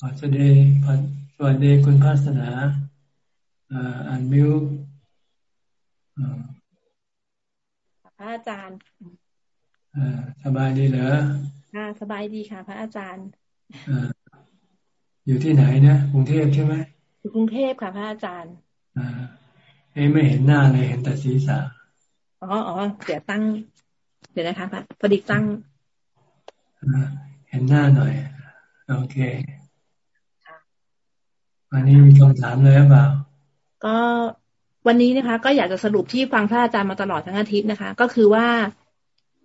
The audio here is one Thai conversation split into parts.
สวัสดีสวัสดีคุณภาสนาอันมิวพระอาจารย์สบายดีเหรอค่ะสบายดีค่ะ พระอาจารย์อยู่ที่ไหนนะกรุงเทพใช่ไหมอยู่กรุงเทพค่ะ พระอาจารย์อ่าเอ้ไม่เห็นหน้าเลยเห็นแต่ศีรษะอ๋ออ๋อเดี๋ยวตั้ง เดี๋ยวนะคะพระพอดีตั้งเห็นหน้าหน่อย โอเค วันนี้มีคำถามเลยหรือเปล่า ก็วันนี้นะคะ ก็อยากจะสรุปที่ฟังพระอาจารย์มาตลอดทั้งอาทิตย์นะคะ ก็คือว่า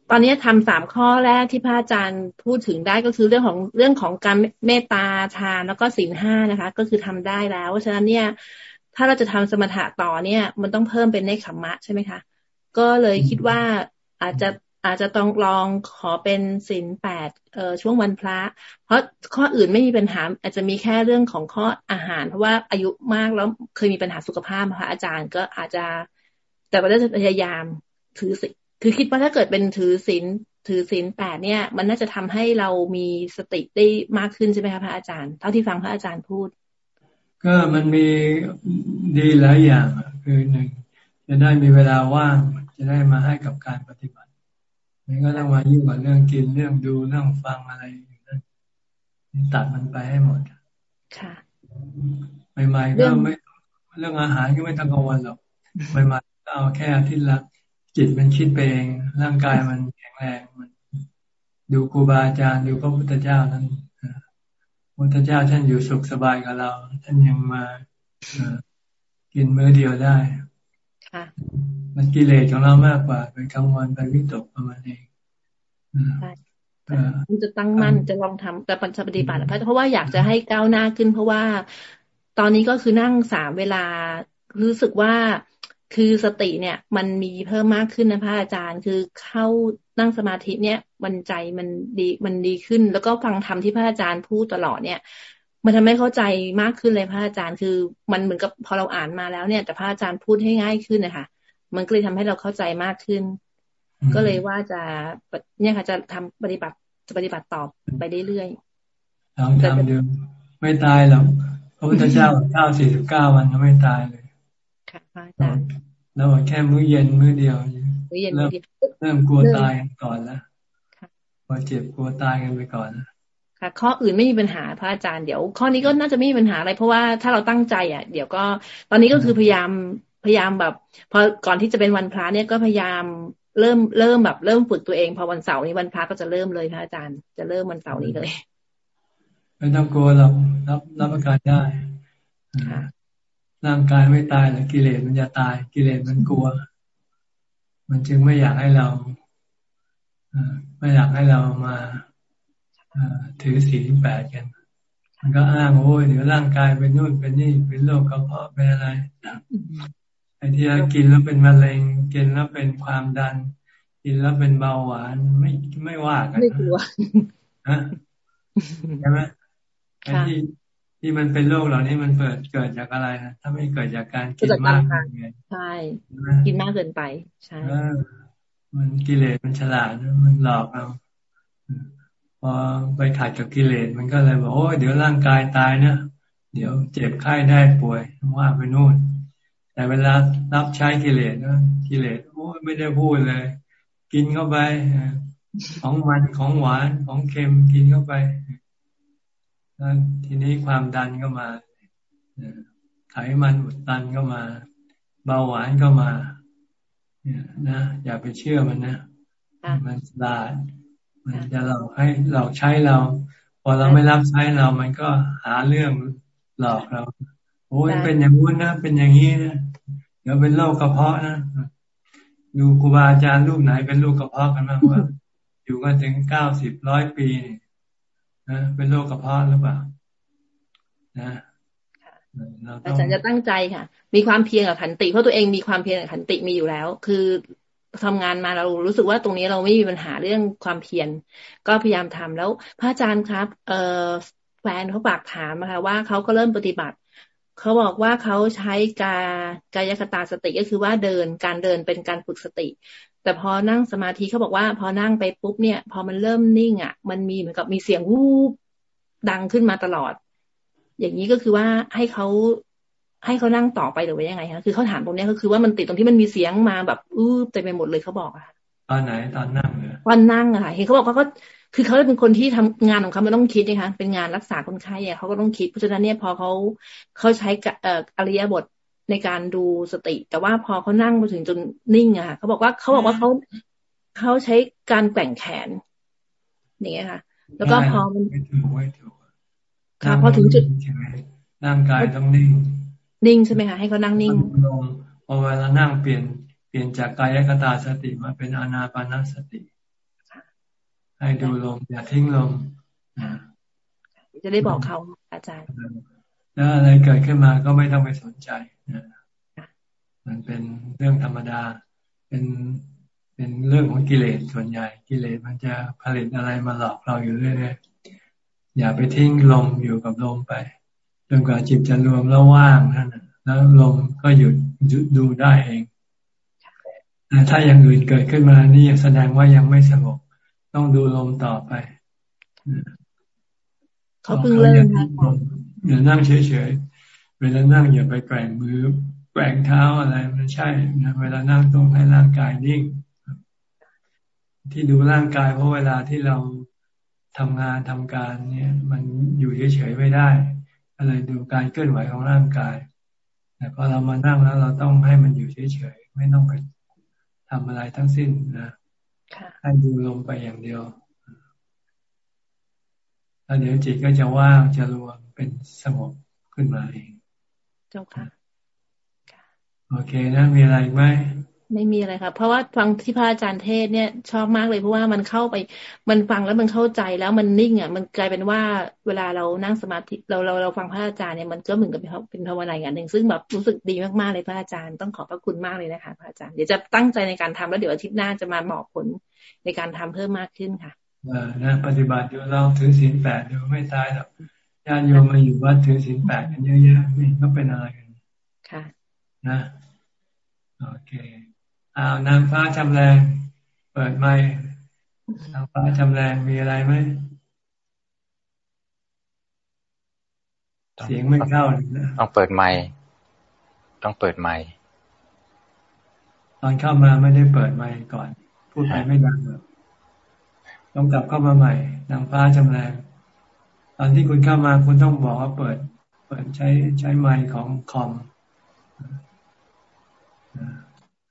ตอนนี้ทำสามข้อแรกที่พระอาจารย์พูดถึงได้ก็คือเรื่องของเรื่องของการเมตตาทานแล้วก็ศีลห้านะคะ ก็คือทำได้แล้วฉะนั้นเนี่ย ถ้าเราจะทำสมถะต่อเนี่ย มันต้องเพิ่มเป็นในขมมะใช่ไหมคะก็เลยคิดว่าอาจจะ อาจจะต้องลองขอเป็นศีลแปดช่วงวันพระ เพราะข้ออื่นไม่มีปัญหา อาจจะมีแค่เรื่องของข้ออาหาร เพราะว่าอายุมากแล้วเคยมีปัญหาสุขภาพค่ะอาจารย์ก็อาจจะ แต่ก็จะพยายามถือศีลคือคิดว่าถ้าเกิดเป็นถือศีลถือศีลแปดเนี่ย มันน่าจะทำให้เรามีสติได้มากขึ้นใช่ไหมคะพระอาจารย์เท่าที่ฟังพระอาจารย์พูด ก็มันมีดีหลายอย่างคือหนึ่งจะได้มีเวลาว่างจะได้มาให้กับการปฏิบัติ ไม่ก็ต้องมายุ่งกับเรื่องกินเรื่องดูเรื่องฟังอะไรอยู่นั่นตัดมันไปให้หมด ค่ะใหม่ๆก็ไม่เรื่องอาหารก็ไม่ต้องกังวลหรอกใหม่ๆเอาแค่อาทิตย์ละจิตมันคิดไปเอง ร่างกายมันแข็งแรงมัน ดูครูบาอาจารย์ดูพระพุทธเจ้านั้นพระพุทธเจ้าท่านอยู่สุขสบายกับเรา ท่านยังมากินมื้อเดียวได้ ค่ะ มันกิเลสของเรามากกว่าไปกังวลไปวิตกประมาณเองมันจะตั้งมั่นจะลองทำแต่ปัญจปฏิบัติเพราะว่าอยากจะให้ก้าวหน้าขึ้น เพราะว่าตอนนี้ก็คือนั่งสามเวลารู้สึกว่าคือสติเนี่ย มันมีเพิ่มมากขึ้นนะพระอาจารย์ คือเข้านั่งสมาธิเนี่ยมันใจมันดีมันดีขึ้น แล้วก็ฟังธรรมที่พระอาจารย์พูดตลอดเนี่ย มันทำให้เข้าใจมากขึ้นเลยพระอาจารย์ คือมันเหมือนกับพอเราอ่านมาแล้วเนี่ย แต่พระอาจารย์พูดให้ง่ายขึ้นนะคะ มันก็เลยทำให้เราเข้าใจมากขึ้น ก็เลยว่าจะเนี่ยค่ะจะทำปฏิบัติจะปฏิบัติตอบไปเรื่อยๆลองทำดูไม่ตายหรอกพระพุทธเจ้าเก้าสี่สิบเก้าวันก็ไม่ตายเลยค่ะอาจารย์แล้วแค่มื้อเย็นมื้อเดียวเริ่มเริ่มกลัวตายก่อนแล้วพอเจ็บกลัวตายกันไปก่อนค่ะ ข้ออื่นไม่มีปัญหาพระอาจารย์เดี๋ยว ข้อนี้ก็น่าจะไม่มีปัญหาอะไรเพราะว่าถ้าเราตั้งใจอะ เดี๋ยวก็ตอนนี้ก็คือพยายาม พยายามแบบพอก่อนที่จะเป็นวันพระเนี่ยก็พยายามเริ่มเริ่มแบบเริ่มฝึกตัวเอง พอวันเสาร์นี้วันพระก็จะเริ่มเลยพระอาจารย์จะเริ่มวันเสาร์นี้เลยไม่ต้องกลัวหรอกรับรับประกันได้ร่างกายไม่ตายแต่กิเลสมันจะตายกิเลสมันกลัว มันจึงไม่อยากให้เราไม่อยากให้เรามาถือศีลแปดกัน มันก็อ้างโอ้ยเดี๋ยวร่างกายเป็นนู่นเป็นนี่เป็นโรคกระเพาะเป็นอะไร ไอ้ที่กินแล้วเป็นมะเร็งกินแล้วเป็นความดัน กินแล้วเป็นเบาหวานไม่ไม่ว่ากันไม่กลัวฮะใช่ไหมไอ้ที่ที่มันเป็นโรคเหล่านี้มันเกิดเกิดจากอะไรนะถ้าไม่เกิดจากการกินมากใช่กินมากเกินไป ใช่มันกิเลสมันฉลาดมันหลอกเราพอไปขัดกับกิเลสมันก็เลยบอกโอ้เดี๋ยวร่างกายตายนะเดี๋ยวเจ็บไข้ได้ป่วยว่าไปนู่น แต่เวลารับใช้กิเลสนะกิเลสโอ้ไม่ได้พูดเลย กินเข้าไปของมันของหวานของเค็มกินเข้าไปแล้วทีนี้ความดันก็มาไขมันอุดตันก็มา เบาหวานก็มาเนี่ยนะอย่าไปเชื่อมันนะมันสลาดมันจะเราให้เราใช้เราพอเราไม่รับใช้เรามันก็หาเรื่องหลอกเราโอ้ยเป็นอย่างนู้นนะเป็นอย่างนี้นะ เดี๋ยวเป็นโรคกระเพาะนะดูครูบาอาจารย์รูปไหนเป็นโรคกระเพาะกันบ้างว่า อยู่กันถึงเก้าสิบร้อยปีนะเป็นโรคกระเพาะหรือเปล่านะอาจารย์จะตั้งใจค่ะ มีความเพียรกับขันติ เพราะตัวเองมีความเพียรกับขันติมีอยู่แล้ว คือทำงานมาเรารู้สึกว่าตรงนี้เราไม่มีปัญหาเรื่องความเพียรก็พยายามทำแล้ว พระอาจารย์ครับ เออแฟนเขาฝากถามนะคะว่าเขาก็เริ่มปฏิบัติ เขาบอกว่าเขาใช้กากายคตาสติก็คือว่าเดินการเดินเป็นการฝึกสติ แต่พอนั่งสมาธิเขาบอกว่า พอนั่งไปปุ๊บเนี่ย พอมันเริ่มนิ่งอะ มันมีเหมือนกับมีเสียงวูบดังขึ้นมาตลอด อย่างนี้ก็คือว่าให้เขาให้เขานั่งต่อไปหรือว่ายังไงคะคือเขาถามตรงนี้ก็คือว่ามันติดตรงที่มันมีเสียงมาแบบ อื้อเต็มไปหมดเลยเขาบอกอะตอนไหนตอนนั่งเลยตอนนั่งอะค่ะเห็นเขาบอกว่าเขา คือเขาเป็นคนที่ทำงานของเขามันต้องคิดนะคะเป็นงานรักษาคนไข้เขาก็ต้องคิด เพราะฉะนั้นเนี่ยพอเขาเขาใช้เอ่ออริยบทในการดูสติ แต่ว่าพอเขานั่งมาถึงจนนิ่งอะค่ะเขาบอกว่าเขาบอกว่าเขาเขาใช้การแกว่งแขนอย่างเงี้ยค่ะ แล้วก็พอมันค่ะพอถึงจุดร่างกายต้องนิ่ง นิ่งใช่ไหมคะให้เขานั่งนิ่งพอเวลานั่งเปลี่ยนเปลี่ยนจากกายคตาสติมาเป็นอานาปานาสติ ให้ดูลมอย่าทิ้งลมจะได้บอกเขาอาจารย์ แล้วอะไรเกิดขึ้นมาก็ไม่ต้องไปสนใจมันเป็นเรื่องธรรมดา เป็นเป็นเรื่องของกิเลสส่วนใหญ่ กิเลสมันจะผลิตอะไรมาหลอกเราอยู่เรื่อยๆอย่าไปทิ้งลมอยู่กับลมไปจนกว่าจิตจะรวมแล้วว่างนั่นแล้วลมก็หยุดดูได้เองแต่ถ้าอย่างอื่นเกิดขึ้นมานี่แสดงว่ายังไม่สงบ ต้องดูลมต่อไปเขาเพิ่งเริ่มนะอย่านั่งเฉยๆ เวลานั่งอย่าไปแกว่งมือแกว่งเท้าอะไรมันใช่นะเวลานั่งต้องให้ร่างกายนิ่ง ที่ดูร่างกายเพราะเวลาที่เราทำงานทำการ เนี่ย มันอยู่เฉยๆไม่ได้ก็เลยดูการเคลื่อนไหวของร่างกาย แต่พอเรามานั่งแล้วเราต้องให้มันอยู่เฉยๆไม่ต้องไปทำอะไรทั้งสิ้นนะ ให้ดูลมไปอย่างเดียวแล้วเดี๋ยวจิตก็จะว่างจะรวมเป็นสงบขึ้นมาเองเจ้าค่ะ โอเคนะ มีอะไรไหม ไม่มีอะไรค่ะเพราะว่าฟังที่พระอาจารย์เทศเนี่ย ชอบมากเลยเพราะว่ามันเข้าไป มันฟังแล้วมันเข้าใจแล้วมันนิ่งอะ มันกลายเป็นว่าเวลาเรานั่งสมาธิเราเราเราฟังพระอาจารย์เนี่ยมันก็เหมือนกับเป็นภาวนาอย่างหนึ่งซึ่งแบบรู้สึกดีมากๆเลยพระอาจารย์ต้องขอบพระคุณมากเลยนะคะพระอาจารย์เดี๋ยวจะตั้งใจในการทำแล้วเดี๋ยวอาทิตย์หน้าจะมาบอกผลในการทำเพิ่มมากขึ้นค่ะเออนะปฏิบัติอยู่เราถือศีลแปดอยู่ไม่ตายหรอกญาติโยมมาอยู่วัดถือศีลแปดกันเยอะแยะนี่ก็เป็นอะไรกันค่ะ นะโอเค อ้าวนางฟ้าจำแรงเปิดไมค์นางฟ้าจำแรงมีอะไรไหมเสียงไม่เข้านะต้องเปิดไมค์ต้องเปิดไมค์ตอนเข้ามาไม่ได้เปิดไมค์ก่อน พูดไปไม่ดังเลยต้องกลับเข้ามาใหม่นางฟ้าจำแลงตอนที่คุณเข้ามาคุณต้องบอกว่าเปิด เปิดใช้ใช้ไมค์ของคอม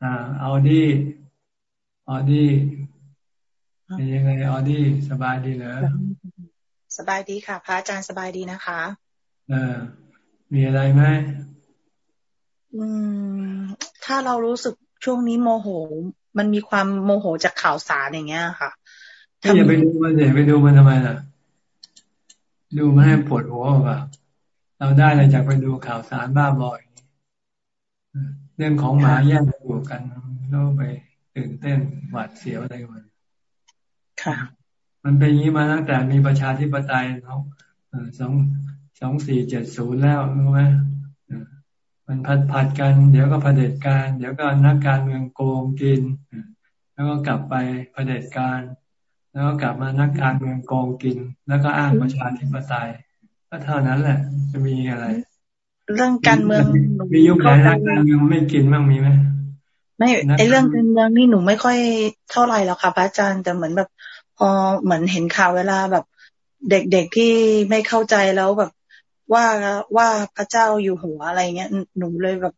อ่าเอาดี้ออดี้เป็นยังไงออดี้สบายดีเหรอสบายดีค่ะ พระอาจารย์สบายดีนะคะเออมีอะไรไหมอืม ถ้าเรารู้สึกช่วงนี้โมโห มันมีความโมโหจากข่าวสารอย่างเงี้ยค่ะอย่าไปดูมันอย่าไปดูมันทำไมล่ะ ดูมันให้ปวดหัวเปล่าเราได้อะไรจากไปดูข่าวสารบ้าบอย เรื่องของหมาแย่งอยู่กันแล้วไปตื่นเต้นหวาดเสียวอะไรมันค่ะ มันเป็นอย่างนี้มาตั้งแต่มีประชาธิปไตยเนาะสองสองสี่เจ็ดศูนย์แล้วรู้ไหมมันผัดผัดกัน เดี๋ยวก็เผด็จการ เดี๋ยวก็นักการเมืองโกงกิน แล้วก็กลับไปเผด็จการ แล้วก็กลับมานักการเมืองโกงกิน แล้วก็อ้างประชาธิปไตยก็เท่านั้นแหละ จะมีอะไร เรื่องการเมืองมียุคไหนนักการเมืองไม่กินบ้างมีไหมไม่ไอเรื่องการเมืองนี่หนูไม่ค่อยเท่าไหร่หรอกค่ะพระอาจารย์แต่เหมือนแบบ พอเหมือนเห็นข่าวเวลาแบบ เด็กๆที่ไม่เข้าใจแล้วแบบว่าว่าพระเจ้าอยู่หัวอะไรเงี้ยหนูเลยแบบ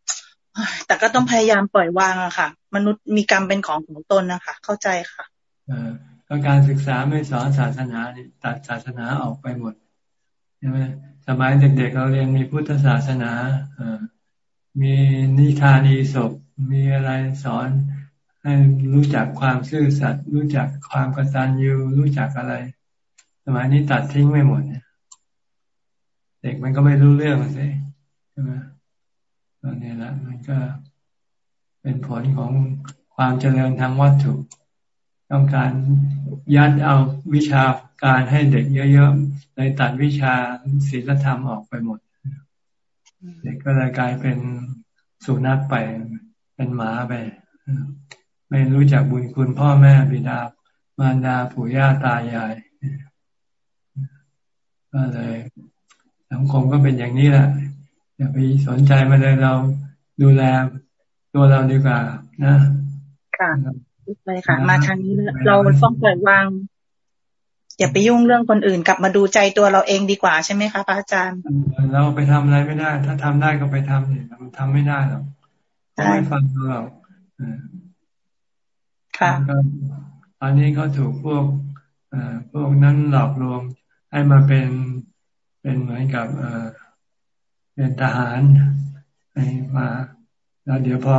แต่ก็ต้องพยายามปล่อยวางอะค่ะ มนุษย์มีกรรมเป็นของของตนนะคะ เข้าใจค่ะเออการศึกษาไม่สอนศาสนาตัดศาสนาออกไปหมดใช่ไหมสมัยเด็กๆเราเรียนมีพุทธศาสนาเอมีนิทานอีศพมีอะไรสอนให้รู้จักความซื่อสัตย์ รู้จักความกตัญญูรู้จักอะไร สมัยนี้ตัดทิ้งไม่หมดเนี่ยเด็กมันก็ไม่รู้เรื่องสิใช่ไหมตอนนี้ละมันก็เป็นผลของความเจริญทางวัตถุ ต้องการยัดเอาวิชาการให้เด็กเยอะๆ เลยตัดวิชาศีลธรรมออกไปหมด เด็กก็เลยกลายเป็นสุนัขไป เป็นหมาไป ไม่รู้จักบุญคุณพ่อแม่บิดามารดาปู่ย่าตายาย ก็เลยสังคมก็เป็นอย่างนี้แหละอย่าไปสนใจมาเลยเราดูแลตัวเราดีกว่านะ ค่ะไปค่ะ มาทางนี้เราต้องปล่อยวาง อย่าไปยุ่งเรื่องคนอื่น กลับมาดูใจตัวเราเองดีกว่าใช่ไหมคะพระอาจารย์ เราไปทำอะไรไม่ได้ ถ้าทำได้ก็ไปทำเนี่ยมันทำไม่ได้หรอกไม่ฟังเราค่ะตอนนี้เขาถูกพวกพวกนั้นหลอกลวงให้มาเป็นเป็นเหมือนกับเป็นทหารให้มาแล้วเดี๋ยวพอ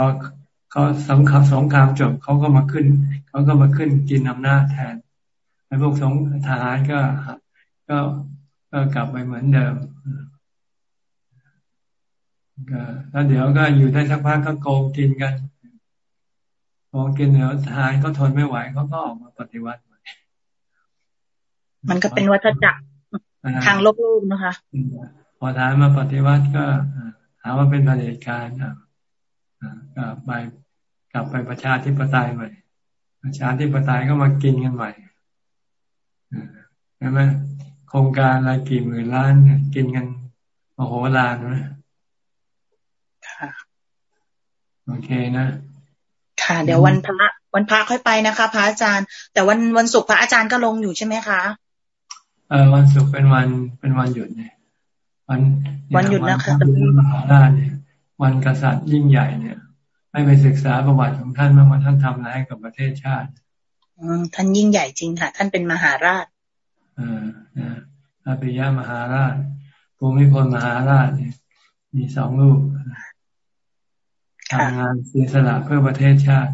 เขาสงครามสงครามจบเขาก็มาขึ้นเขาก็มาขึ้นกินอำนาจแทน ไอ้พวกสงทหารก็ก็ก็กลับไปเหมือนเดิมก็แล้วเดี๋ยวก็อยู่ได้สักพักก็โกงกินกันพอกินเดี๋ยวทหารก็ทนไม่ไหวเขาก็ออกมาปฏิวัติ มันก็เป็นวัฏจักรทางโลกโลกนะคะพอทหารมาปฏิวัติก็หาว่าเป็นเผด็จการก็ไปกลับไปประชาธิปไตยใหม่ประชาธิปไตยก็มากินกันใหม่ ใช่ไหมโครงการอะไรกี่หมื่นล้านกินกันโอ้โหลานนะโอเคนะ ค่ะ เดี๋ยววันพระวันพระค่อยไปนะคะ พระอาจารย์ แต่วันวันศุกร์พระอาจารย์ก็ลงอยู่ใช่ไหมคะเออวันศุกร์เป็นวันเป็นวันหยุดเนี่ยวันวันหยุดนะคะวันมหาราชเนี่ยวันกษัตริย์ยิ่งใหญ่เนี่ยให้ไปศึกษาประวัติของท่านว่าท่านทำอะไรให้กับประเทศชาติ ท่านยิ่งใหญ่จริงค่ะ ท่านเป็นมหาราชอ่าพระปิยมหาราชภูมิพลมหาราชเนี่ยมีสองลูกทำงานเสียสละเพื่อประเทศชาติ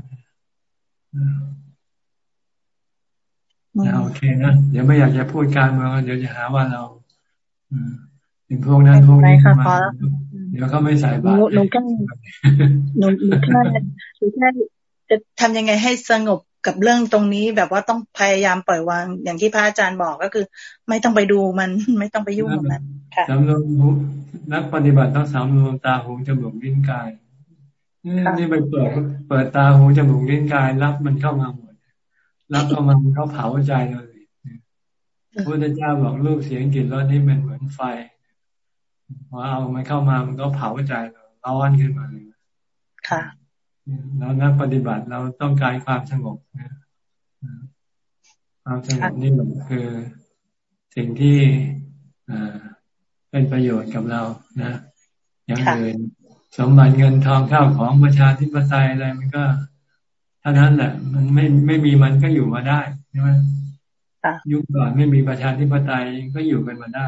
โอเคนะเดี๋ยวไม่อยากจะพูดการเมืองเดี๋ยวจะหาว่าเราเป็นพวกนั้นพวกนี้มาเดี๋ยวเขาไม่ใส่บาตรหนูแค่หนูหนูแค่หนูแค่จะทำยังไงให้สงบ กับเรื่องตรงนี้แบบว่าต้องพยายามปล่อยวางอย่างที่พระอาจารย์บอกก็คือ ไม่ต้องไปดูมันไม่ต้องไปยุ่งกับมันค่ะสำรวมนักปฏิบัติต้องสำรวมตาหูจมูกลิ้นกายนี่ไปเปิดเปิดตาหูจมูกลิ้นกาย รับมันเข้ามาหมด รับเข้ามาเขาเผาใจเลยพระพุทธเจ้าบอกรูปเสียงกลิ่นรสนี่เป็นเหมือนไฟพอเอามันเข้ามามันก็เผาใจเราร้อนขึ้นมาเลยค่ะ แล้วนักปฏิบัติเราต้องการความสงบนะความสงบนี่คือสิ่งที่เป็นประโยชน์กับเรานะอย่างอื่นสมบัติเงินทองข้าวของประชาธิปไตยอะไรมันก็เท่านั้นแหละ มันไม่ไม่มีมันก็อยู่มาได้ใช่ไหมยุคก่อนไม่มีประชาธิปไตยก็อยู่กันมาได้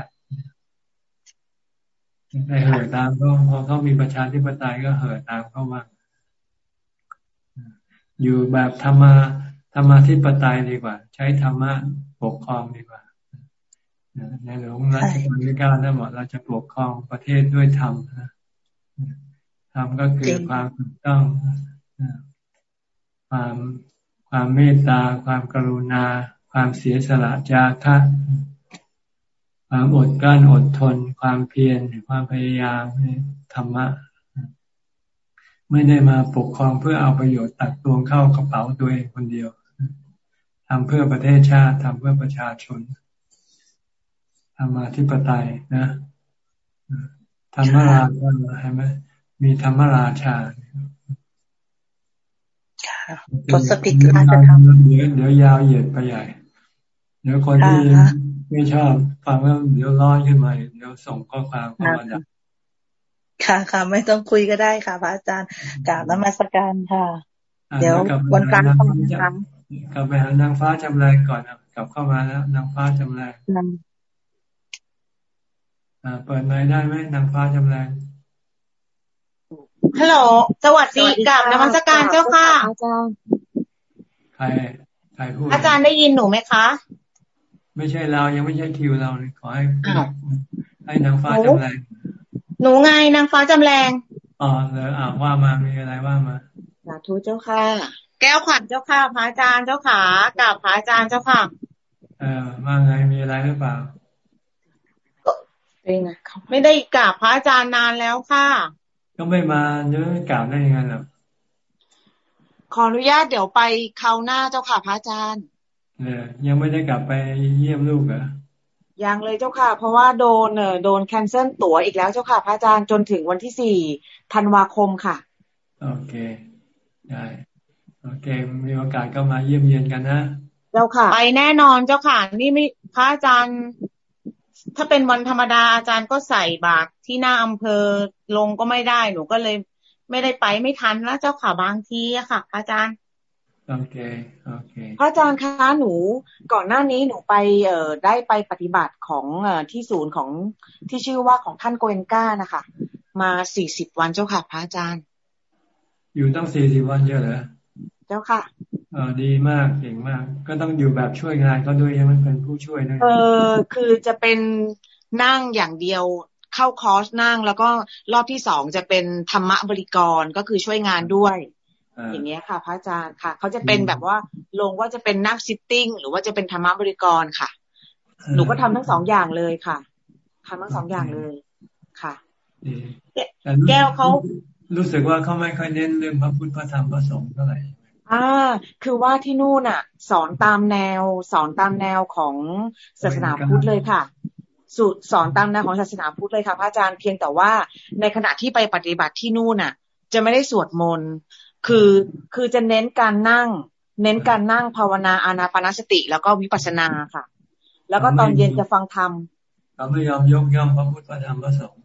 ไ้เห่อตามก็พอเขามีประชาธิปไตยก็เห่อตามเข้ามา อยู่แบบธรรมะธรรมะที่ปไตยดีกว่า ใช้ธรรมะปกครองดีกว่าในหลวงรัชกาลที่เก้าท่านบอกเราจะปกครองประเทศด้วยธรรมนะธรรมก็คือความถูกต้องความความเมตตา ความกรุณา ความเสียสละจาคะความอดกลั้นอดทน ความเพียรความพยายามธรรมะ ไม่ได้มาปกครองเพื่อเอาประโยชน์ตักตวงเข้ากระเป๋าตัวเองคนเดียวทำเพื่อประเทศชาติทำเพื่อประชาชนธรรมาธิปไตยนะธรรมราชาใช่ไหมมีธรรมราชาทศพิธราชธรรมเดี๋ยวเดี๋ยวยาวเหยียดไปใหญ่ เดี๋ยวคนที่ไม่ชอบฟังแล้วเดี๋ยวร้อนขึ้นมาเดี๋ยวส่งข้อความเข้ามาดัก ค่ะค่ะไม่ต้องคุยก็ได้ค่ะพระอาจารย์กราบนมัสการค่ะ เดี๋ยววันกลางค่ะกลับไปหานางฟ้าจำแรงก่อนกลับเข้ามาแล้วนางฟ้าจำแรงอ่าเปิดไม้ได้ไหมนางฟ้าจำแรงฮัลโหลสวัสดีกับนมัสการเจ้าค่ะอาจารย์ใครใครพูดอาจารย์ได้ยินหนูไหมคะ ไม่ใช่เรายังไม่ใช่คิวเราเลยขอให้ให้นางฟ้าจำแรง หนูไงนางฟ้าจำแรงอ๋อเลยอ่าว่ามามีอะไรว่ามาสาธุเจ้าค่ะ แก้วขวัญเจ้าค่ะพระอาจารย์เจ้าขากับพระอาจารย์เจ้าค่ะ เออว่าไงมีอะไรหรือเปล่าเป็นไงไม่ได้กราบพระอาจารย์นานแล้วค่ะ ก็ไม่มาเยอะกราบได้ยังไงล่ะขออนุญาตเดี๋ยวไปคราวหน้าเจ้าค่ะพระอาจารย์ เออยังไม่ได้กลับไปเยี่ยมลูกเหรอ ยังเลยเจ้าค่ะ เพราะว่าโดนเออโดนแคนเซิลตั๋วอีกแล้วเจ้าค่ะ พระอาจารย์จนถึงวันที่สี่ธันวาคมค่ะ โอเคได้โอเค มีโอกาสก็มาเยี่ยมเยียนกันนะเจ้าค่ะ ไปแน่นอนเจ้าค่ะ นี่ไม่พระอาจารย์ ถ้าเป็นวันธรรมดาอาจารย์ก็ใส่บาตรที่หน้าอำเภอลงก็ไม่ได้หนูก็เลย ไม่ได้ไปไม่ทันแล้วเจ้าค่ะบางทีอะค่ะ อาจารย์ โอเคโอเคพระอาจารย์คะหนูก่อนหน้านี้หนูไปเอ่อได้ไปปฏิบัติของเอ่อที่ศูนย์ของที่ชื่อว่าของท่านโกเอนก้านะคะ มาสี่สิบวันเจ้าค่ะ พระอาจารย์ อยู่ตั้งสี่สิบวันเยอะเหรอเจ้าค่ะเออดีมากเก่งมาก ก็ต้องอยู่แบบช่วยงานเขาด้วยใช่ไหมเป็นผู้ช่วยด้วยเออคือจะเป็นนั่งอย่างเดียวเข้าคอร์สนั่ง แล้วก็รอบที่สองจะเป็นธรรมะบริกรก็คือช่วยงานด้วย อ่าอย่างเงี้ยค่ะ พระอาจารย์ค่ะ เขาจะเป็นแบบว่าลงว่าจะเป็นนั่ง sitting หรือว่าจะเป็นธรรมะบริกรค่ะ หนูก็ทำทั้งสองอย่างเลยค่ะทำทั้งสองอย่างเลยค่ะดีแก้วต่รู้แก้วเขารู้สึกว่าเขาไม่ค่อยเน้นเรื่องพระพุทธพระธรรมพระสงฆ์เท่าไหร่อ่า คือว่าที่นู่นอะ สอนตามแนว สอนตามแนวของศาสนาพุทธเลยค่ะสุสอนตามแนวของศาสนาพุทธเลยค่ะพระอาจารย์เพียงแต่ว่าในขณะที่ไปปฏิบัติที่นู่นอะ จะไม่ได้สวดมนต์ คือคือจะเน้นการนั่ง เน้นการนั่งภาวนาอานาปานสติ แล้วก็วิปัสสนาค่ะ แล้วก็ตอนเย็นจะฟังธรรมเขาไม่ยอมยกย่องพระพุทธพระธรรมพระสงฆ์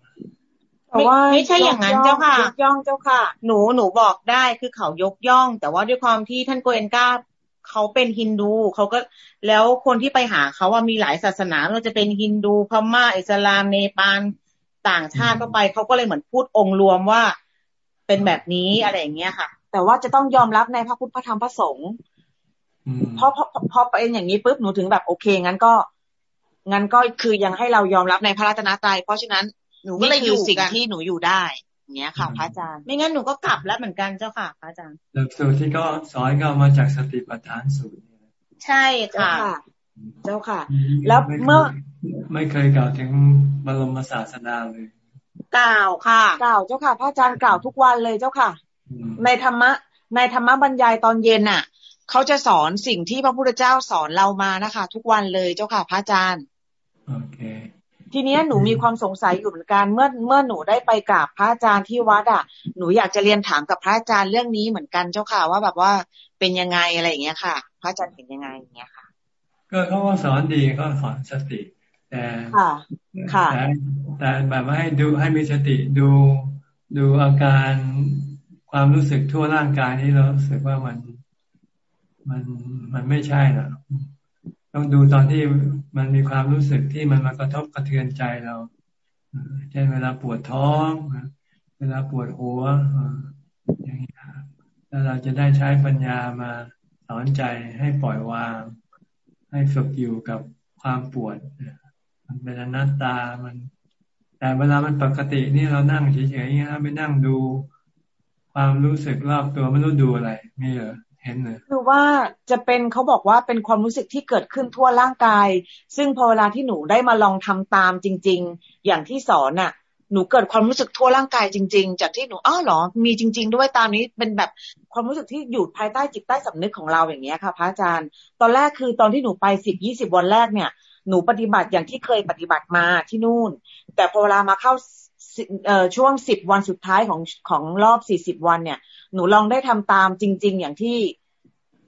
แต่ว่าไม่ใช่อย่างนั้นเจ้าค่ะยกย่องเจ้าค่ะ หนูหนูบอกได้คือเขายกย่อง แต่ว่าด้วยความที่ท่านโกเอนกาเขาเป็นฮินดูเขาก็แล้วคนที่ไปหาเขาว่ามีหลายศาสนาไม่ว่าจะเป็นฮินดูพม่าอิสลามเนปาลต่างชาติก็ไปเขาก็เลยเหมือนพูดองค์รวมว่าเป็นแบบนี้อะไรอย่างเงี้ยค่ะ แต่ว่าจะต้องยอมรับในพระพุทธพระธรรมพระสงฆ์อืมเพราะพอพอเป็นอย่างนี้ปุ๊บหนูถึงแบบโอเคงั้นก็ งั้นก็คือยังให้เรายอมรับในพระรัตนตรัยเพราะฉะนั้นหนูก็เลยนี่อยู่คือสิ่งกันที่หนูอยู่ได้อย่างเงี้ยค่ะพระอาจารย์ ไม่งั้นหนูก็กลับแล้วเหมือนกันเจ้าค่ะพระอาจารย์หลักสูตรที่ก็สอนก็เอามาจากสติปัฏฐานสูตรใช่เจ้าค่ะค่ะ เจ้าค่ะ แล้วไคยเมื่อไม่เคยกล่าวถึงบรมศาสดาเลยกล่าวค่ะ กล่าวเจ้าค่ะ พระอาจารย์กล่าวทุกวันเลยเจ้าค่ะอืม ในธรรมะ ในธรรมะบรรยายตอนเย็นน่ะเขาจะสอนสิ่งที่พระพุทธเจ้าสอนเรามานะคะ ทุกวันเลยเจ้าค่ะพระอาจารย์โอเคทีเนี้ยหนูมีความสงสัยอยู่เหมือนกันเมื่อเมื่อหนูได้ไปกราบพระอาจารย์ที่วัดอะหนูอยากจะเรียนถามกับพระอาจารย์เรื่องนี้เหมือนกันเจ้าค่ะ ว่าแบบว่าเป็นยังไงอะไรอย่างเงี้ยค่ะ พระอาจารย์เห็นยังไงอย่างเงี้ยค่ะ ก็เขาก็สอนดีก็สอนสติ แต่ค่ะค่ะแต่แต่แบบว่าให้ดูให้มีสติดูดูอาการ ความรู้สึกทั่วร่างกายนี้เรารู้สึกว่ามันมันมันไม่ใช่นะต้องดูตอนที่มันมีความรู้สึกที่มันมากระทบกระเทือนใจเราเช่นเวลาปวดท้อง เวลาปวดหัวอย่างนี้แล้วเราจะได้ใช้ปัญญามาสอนใจให้ปล่อยวาง ให้ฝึกอยู่กับความปวดมันเป็นอนัตตามัน แต่เวลามันปกตินี่เรานั่งเฉยๆนะไม่นั่งดู ความรู้สึกรอบตัวไม่รู้ดูอะไรมีเหรอเห็นเหรอคือว่าจะเป็นเขาบอกว่าเป็นความรู้สึกที่เกิดขึ้นทั่วร่างกาย ซึ่งพอเวลาที่หนูได้มาลองทำตามจริง ๆ อย่างที่สอนน่ะ หนูเกิดความรู้สึกทั่วร่างกายจริง ๆ จากที่หนูอ้าวเหรอ มีจริง ๆ ด้วยตามนี้เป็นแบบความรู้สึกที่อยู่ภายใต้จิตใต้สำนึกของเราอย่างเงี้ยค่ะพระอาจารย์ ตอนแรกคือตอนที่หนูไปสิบยี่สิบวันแรกเนี่ยหนูปฏิบัติอย่างที่เคยปฏิบัติมาที่นู่น แต่พอเวลามาเข้า ช่วงสิบวันสุดท้ายของของรอบสี่สิบวันเนี่ย หนูลองได้ทำตามจริง ๆ อย่างที่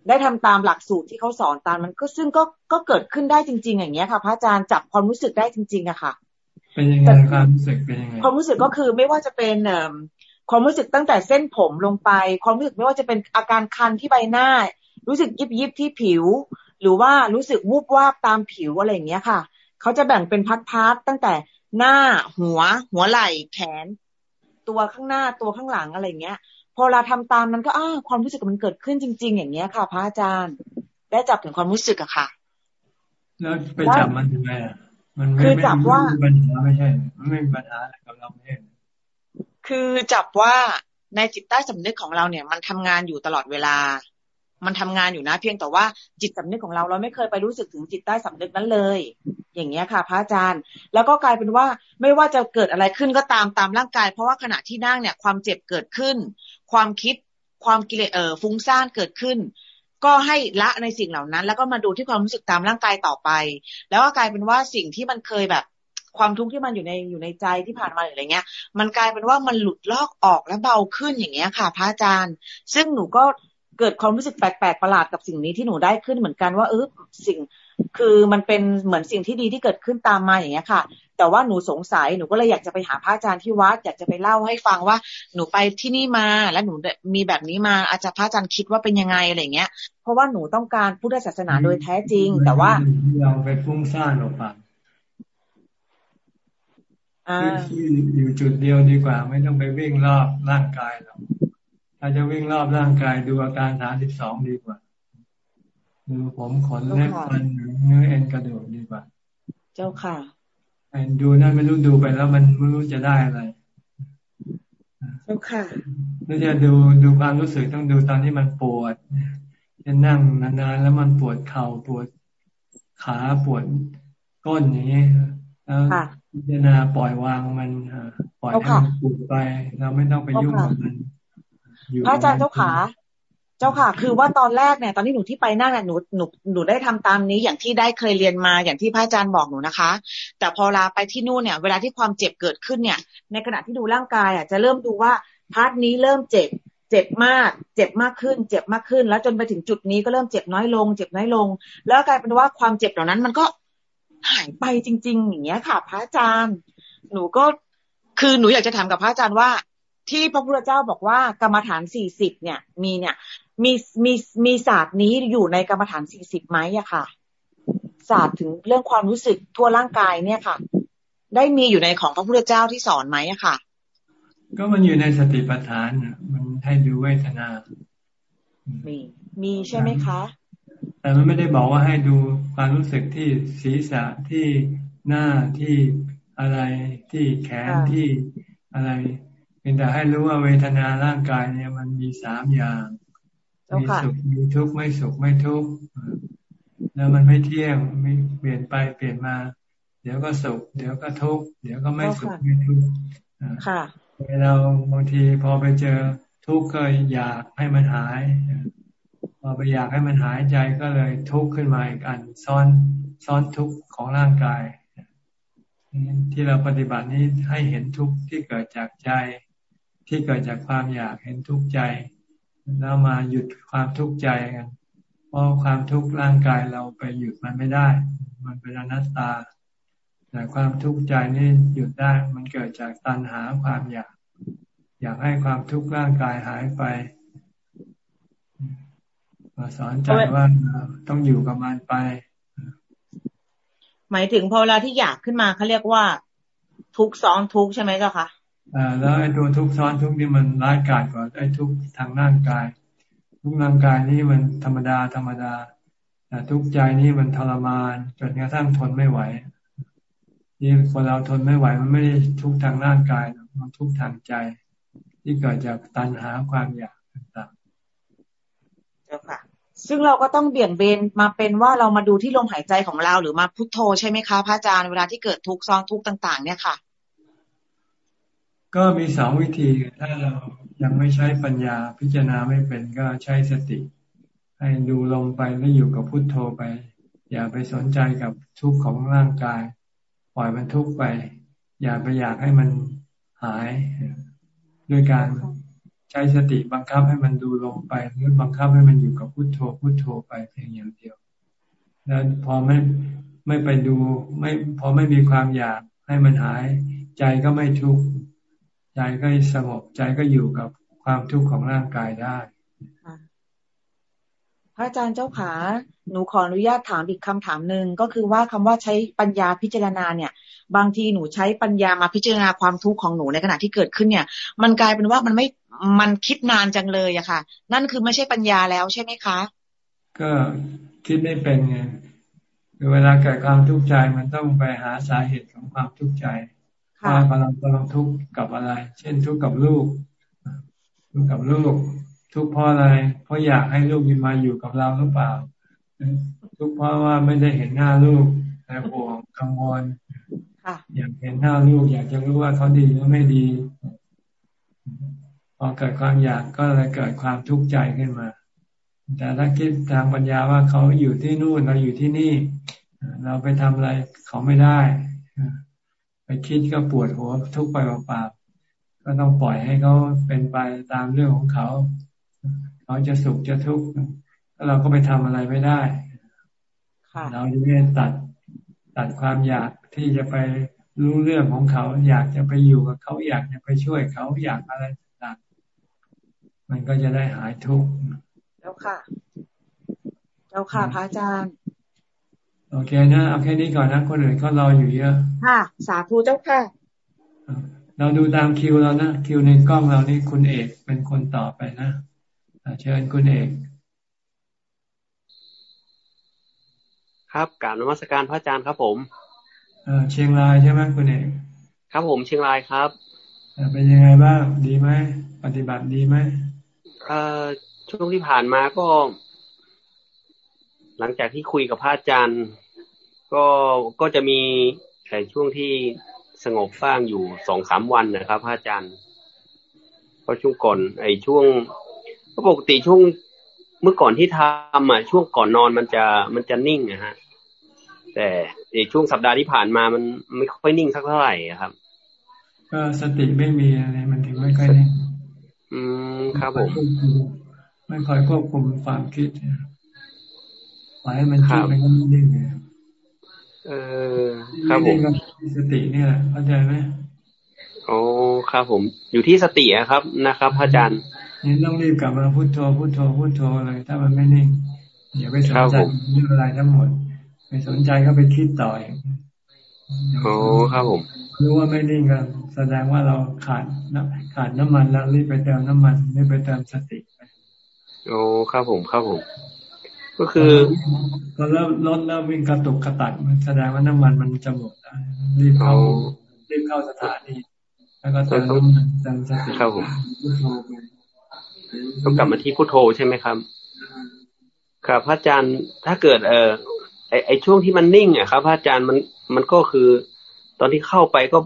ได้ทำตามหลักสูตรที่เขาสอนตามมันก็ซึ่งก็ก็เกิดขึ้นได้จริง ๆ อย่างเงี้ยค่ะพระอาจารย์จับความรู้สึกได้จริงๆอะค่ะ เป็นยังไงความรู้สึกเป็นยังไงความรู้สึกก็คือไม่ว่าจะเป็นเอิ่มความรู้สึกตั้งแต่เส้นผมลงไป ความรู้สึกไม่ว่าจะเป็นอาการคันที่ใบหน้า รู้สึกยิบยิบที่ผิว หรือว่ารู้สึกวูบวาบตามผิวอะไรอย่างเงี้ยค่ะเขาจะแบ่งเป็นพาร์ทๆตั้งแต่ หน้าหัว หัวไหล่ แขน ตัวข้างหน้าตัวข้างหลังอะไรอย่างเงี้ย พอเราทำตามมันก็อ้าความรู้สึกมันเกิดขึ้นจริง ๆ อย่างเงี้ยค่ะ พระอาจารย์ได้จับถึงความรู้สึกอะค่ะ แล้วไปจับมันยังไงอะมันไม่คือจับว่าไม่มีปัญหาไม่ใช่เหรอมันไม่มีปัญหาอะไรกับเราไม่ใช่เหรอคือจับว่าในจิตใต้สำนึกของเราเนี่ย มันทำงานอยู่ตลอดเวลา มันทำงานอยู่นะ เพียงแต่ว่าจิตสำนึกของเราเราไม่เคยไปรู้สึกถึงจิตใต้สำนึกนั้นเลย อย่างเงี้ยค่ะพระอาจารย์ แล้วก็กลายเป็นว่าไม่ว่าจะเกิดอะไรขึ้นก็ตามตามร่างกาย เพราะว่าขณะที่นั่งเนี่ยความเจ็บเกิดขึ้น ความคิดความกิเลสเอ่อฟุ้งซ่านเกิดขึ้น ก็ให้ละในสิ่งเหล่านั้น แล้วก็มาดูที่ความรู้สึกตามร่างกายต่อไป แล้วก็กลายเป็นว่าสิ่งที่มันเคยแบบความทุกข์ที่มันอยู่ในอยู่ในใจที่ผ่านมาอะไรเงี้ย มันกลายเป็นว่ามันหลุดลอกออกและเบาขึ้นอย่างเงี้ยค่ะ พระอาจารย์ ซึ่งหนูก็ เกิดความรู้สึกแปลกๆประหลาดกับสิ่งนี้ที่หนูได้ขึ้นเหมือนกันว่าเออสิ่งคือมันเป็นเหมือนสิ่งที่ดีที่เกิดขึ้นตามมาอย่างเงี้ยค่ะ แต่ว่าหนูสงสัยหนูก็เลยอยากจะไปหาพระอาจารย์ที่วัดอยากจะไปเล่าให้ฟังว่าหนูไปที่นี่มาแล้วหนูมีแบบนี้มาอาจารย์พระอาจารย์คิดว่าเป็นยังไงอะไรเงี้ย เพราะว่าหนูต้องการพุทธศาสนาโดยแท้จริง แต่ว่าเราไปฟุ้งซ่านออกไปอยู่จุดเดียวดีกว่า ไม่ต้องไปวิ่งรอบร่างกายหรอก ถ้าจะวิ่งรอบร่างกายดูอาการสามสิบสองดีกว่า ดูผมขนเล็บฟันเนื้อเอ็นกระดูกดีกว่า เจ้าค่ะดูนั่นไม่รู้ดูไปแล้วมันไม่รู้จะได้อะไรเจ้าค่ะแล้วจะดูดูความรู้สึกต้องดูตอนที่มันปวดจะนั่งนานๆแล้วมันปวดเข่าปวดขาปวดก้นอย่างนี้แล้วพิจารณาปล่อยวางมันปล่อยให้มันปวดไป เราไม่ต้องไปยุ่งกับมัน พระอาจารย์เจ้าขา เจ้าค่ะ คือว่าตอนแรกเนี่ย ตอนที่หนูที่ไปนั่งเนี่ยหนูหนูหนูได้ทำตามนี้อย่างที่ได้เคยเรียนมาอย่างที่พระอาจารย์บอกหนูนะคะ แต่พอลาไปที่นู่นเนี่ย เวลาที่ความเจ็บเกิดขึ้นเนี่ย ในขณะที่ดูร่างกายอะจะเริ่มดูว่าพาร์ทนี้เริ่มเจ็บเจ็บมาก เจ็บมากขึ้น เจ็บมากขึ้น แล้วจนไปถึงจุดนี้ก็เริ่มเจ็บน้อยลง เจ็บน้อยลง แล้วกลายเป็นว่าความเจ็บเหล่านั้นมันก็หายไปจริง ๆ อย่างเงี้ยค่ะ พระอาจารย์ หนูก็คือหนูอยากจะถามกับพระอาจารย์ว่า ที่พระพุทธเจ้าบอกว่ากรรมฐานสี่สิบเนี่ย มีเนี่ย มีมีมีศาสตร์นี้อยู่ในกรรมฐานสี่สิบไหมอะค่ะ ศาสตร์ถึงเรื่องความรู้สึกทั่วร่างกายเนี่ยค่ะ ได้มีอยู่ในของพระพุทธเจ้าที่สอนไหมอะค่ะ ก็มันอยู่ในสติปัฏฐานมันให้ดูเวทนา มีมีใช่ไหมคะ แต่มันไม่ได้บอกว่าให้ดูความรู้สึกที่ศีรษะที่หน้าที่อะไรที่แขนที่อะไร เป็นแต่ให้รู้ว่าเวทนาร่างกายเนี่ยมันมีสามอย่าง มีสุขมีทุกข์ไม่สุขไม่ทุกข์แล้วมันไม่เที่ยงไม่เปลี่ยนไปเปลี่ยนมา เดี๋ยวก็สุข เดี๋ยวก็ทุกข์เดี๋ยวก็ไม่สุขไม่ทุกข์ค่ะเราบางทีพอไปเจอทุกข์ก็อยากให้มันหายพอไปอยากให้มันหายใจก็เลยทุกข์ขึ้นมาอีกอันซ้อนซ้อนทุกข์ของร่างกายที่เราปฏิบัตินี้ให้เห็นทุกข์ที่เกิดจากใจ ที่เกิดจากความอยากเห็นทุกข์ใจ แล้วมาหยุดความทุกข์ใจกันเพราะความทุกข์ร่างกายเราไปหยุดมันไม่ได้ มันเป็นอนัตตา แต่ความทุกข์ใจนี่หยุดได้ มันเกิดจากตัณหาความอยาก อยากให้ความทุกข์ร่างกายหายไปมาสอนใจว่าต้องอยู่กับมันไป หมายถึงพอเวลาที่อยากขึ้นมาเขาเรียกว่า ทุกซ้อนทุกใช่ไหมเจ้าคะ แล้วไอ้ตัวทุกซ้อนทุกนี่มันร้ายกาจกว่าไอ้ทุกทางร่างกาย ทุกร่างกายนี่มันธรรมดาธรรมดาแต่ทุกใจนี่มันทรมานจนกระทั่งทนไม่ไหวนี่คนเราทนไม่ไหวมันไม่ได้ทุกทางร่างกายมันทุกทางใจ ที่เกิดจากตัณหาความอยากต่างๆเจ้าค่ะ ซึ่งเราก็ต้องเบี่ยงเบนมาเป็นว่าเรามาดูที่ลมหายใจของเราหรือมาพุทโธใช่ไหมคะพระอาจารย์เวลาที่เกิดทุกซ้อนทุกต่าง ๆ เนี่ยค่ะ ก็มีสองวิธีถ้าเรายังไม่ใช้ปัญญาพิจารณาไม่เป็นก็ใช้สติ ให้ดูลงไปแล้วอยู่กับพุทโธไป อย่าไปสนใจกับทุกข์ของร่างกาย ปล่อยมันทุกข์ไป อย่าไปอยากให้มันหาย ด้วยการใช้สติบังคับให้มันดูลงไปหรือบังคับให้มันอยู่กับพุทโธพุทโธไปเพียงอย่างเดียว แล้วพอไม่ไม่ไปดูไม่พอไม่มีความอยากให้มันหาย ใจก็ไม่ทุกข์ ใจก็สงบใจก็อยู่กับความทุกข์ของร่างกายได้พระอาจารย์เจ้าขาหนูขออนุญาตถามอีกคำถามหนึ่งก็คือว่าคำว่าใช้ปัญญาพิจารณาเนี่ย บางทีหนูใช้ปัญญามาพิจารณาความทุกข์ของหนูในขณะที่เกิดขึ้นเนี่ย มันกลายเป็นว่ามันไม่มันคิดนานจังเลยอะค่ะ นั่นคือไม่ใช่ปัญญาแล้วใช่ไหมคะ ก็คิดไม่เป็นไงคือเวลาเกิดความทุกข์ใจมันต้องไปหาสาเหตุของความทุกข์ใจ ว่ากำลังกำลังทุกข์กับอะไร เช่นทุกข์กับลูก ทุกข์กับลูก ทุกข์เพราะอะไร เพราะอยากให้ลูกมาอยู่กับเราหรือเปล่า ทุกข์เพราะว่าไม่ได้เห็นหน้าลูกแต่ห่วงกังวลอยากเห็นหน้าลูก อยากจะรู้ว่าเขาดีหรือไม่ดี พอเกิดความอยากก็เลยเกิดความทุกข์ใจขึ้นมา แต่ถ้าคิดทางปัญญาว่าเขาอยู่ที่นู่นเราอยู่ที่นี่ เราไปทำอะไรเขาไม่ได้ไป คิดก็ปวดหัวทุกข์ไปเปล่าๆก็ต้องปล่อยให้เขาเป็นไปตามเรื่องของเขาเขาจะสุขจะทุกข์เราก็ไปทำอะไรไม่ได้เราจะไม่ตัดตัดความอยากที่จะไปรู้เรื่องของเขา อยากจะไปอยู่กับเขาอยากจะไปช่วยเขาอยากอะไรต่างๆมันก็จะได้หายทุกข์แล้วค่ะ แล้วค่ะพระอาจารย์ โอเคนะเอาแค่นี้ก่อนนะคนอื่นก็รออยู่เยอะ ค่ะ สาธุเจ้าค่ะ เราดูตามคิวเรานะคิวในกล้องเรานี่คุณเอกเป็นคนต่อไปนะเชิญคุณเอก ครับกราบนมัสการพระอาจารย์ครับผมเชียงรายใช่ไหมคุณเอกครับผมเชียงรายครับเป็นยังไงบ้างดีไหมปฏิบัติดีไหมเอ่อช่วงที่ผ่านมาก็ หลังจากที่คุยกับพระอาจารย์ ก็ก็จะมีแต่ช่วงที่สงบบ้างอยู่สองสามวันนะครับพระอาจารย์เพราะช่วงก่อน ไอ้ช่วงปกติช่วงเมื่อก่อนที่ทำอะช่วงก่อนนอนมันจะมันจะนิ่งนะฮะ แต่ในช่วงสัปดาห์ที่ผ่านมามันไม่ค่อยนิ่งสักเท่าไหร่ครับก็สติไม่มีอะไรมันถึงไม่ค่อยนิ่งอืมครับผมไม่ค่อยควบคุมความคิดปล่อยให้มันคิดมันก็ไม่นิ่ง เออครับผมสติเนี่ยเข้าใจไหมโอ้ครับผม อยู่ที่สติครับนะครับพระอาจารย์นี่ต้องรีบกลับมาพุโทโธพุโทโธพุโทโธเลยถ้ามันไม่นิ่งอย่าไปสนใจเรื่องอะไรทั้งหมดไปสนใจก็ไปคิดต่อเองโอ้ครับผมรู้ว่าไม่นิ่งกันแสดงว่าเราขาดน้ำขาดน้ำมันแล้วรีบไปเติมน้ำมันรีบไปเติมสติไปโอ้ครับผมครับผม ก็คือพอเริ่มรถเริ่มวิ่งกระตุกกระตักมันแสดงว่าน้ำมันมันจะหมดรีบเข้ารีบเข้าสถานีแล้วก็เติมน้ำมันเติมสติครับผมต้องกลับมาที่พุทโธใช่ไหมครับ ครับพระอาจารย์ถ้าเกิด เออไอไอช่วงที่มันนิ่งอะครับพระอาจารย์มันมันก็คือ ตอนที่เข้าไปก็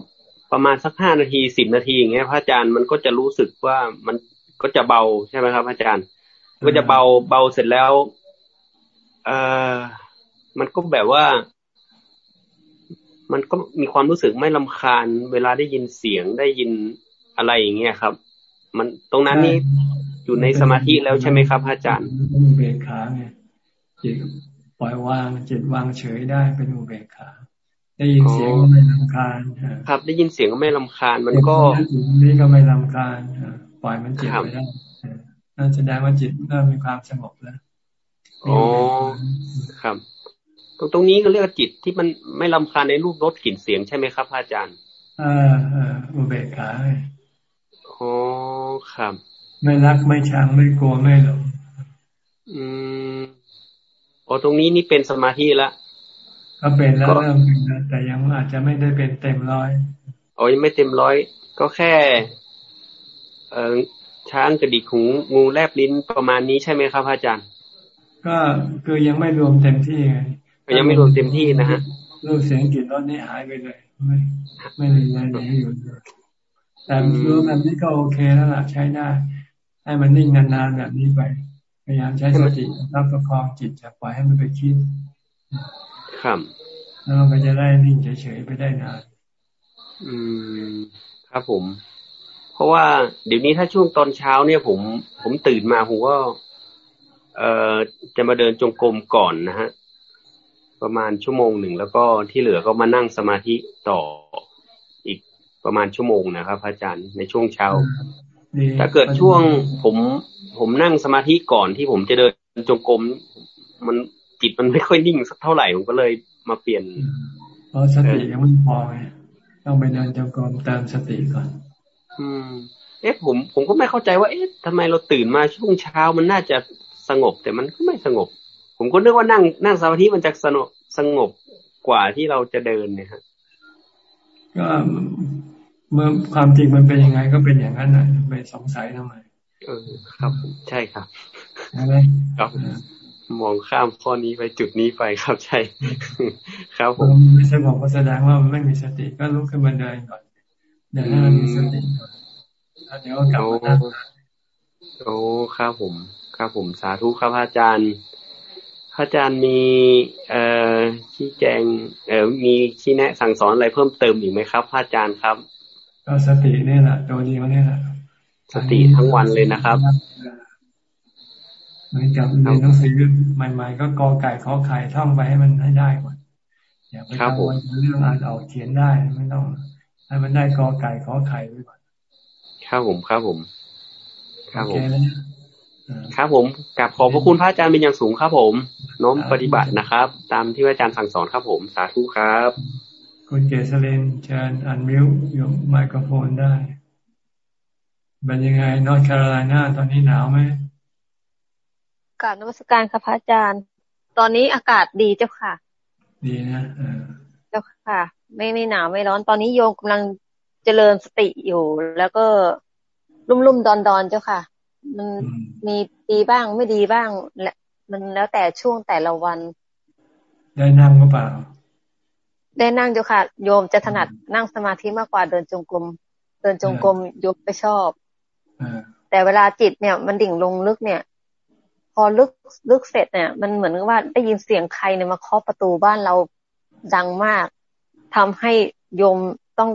ประมาณสักห้านาทีสิบนาทีอย่างเงี้ยพระอาจารย์มันก็จะรู้สึกว่ามันก็จะเบาใช่ไหมครับ อาจารย์ ก็จะเบาเบาเสร็จแล้วเออมันก็แบบว่า มันก็มีความรู้สึกไม่ลำคาญ เวลาได้ยินเสียงได้ยินอะไรอย่างเงี้ยครับ มันตรงนั้นนี่อยู่ในสมาธิแล้วใช่ไหมครับอาจารย์เบกขาไงจิตปล่อยวางจิตวางเฉยได้เป็นอุเบกขาได้ยินเสียงก็ไม่ลำคาญครับ ได้ยินเสียงก็ไม่ลำคาญ มันก็นี่ก็ไม่ลำคาญปล่อยมันจิตไปได้นั่นแสดงว่าจิตก็มีความสงบแล้ว อ๋อครับตรงตรงนี้ก็เรียกว่าจิตที่มันไม่ลำคาญในรูปรสกลิ่นเสียงใช่ไหมครับอาจารย์อ่าอุเบกขาอ๋อครับ ไม่รักไม่ชังไม่กลัวไม่หลงอืมโอ้ตรงนี้นี่เป็นสมาธิละก็เป็นแล้วเริ่มเป็นแล้วแต่ยังอาจจะไม่ได้เป็นเต็มร้อยโอ้ยังไม่เต็มร้อย ก็แค่ เออช้างกระดิกหูงูแลบลิ้นประมาณนี้ใช่ไหมครับอาจารย์ ก็คือยังไม่รวมเต็มที่ไงยังไม่รวมเต็มที่นะฮะรูปเสียงกลิ่นรสนี่หายไปเลย ไม่ไม่มีอะไรไหนอยู่แต่รู้แบบนี้ก็โอเคแล้วล่ะใช้ได้ ให้มันนิ่งนานๆแบบนี้ไป พยายามใช้สติรับประคองจิตจะปล่อยให้มันไปคิดครับแล้วมันก็จะได้นิ่งเฉยๆไปได้นานอืมครับผม เพราะว่าเดี๋ยวนี้ถ้าช่วงตอนเช้าเนี่ยผม ผมตื่นมาผมก็ เอ่อจะมาเดินจงกรมก่อนนะฮะ ประมาณชั่วโมงหนึ่งแล้วก็ที่เหลือก็มานั่งสมาธิต่ออีกประมาณชั่วโมงนะครับอาจารย์ในช่วงเช้า ถ้าเกิดช่วงผมผมนั่งสมาธิก่อนที่ผมจะเดินจงกรมมันจิตมันไม่ค่อยนิ่งสักเท่าไหร่ผมก็เลยมาเปลี่ยนเพราะสติยังไม่พอไงต้องไปเดินจงกรมเติมสติก่อน อืม เอ๊ะผมผมก็ไม่เข้าใจว่า เอ๊ะทำไมเราตื่นมาช่วงเช้ามันน่าจะ สงบแต่มันก็ไม่สงบ ผมก็นึกว่านั่งนั่งสมาธิมันจะสงบสงบกว่าที่เราจะเดินเนี่ยฮะก็เมื่อความจริงมันเป็นยังไงก็เป็นอย่างนั้นนะไปสงสัยทำไมเออครับ ใช่ครับอะไรครับมองข้ามข้อนี้ไปจุดนี้ไปครับใช่ ครับผมไม่ใช่บอกว่าแสดงว่ามันไม่มีสติก็ลุกขึ้นมาเดินก่อนเดินให้มันมีสติก่อนแล้วเดี๋ยวก็กลับมาโอ้ครับผม ครับผมสาธุครับอาจารย์พระอาจารย์มีเอ่อชี้แจงเอ่อมีชี้แนะสั่งสอนอะไรเพิ่มเติมอีกไหมครับพระอาจารย์ครับก็สตินี่แหละตัวเดียวนี่แหละสติทั้งวันเลยนะครับเหมือนกับเรียนหนังสือใหม่ๆ ก็กอไก่ขอไข่ท่องไปให้มันให้ได้ก่อนอย่าไปกังวลเรื่องอ่านออกเขียนได้ไม่ต้องให้มันได้กอไก่ขอไข่ไว้ก่อนครับผมครับผมครับผม ครับผมกับขอบพระคุณพระอาจารย์เป็นอย่างสูงครับผมน้อมปฏิบัตินะครับ ตามที่อาจารย์สั่งสอนครับผม สาธุครับ คุณเจษเลนเชิญอันมิวยกไมโครโฟนได้เป็นยังไงนอตแคโรไลนาตอนนี้หนาวไหมกาศนวัตการค่ะพระอาจารย์ ตอนนี้อากาศดีเจ้าค่ะ ดีนะเจ้าค่ะ ไม่ไม่หนาวไม่ร้อนตอนนี้โยมกำลังเจริญสติอยู่ แล้วก็รุ่มรุ่มดอนดอนเจ้าค่ะ มันมีดีบ้างไม่ดีบ้างและมันแล้วแต่ช่วงแต่ละวัน ได้นั่งหรือเปล่า ได้นั่งเจ้าค่ะ โยมจะถนัดนั่งสมาธิมากกว่าเดินจงกรมเดินจงกรมโยมไปชอบแต่เวลาจิตเนี่ย มันดิ่งลงลึกเนี่ย พอลึกลึกเสร็จเนี่ย มันเหมือนว่าได้ยินเสียงใครเนี่ยมาเคาะประตูบ้านเราดังมากทำให้โยมต้อง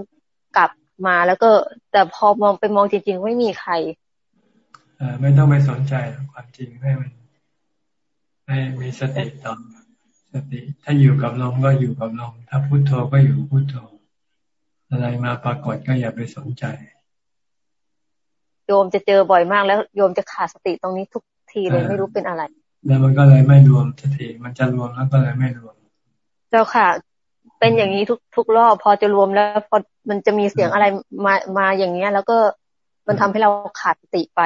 กลับมาแล้วก็ แต่พอมองไปมองจริงๆไม่มีใครอ ไม่ต้องไปสนใจความจริงให้มันให้มีสติต่อสติ ถ้าอยู่กับลมก็อยู่กับลมถ้าพุโทโธก็อยู่พุโทโธ อะไรมาปรากฏก็อย่าไปสนใจ โยมจะเจอบ่อยมากแล้วโยมจะขาดสติตรงนี้ทุกทีเลยไม่รู้เป็นอะไร แล้วมันก็เลยไม่รวมสติมันจะรวมแล้วก็เลยไม่รวม เจ้าค่ะ เป็นอย่างนี้ทุกทุกรอบพอจะรวมแล้ว พอมันจะมีเสียงอะไรมามาอย่างเงี้ย แล้วก็มันทำให้เราขาดสติไป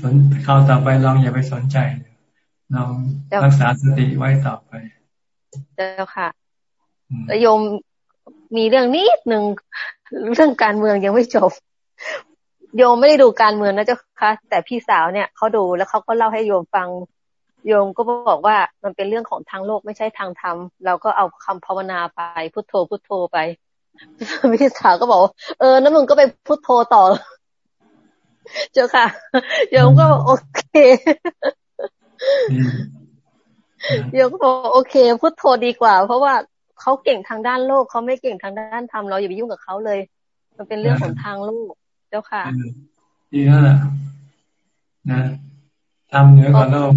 สนคราวต่อไปลองอย่าไปสนใจลองรักษาสติไว้ต่อไป เจ้าค่ะโยมมีเรื่องนิดหนึ่งเรื่องการเมืองยังไม่จบ โยมไม่ได้ดูการเมืองนะเจ้าค่ะแต่พี่สาวเนี่ยเขาดูแล้วเขาก็เล่าให้โยมฟัง โยมก็บอกว่ามันเป็นเรื่องของทางโลกไม่ใช่ทางธรรมเราก็เอาคำภาวนาไปพุทโธพุทโธไปพี่สาวก็บอก เออแล้วมึงก็ไปพุทโธต่อ เจ้าค่ะโยมก็โอเคโยมก็บอกโอเคพุทโธดีกว่า เพราะว่าเขาเก่งทางด้านโลกเขาไม่เก่งทางด้านธรรมเราอย่าไปยุ่งกับเขาเลย มันเป็นเรื่องของทางโลกเจ้าค่ะดีแล้วล่ะนะทำเหนือกว่าโลก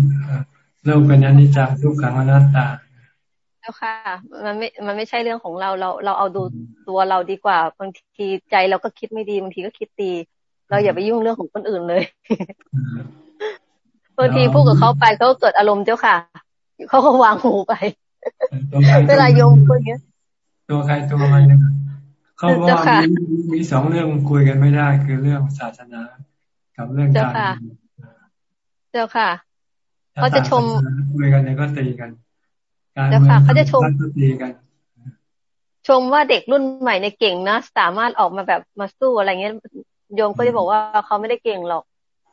โลกเป็นอนิจจังทุกขังอนัตตาเจ้าค่ะ มันไม่ มันไม่ใช่เรื่องของเรา เรา เราเอาดูตัวเราดีกว่า บางทีใจเราก็คิดไม่ดี บางทีก็คิดดี เราอย่าไปยุ่งเรื่องของคนอื่นเลยบางทีพูดกับเขาไปเขาเกิดอารมณ์เจ้าค่ะเขาก็วางหูไปเวลาโยมพูดเงี้ย ตัวใครตัวมันเขาบอกว่ามีมีสองเรื่องคุยกันไม่ได้ คือเรื่องศาสนา กับเรื่องการเจ้าค่ะเขาจะชมคุยกันเนี่ยก็ตีกันการเจ้าค่ะเขาจะชมตีกัน ชมว่าเด็กรุ่นใหม่ในเก่งนะ สามารถออกมาแบบมาสู้อะไรเงี้ย โยมก็จะบอกว่าเขาไม่ได้เก่งหรอก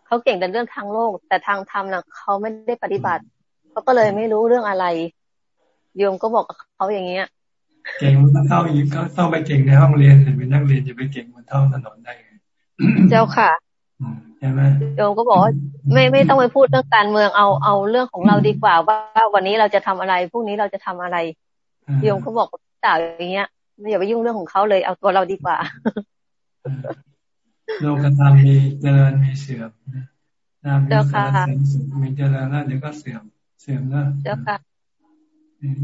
เขาเก่งแต่เรื่องทางโลก แต่ทางธรรมนะเขาไม่ได้ปฏิบัติเขาก็เลยไม่รู้เรื่องอะไร โยมก็บอกเขาอย่างเงี้ย เก่งมันเท่าอีกก็ต้องไปเก่งในห้องเรียนเป็นนักเรียนจะไปเก่งบนท้องถนนได้เจ้าค่ะใช่ไหมโยมก็บอกว่าไม่ไม่ต้องไปพูดเรื่องการเมืองเอาเอาเรื่องของเราดีกว่าว่าวันนี้เราจะทำอะไรพรุ่งนี้เราจะทำอะไรโยมก็บอกสาวอย่างเงี้ยอย่าไปยุ่งเรื่องของเขาเลยเอาตัวเราดีกว่า โลกธรรมมีเจริญมีเสื่อมนามมีสารเสื่อมสุขมีเจริญแล้วเดี๋ยวก็เสื่อมเสื่อมแล้วเจ้าค่ะ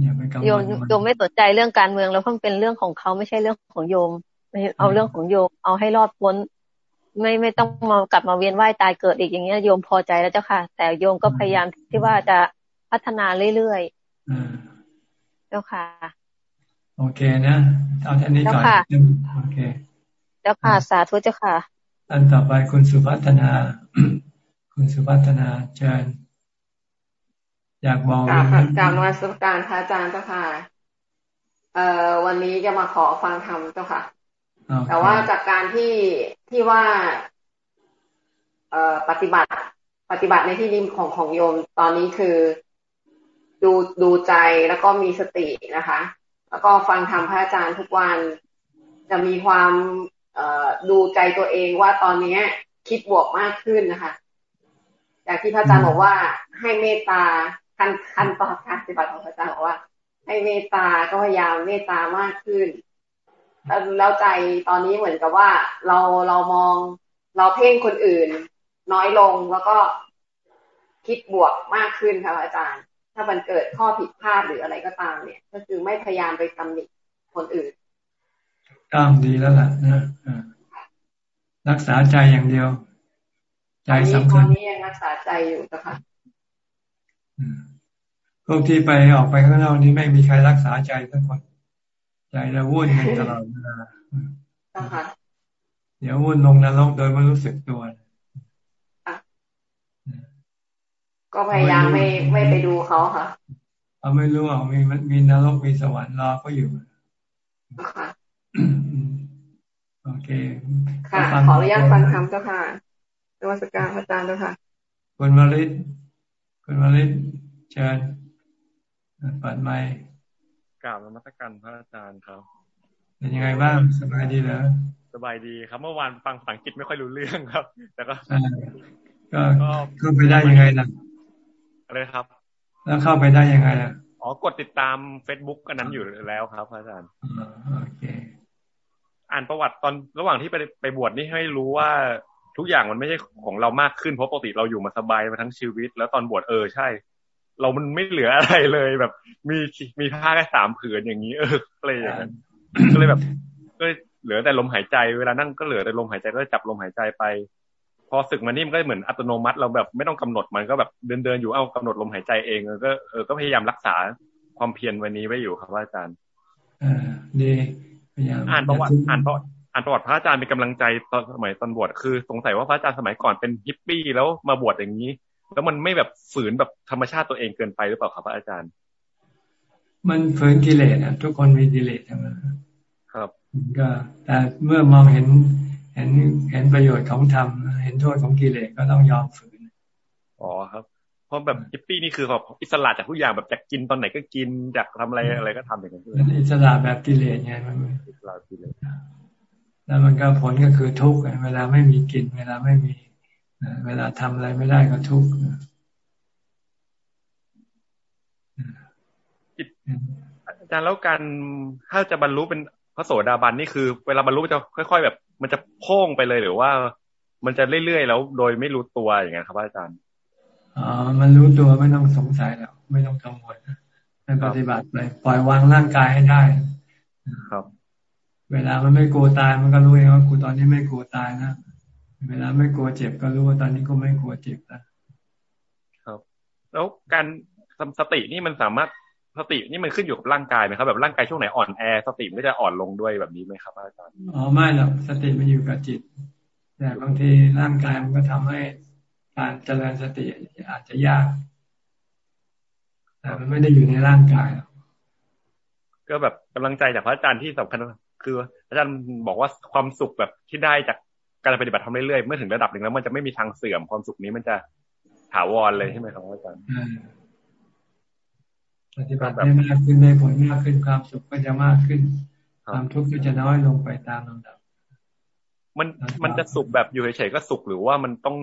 อย่าไปกังวลโยมโยมไม่สนใจเรื่องการเมืองแล้วเพราะเป็นเรื่องของเขาไม่ใช่เรื่องของโยม เอาเรื่องของโยม เอาให้รอดพ้น ไม่ไม่ต้องมากลับมาเวียนว่ายตายเกิดอีกอย่างเงี้ยโยมพอใจแล้วเจ้าค่ะ แต่โยมก็พยายามที่ว่าจะพัฒนาเรื่อยๆเจ้าค่ะ โอเคนะเอาแค่นี้ก่อนโอเคจ้าค่ะ สาธุเจ้าค่ะ อันต่อไปคุณสุพัฒนา คุณสุพัฒนาเชิญอยากบอกกราบกราบนวัตการพระอาจารย์เจ้าค่ะ เอ่อวันนี้จะมาขอฟังธรรมเจ้าค่ะ แต่ว่าจากการที่ที่ว่า เอ่อปฏิบัติ ปฏิบัติในที่นี้ของของโยมตอนนี้คือ ดูดูใจแล้วก็มีสตินะคะ แล้วก็ฟังธรรมพระอาจารย์ทุกวันจะมีความ ดูใจตัวเองว่าตอนนี้คิดบวกมากขึ้นนะคะอย่างที่พระอาจารย์บอกว่าให้เมตตาขั้นขั้นตอนการปฏิบัติของพระอาจารย์บอกว่า ให้เมตตาก็พยายามเมตตามากขึ้นแล้วใจตอนนี้เหมือนกับว่าเราเรามองเราเพ่งคนอื่น น้อยลงแล้วก็คิดบวกมากขึ้นค่ะอาจารย์ ถ้ามันเกิดข้อผิดพลาดหรืออะไรก็ตามเนี่ย ก็คือไม่พยายามไปตำหนิคนอื่น ตามดีแล้วล่ะนะรักษาใจอย่างเดียว ใจสำคัญตอนนี้ยังรักษาใจอยู่นะคะพวกที่ไปออกไปข้างนอกนี้ไม่มีใครรักษาใจสักคนใจจะวุ่นตลอดเวลาเดี๋ยววุ่นลงนรกโดยไม่รู้สึกตัวก็พยายามไม่ไม่ไปดูเขาค่ะ เอาไม่รู้อะมีมีนรกมีสวรรค์รอเขาอยู่ค่ะ โอเค ค่ะ ขออนุญาตฟังคำเจ้าค่ะนวัตการอาจารย์เจ้าค่ะ คุณมาลิศคุณมาลิศเชิญปัดไม้กราบนมัสการพระอาจารย์ครับ เป็นยังไงบ้างสบายดีเหรอสบายดีครับเมื่อวานฟังภาษาอังกฤษไม่ค่อยรู้เรื่องครับ แต่ก็ก็ก็ไปได้ยังไงล่ะอะไรครับ แล้วเข้าไปได้ยังไงอะอ๋อกดติดตามเฟซบุ๊กอันนั้นอยู่แล้วครับ อาจารย์โอเค อ่านประวัติตอนระหว่างที่ไปไปบวชนี่ให้รู้ว่าทุกอย่างมันไม่ใช่ของเรามากขึ้นเพราะปกติเราอยู่มาสบายมาทั้งชีวิต แล้วตอนบวชเออใช่ เรามันไม่เหลืออะไรเลยแบบ มีมีผ้าแค่สามผืนอย่างนี้ เออเลยอย่างนั้นก็เลยแบบก็เหลือแต่ลมหายใจเวลานั่งก็เหลือแต่ลมหายใจก็จับลมหายใจไป พอศึกมานี่มันก็เหมือนอัตโนมัติเราแบบไม่ต้องกำหนดมันก็แบบเดินเดินอยู่เอากำหนดลมหายใจเองก็เออก็พยายามรักษาความเพียรวันนี้ไว้อยู่ครับอาจารย์อ่าดี อ่านประวัติอ่านประวัติอ่านประวัติพระอาจารย์เป็นกำลังใจตอนสมัยตอนบวชคือ สงสัยว่าพระอาจารย์สมัยก่อนเป็นฮิปปี้แล้วมาบวชอย่างนี้ แล้วมันไม่แบบฝืนแบบธรรมชาติตัวเองเกินไปหรือเปล่าครับพระอาจารย์ มันฝืนกิเลสอะทุกคนมีกิเลสทั้งนั้นครับก็แต่เมื่อมองเห็นเห็นเห็นประโยชน์ของธรรมเห็นโทษของกิเลสก็ต้องยอมฝืนอ๋อครับ เพราะแบบฮิปปี้นี่คือแบบอิสระจากทุกอย่างแบบจากกินตอนไหนก็กินจากทำอะไรอะไรก็ทำอย่างนั้นเลยอิสระแบบกิเลสไงมันอิสระกิเลสแล้วมันก็ผลก็คือทุกข์เวลาไม่มีกิน เวลาไม่มีเวลาทำอะไรไม่ได้ก็ทุกข์อาจารย์แล้วการถ้าจะบรรลุเป็นพระโสดาบันนี่คือ เวลาบรรลุจะค่อย ๆ แบบ มันจะโพ่งไปเลยหรือว่า มันจะเรื่อยๆแล้วโดยไม่รู้ตัวอย่างเงี้ยครับอาจารย์ อ๋อมันรู้ตัวไม่ต้องสงสัยแล้วไม่ต้องกังวลให้ปฏิบัติไปปล่อยวางร่างกายให้ได้ ครับ เวลามันไม่กลัวตายมันก็รู้เองว่ากูตอนนี้ไม่กลัวตายนะเวลาไม่กลัวเจ็บก็รู้ว่าตอนนี้ก็ไม่กลัวเจ็บแล้วครับ แล้วการสตินี่มันสามารถสตินี่มันขึ้นอยู่กับร่างกายไหมครับแบบร่างกายช่วงไหนอ่อนแอสติไม่จะอ่อนลงด้วยแบบนี้ไหมครับอาจารย์อ๋อไม่หรอกสติมันอยู่กับจิต แต่บางทีร่างกายมันก็ทำให้ การเจริญสติอาจจะยากแต่มันไม่ได้อยู่ในร่างกายก็แบบกำลังใจจากพระอาจารย์ที่สำคัญคืออาจารย์บอกว่าความสุขแบบที่ได้จากการปฏิบัติทำเรื่อยๆเมื่อถึงระดับหนึ่งแล้ว มันจะไม่มีทางเสื่อมความสุขนี้มันจะถาวรเลยใช่ไหมครับอาจารย์ปฏิบัติได้มากขึ้นได้ผลมากขึ้นความสุขก็จะมากขึ้น ความทุกข์ก็จะน้อยลงไปตามลำดับมันมันจะสุขแบบอยู่เฉยๆก็สุขหรือว่ามันต้อง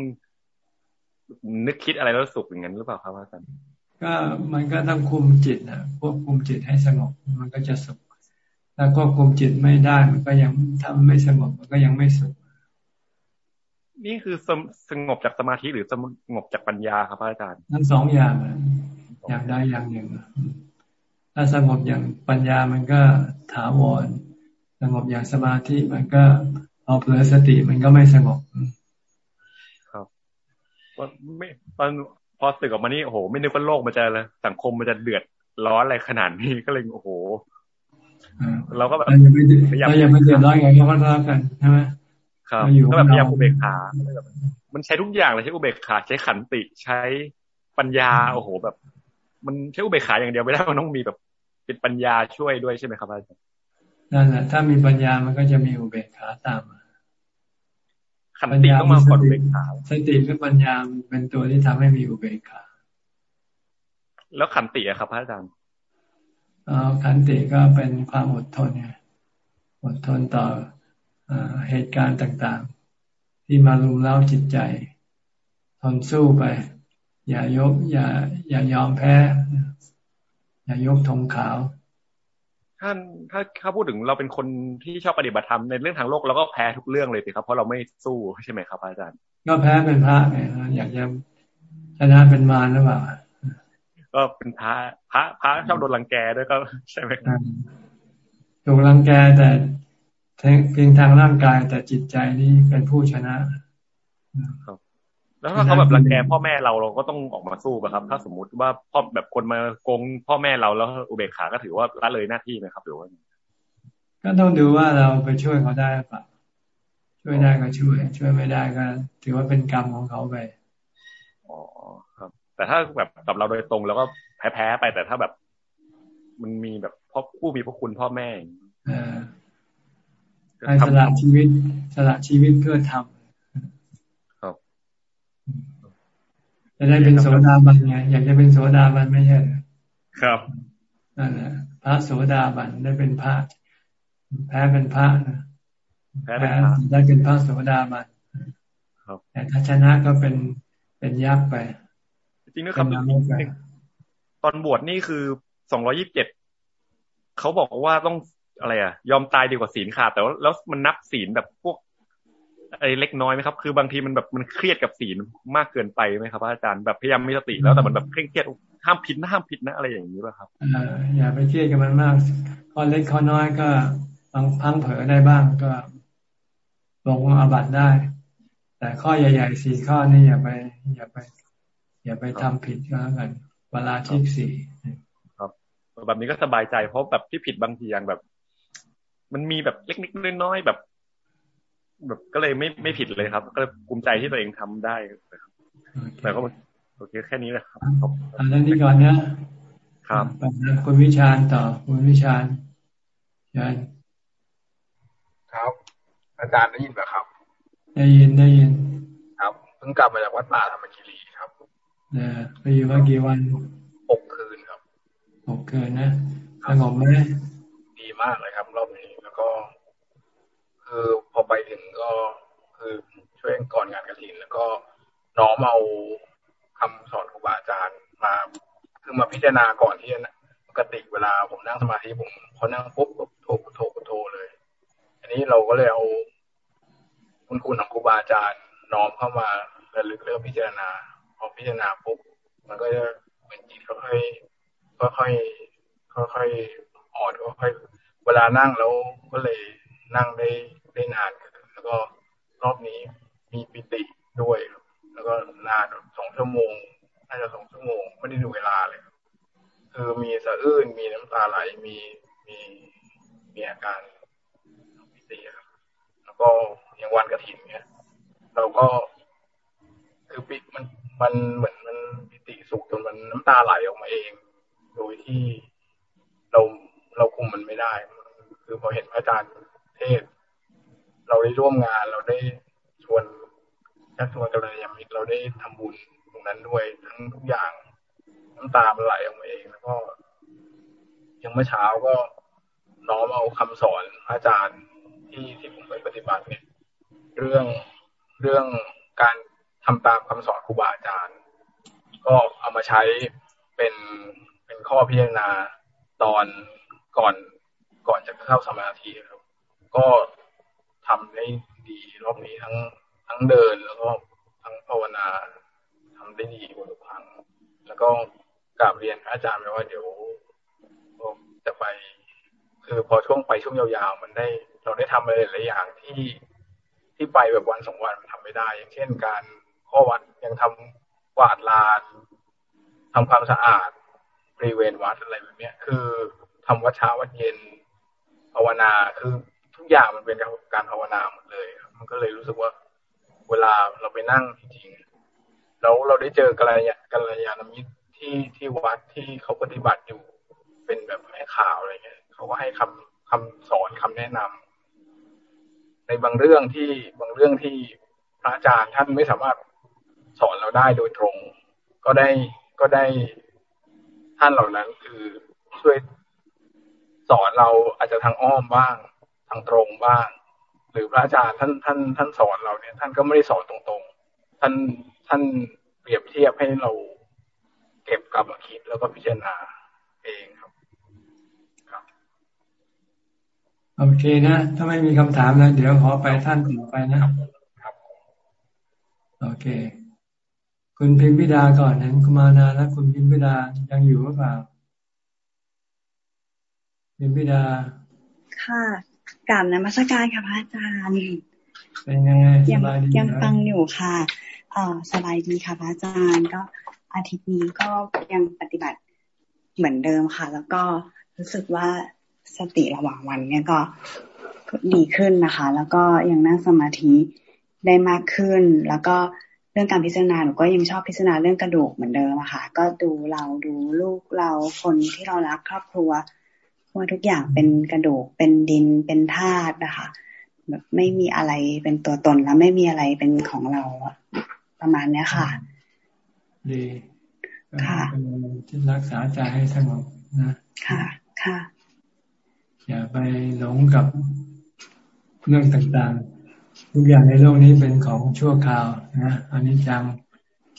นึกคิดอะไรแล้วสุขอย่างนั้นหรือเปล่าครับอาจารย์ก็มันก็ต้องคุมจิตนะควบคุมจิตให้สงบมันก็จะสุขถ้าควบคุมจิตไม่ได้มันก็ยังทำไม่สงบมันก็ยังไม่สุขนี่คือสงบจากสมาธิหรือสงบจากปัญญาครับอาจารย์ทั้งสองอย่างอย่างใดอย่างหนึ่งถ้าสงบอย่างปัญญามันก็ถาวรสงบอย่างสมาธิมันก็เอาเผลอสติมันก็ไม่สงบ ไม่ตอนพอสึกออกมานี่โอ้โห ไม่นึกว่าโลกมันจะเลยสังคมมันจะเดือดร้อนอะไรขนาดนี้ก็เลยโอ้โหเราก็แบบพยายามเราอย่าไปเดือดร้อนไงเราก็ทะเลาะกันใช่ไหมครับก็แบบพยายามอุเบกขามันใช้ทุกอย่างเลยใช้อุเบกขาใช้ขันติใช้ปัญญาโอ้โห แบบ มันใช้อุเบกขาอย่างเดียวไม่ได้มันต้องมีแบบเป็นปัญญาช่วยด้วยใช่ไหมครับอาจารย์นั่นแหละถ้ามีปัญญามันก็จะมีอุเบกขาตามมา ขันติต้องมาก่อนอุเบกขาสติกับปัญญาเป็นตัวที่ทำให้มีอุเบกขาแล้วขันติอะครับพระอาจารย์อ๋อขันติก็เป็นความอดทนไงอดทนต่ออเหตุการณ์ต่างๆ ที่มารุมเร้าจิตใจ ทนสู้ไป อย่ายก อย่า อย่ายอมแพ้ อย่ายกธงขาว ท่านถ้าถ้าพูดถึงเราเป็นคนที่ชอบปฏิบัติธรรมในเรื่องทางโลกเราก็แพ้ทุกเรื่องเลยสิครับ เพราะเราไม่สู้ใช่ไหมครับ อาจารย์ ก็แพ้เป็นพระไงอยากจะชนะเป็นมารหรือเปล่าก็เป็นพระพระพระชอบโดนรังแกด้วยก็ใช่ไหมครับถูกรังแกแต่เพียงทางร่างกายแต่จิตใจนี่เป็นผู้ชนะครับ แล้วถ้าเขาแบบรังแกพ่อแม่เราเราก็ต้องออกมาสู้ป่ะครับ ถ้าสมมุติว่าพ่อแบบคนมาโกงพ่อแม่เราแล้วอุเบกขาก็ถือว่าละเลยหน้าที่ไหมครับหรือว่าก็ต้องดูว่าเราไปช่วยเขาได้ปะช่วยได้ก็ช่วย ช่วยไม่ได้ก็ ถือว่าเป็นกรรมของเขาไปอ๋อครับ แต่ถ้าแบบกับเราโดยตรงแล้วก็แพ้ๆไปแต่ถ้าแบบ มันมีแบบพ่อผู้มีพระคุณพ่อแม่ให้สละชีวิตสละชีวิตเพื่อทำครับ จะได้เป็นโสดาบันไงอยากจะเป็นโสดาบันไม่ใช่ครับนั่นแหละพระโสดาบันได้เป็นพระแพ้เป็นพระนะแพ้ได้เป็นพระโสดาบันแต่ถ้าชนะก็เป็นเป็นยักษ์ไป จริงนะครับตอนบวชนี่คือสองร้อยิบเจ็ดเขาบอกว่าต้องอะไรอะ ยอมตายดีกว่าศีลขาดแต่ว่าแล้วมันนับศีลแบบพวก ไอ้เล็กน้อยไหมครับ คือบางทีมันแบบมันเครียดกับศีลมากเกินไปไหมครับอาจารย์แบบพยายามมีสติแล้วแต่มันแบบเคร่งเครียดห้ามผิดนะห้ามผิดนะอะไรอย่างนี้ป่ะครับอ่าอย่าไปเครียดกับมันมากข้อเล็กข้อน้อยก็บางพังเผลอได้บ้างก็ลงอาบัตได้ แต่ข้อใหญ่ๆสี่ข้อนี่อย่าไป อย่าไป อย่าไปทำผิดก็แล้วกันเวลาชิกสี่ครับแบบนี้ก็สบายใจเพราะแบบที่ผิดบางทีอย่างแบบ มันมีแบบเล็กๆน้อยๆแบบ แบบก็เลยไม่ไม่ผิดเลยครับ ก็ภูมิใจที่ตัวเองทำได้แต่ก็โอเคแค่นี้แหละครับอันนั้นที่ก่อนนะครับคุณวิชาญต่อคุณวิชาญเชิญครับ อาจารย์ได้ยินไหมครับ ได้ยินได้ยิน ครับเพิ่งกลับมาจากวัดป่าธรรมกิรีครับเนี่ยไปอยู่มากี่วันหกคืนครับหกคืนนะสงบไหมดีมากเลยครับรอบนี้แล้วก็ คือพอไปถึงก็คือช่วยก่อนงานกระถิน แล้วก็น้อมเอาคำสอนครูบาอาจารย์มา คือมาพิจารณาก่อนที่จะปกติเวลาผมนั่งสมาธิผมพอนั่งปุ๊บโทรโทรโทรเลย อันนี้เราก็เลยเอาคุณคุณของครูบาอาจารย์น้อมเข้ามาระลึกเรื่องพิจารณา พอพิจารณาปุ๊บมันก็จะเหมือนจิตค่อยค่อยค่อยๆอ่อนค่อยเวลานั่งแล้วก็เลยนั่งได้ ได้นาน แล้วก็รอบนี้มีปิติด้วย แล้วก็นานสองชั่วโมงน่าจะสองชั่วโมงไม่ได้ดูเวลาเลยคือมีสะอื้นมีน้ำตาไหลมีมีมีอาการพิเศษครับแล้วก็อย่างวันกระถินเนี่ยเราก็คือปิมันมันเหมือนมันปิติสุขจนมันน้ำตาไหลออกมาเอง โดยที่เราเราคุมมันไม่ได้ คือพอเห็นพระอาจารย์เทศ เราได้ร่วมงาน เราได้ชวนชักชวนกันเลยอย่างมิตรเราได้ทำบุญตรงนั้นด้วยทั้งทุกอย่างน้ำตามันไหลออกมาเองแล้วก็ยังเมื่อเช้าก็น้อมเอาคำสอนอาจารย์ที่ที่ผมไปปฏิบัติเนี่ย เรื่องเรื่องการทำตามคำสอนครูบาอาจารย์ ก็เอามาใช้เป็นเป็นข้อพิจารณาตอนก่อนก่อนจะเข้าสมาธิครับก็ ทำได้ดีรอบนี้ทั้งทั้งเดินแล้วก็ทั้งภาวนาทำได้ดีกว่าทุกครั้งแล้วก็กราบเรียนอาจารย์ไปว่าเดี๋ยวจะไป คือพอช่วงไปช่วงยาวๆ มันได้ เราได้ทำอะไรหลายอย่างที่ที่ไปแบบวันสองวันมันทำไม่ได้ อย่างเช่น การข้อวัดยังทำกวาดลานทำความสะอาดบริเวณวัดอะไรแบบนี้คือทำวัดเช้าวัดเย็นภาวนาคือ อย่างมันเป็นการภาวนาหมดเลยมันก็เลยรู้สึกว่า เวลาเราไปนั่งจริงๆแล้วเราได้เจอกัลยากัลยาณมิตรที่ที่วัดที่เขาปฏิบัติอยู่ เป็นแบบแม่ข่าวอะไรเงี้ยเขาก็ให้คำคำสอนคำแนะนำในบางเรื่องที่บางเรื่องที่พระอาจารย์ท่านไม่สามารถสอนเราได้โดยตรง ก็ได้ก็ได้ท่านเหล่านั้นคือช่วยสอนเราอาจจะทางอ้อมบ้าง ทางตรงบ้าง หรือพระอาจารย์ท่านท่านท่านสอนเราเนี่ย ท่านก็ไม่ได้สอนตรงๆ ท่านท่านเปรียบเทียบให้เราเก็บกลับมาคิดแล้วก็พิจารณาเองครับครับโอเคนะ ถ้าไม่มีคำถามแล้วเดี๋ยวขอไปท่านต่อไปนะครับโอเค คุณพิมพิดาก่อนเห็นคุณมานาแล้วคุณพิมพิดายังอยู่หรือเปล่าพิมพิดาค่ะ กลับนมัสการค่ะพระอาจารย์เป็นไงยังยังฟังอยู่ค่ะเออสบายดีค่ะพระอาจารย์ก็อาทิตย์นี้ก็ยังปฏิบัติเหมือนเดิมค่ะ แล้วก็รู้สึกว่าสติระหว่างวันเนี่ยก็ดีขึ้นนะคะ แล้วก็ยังนั่งสมาธิได้มากขึ้น แล้วก็เรื่องการพิจารณาหนูก็ยังชอบพิจารณาเรื่องกระดูกเหมือนเดิมอะค่ะ ก็ดูเราดูลูกเราคนที่เรารักครอบครัว ว่าทุกอย่างเป็นกระดูกเป็นดินเป็นธาตุนะคะแบบไม่มีอะไรเป็นตัวตนแล้วไม่มีอะไรเป็นของเราประมาณเนี้ยค่ะ ดีค่ะที่รักษาใจให้สงบนะค่ะ ค่ะ อย่าไปหลงกับเรื่องต่างๆ ทุกอย่างในโลกนี้เป็นของชั่วคราวนะอันนี้จัง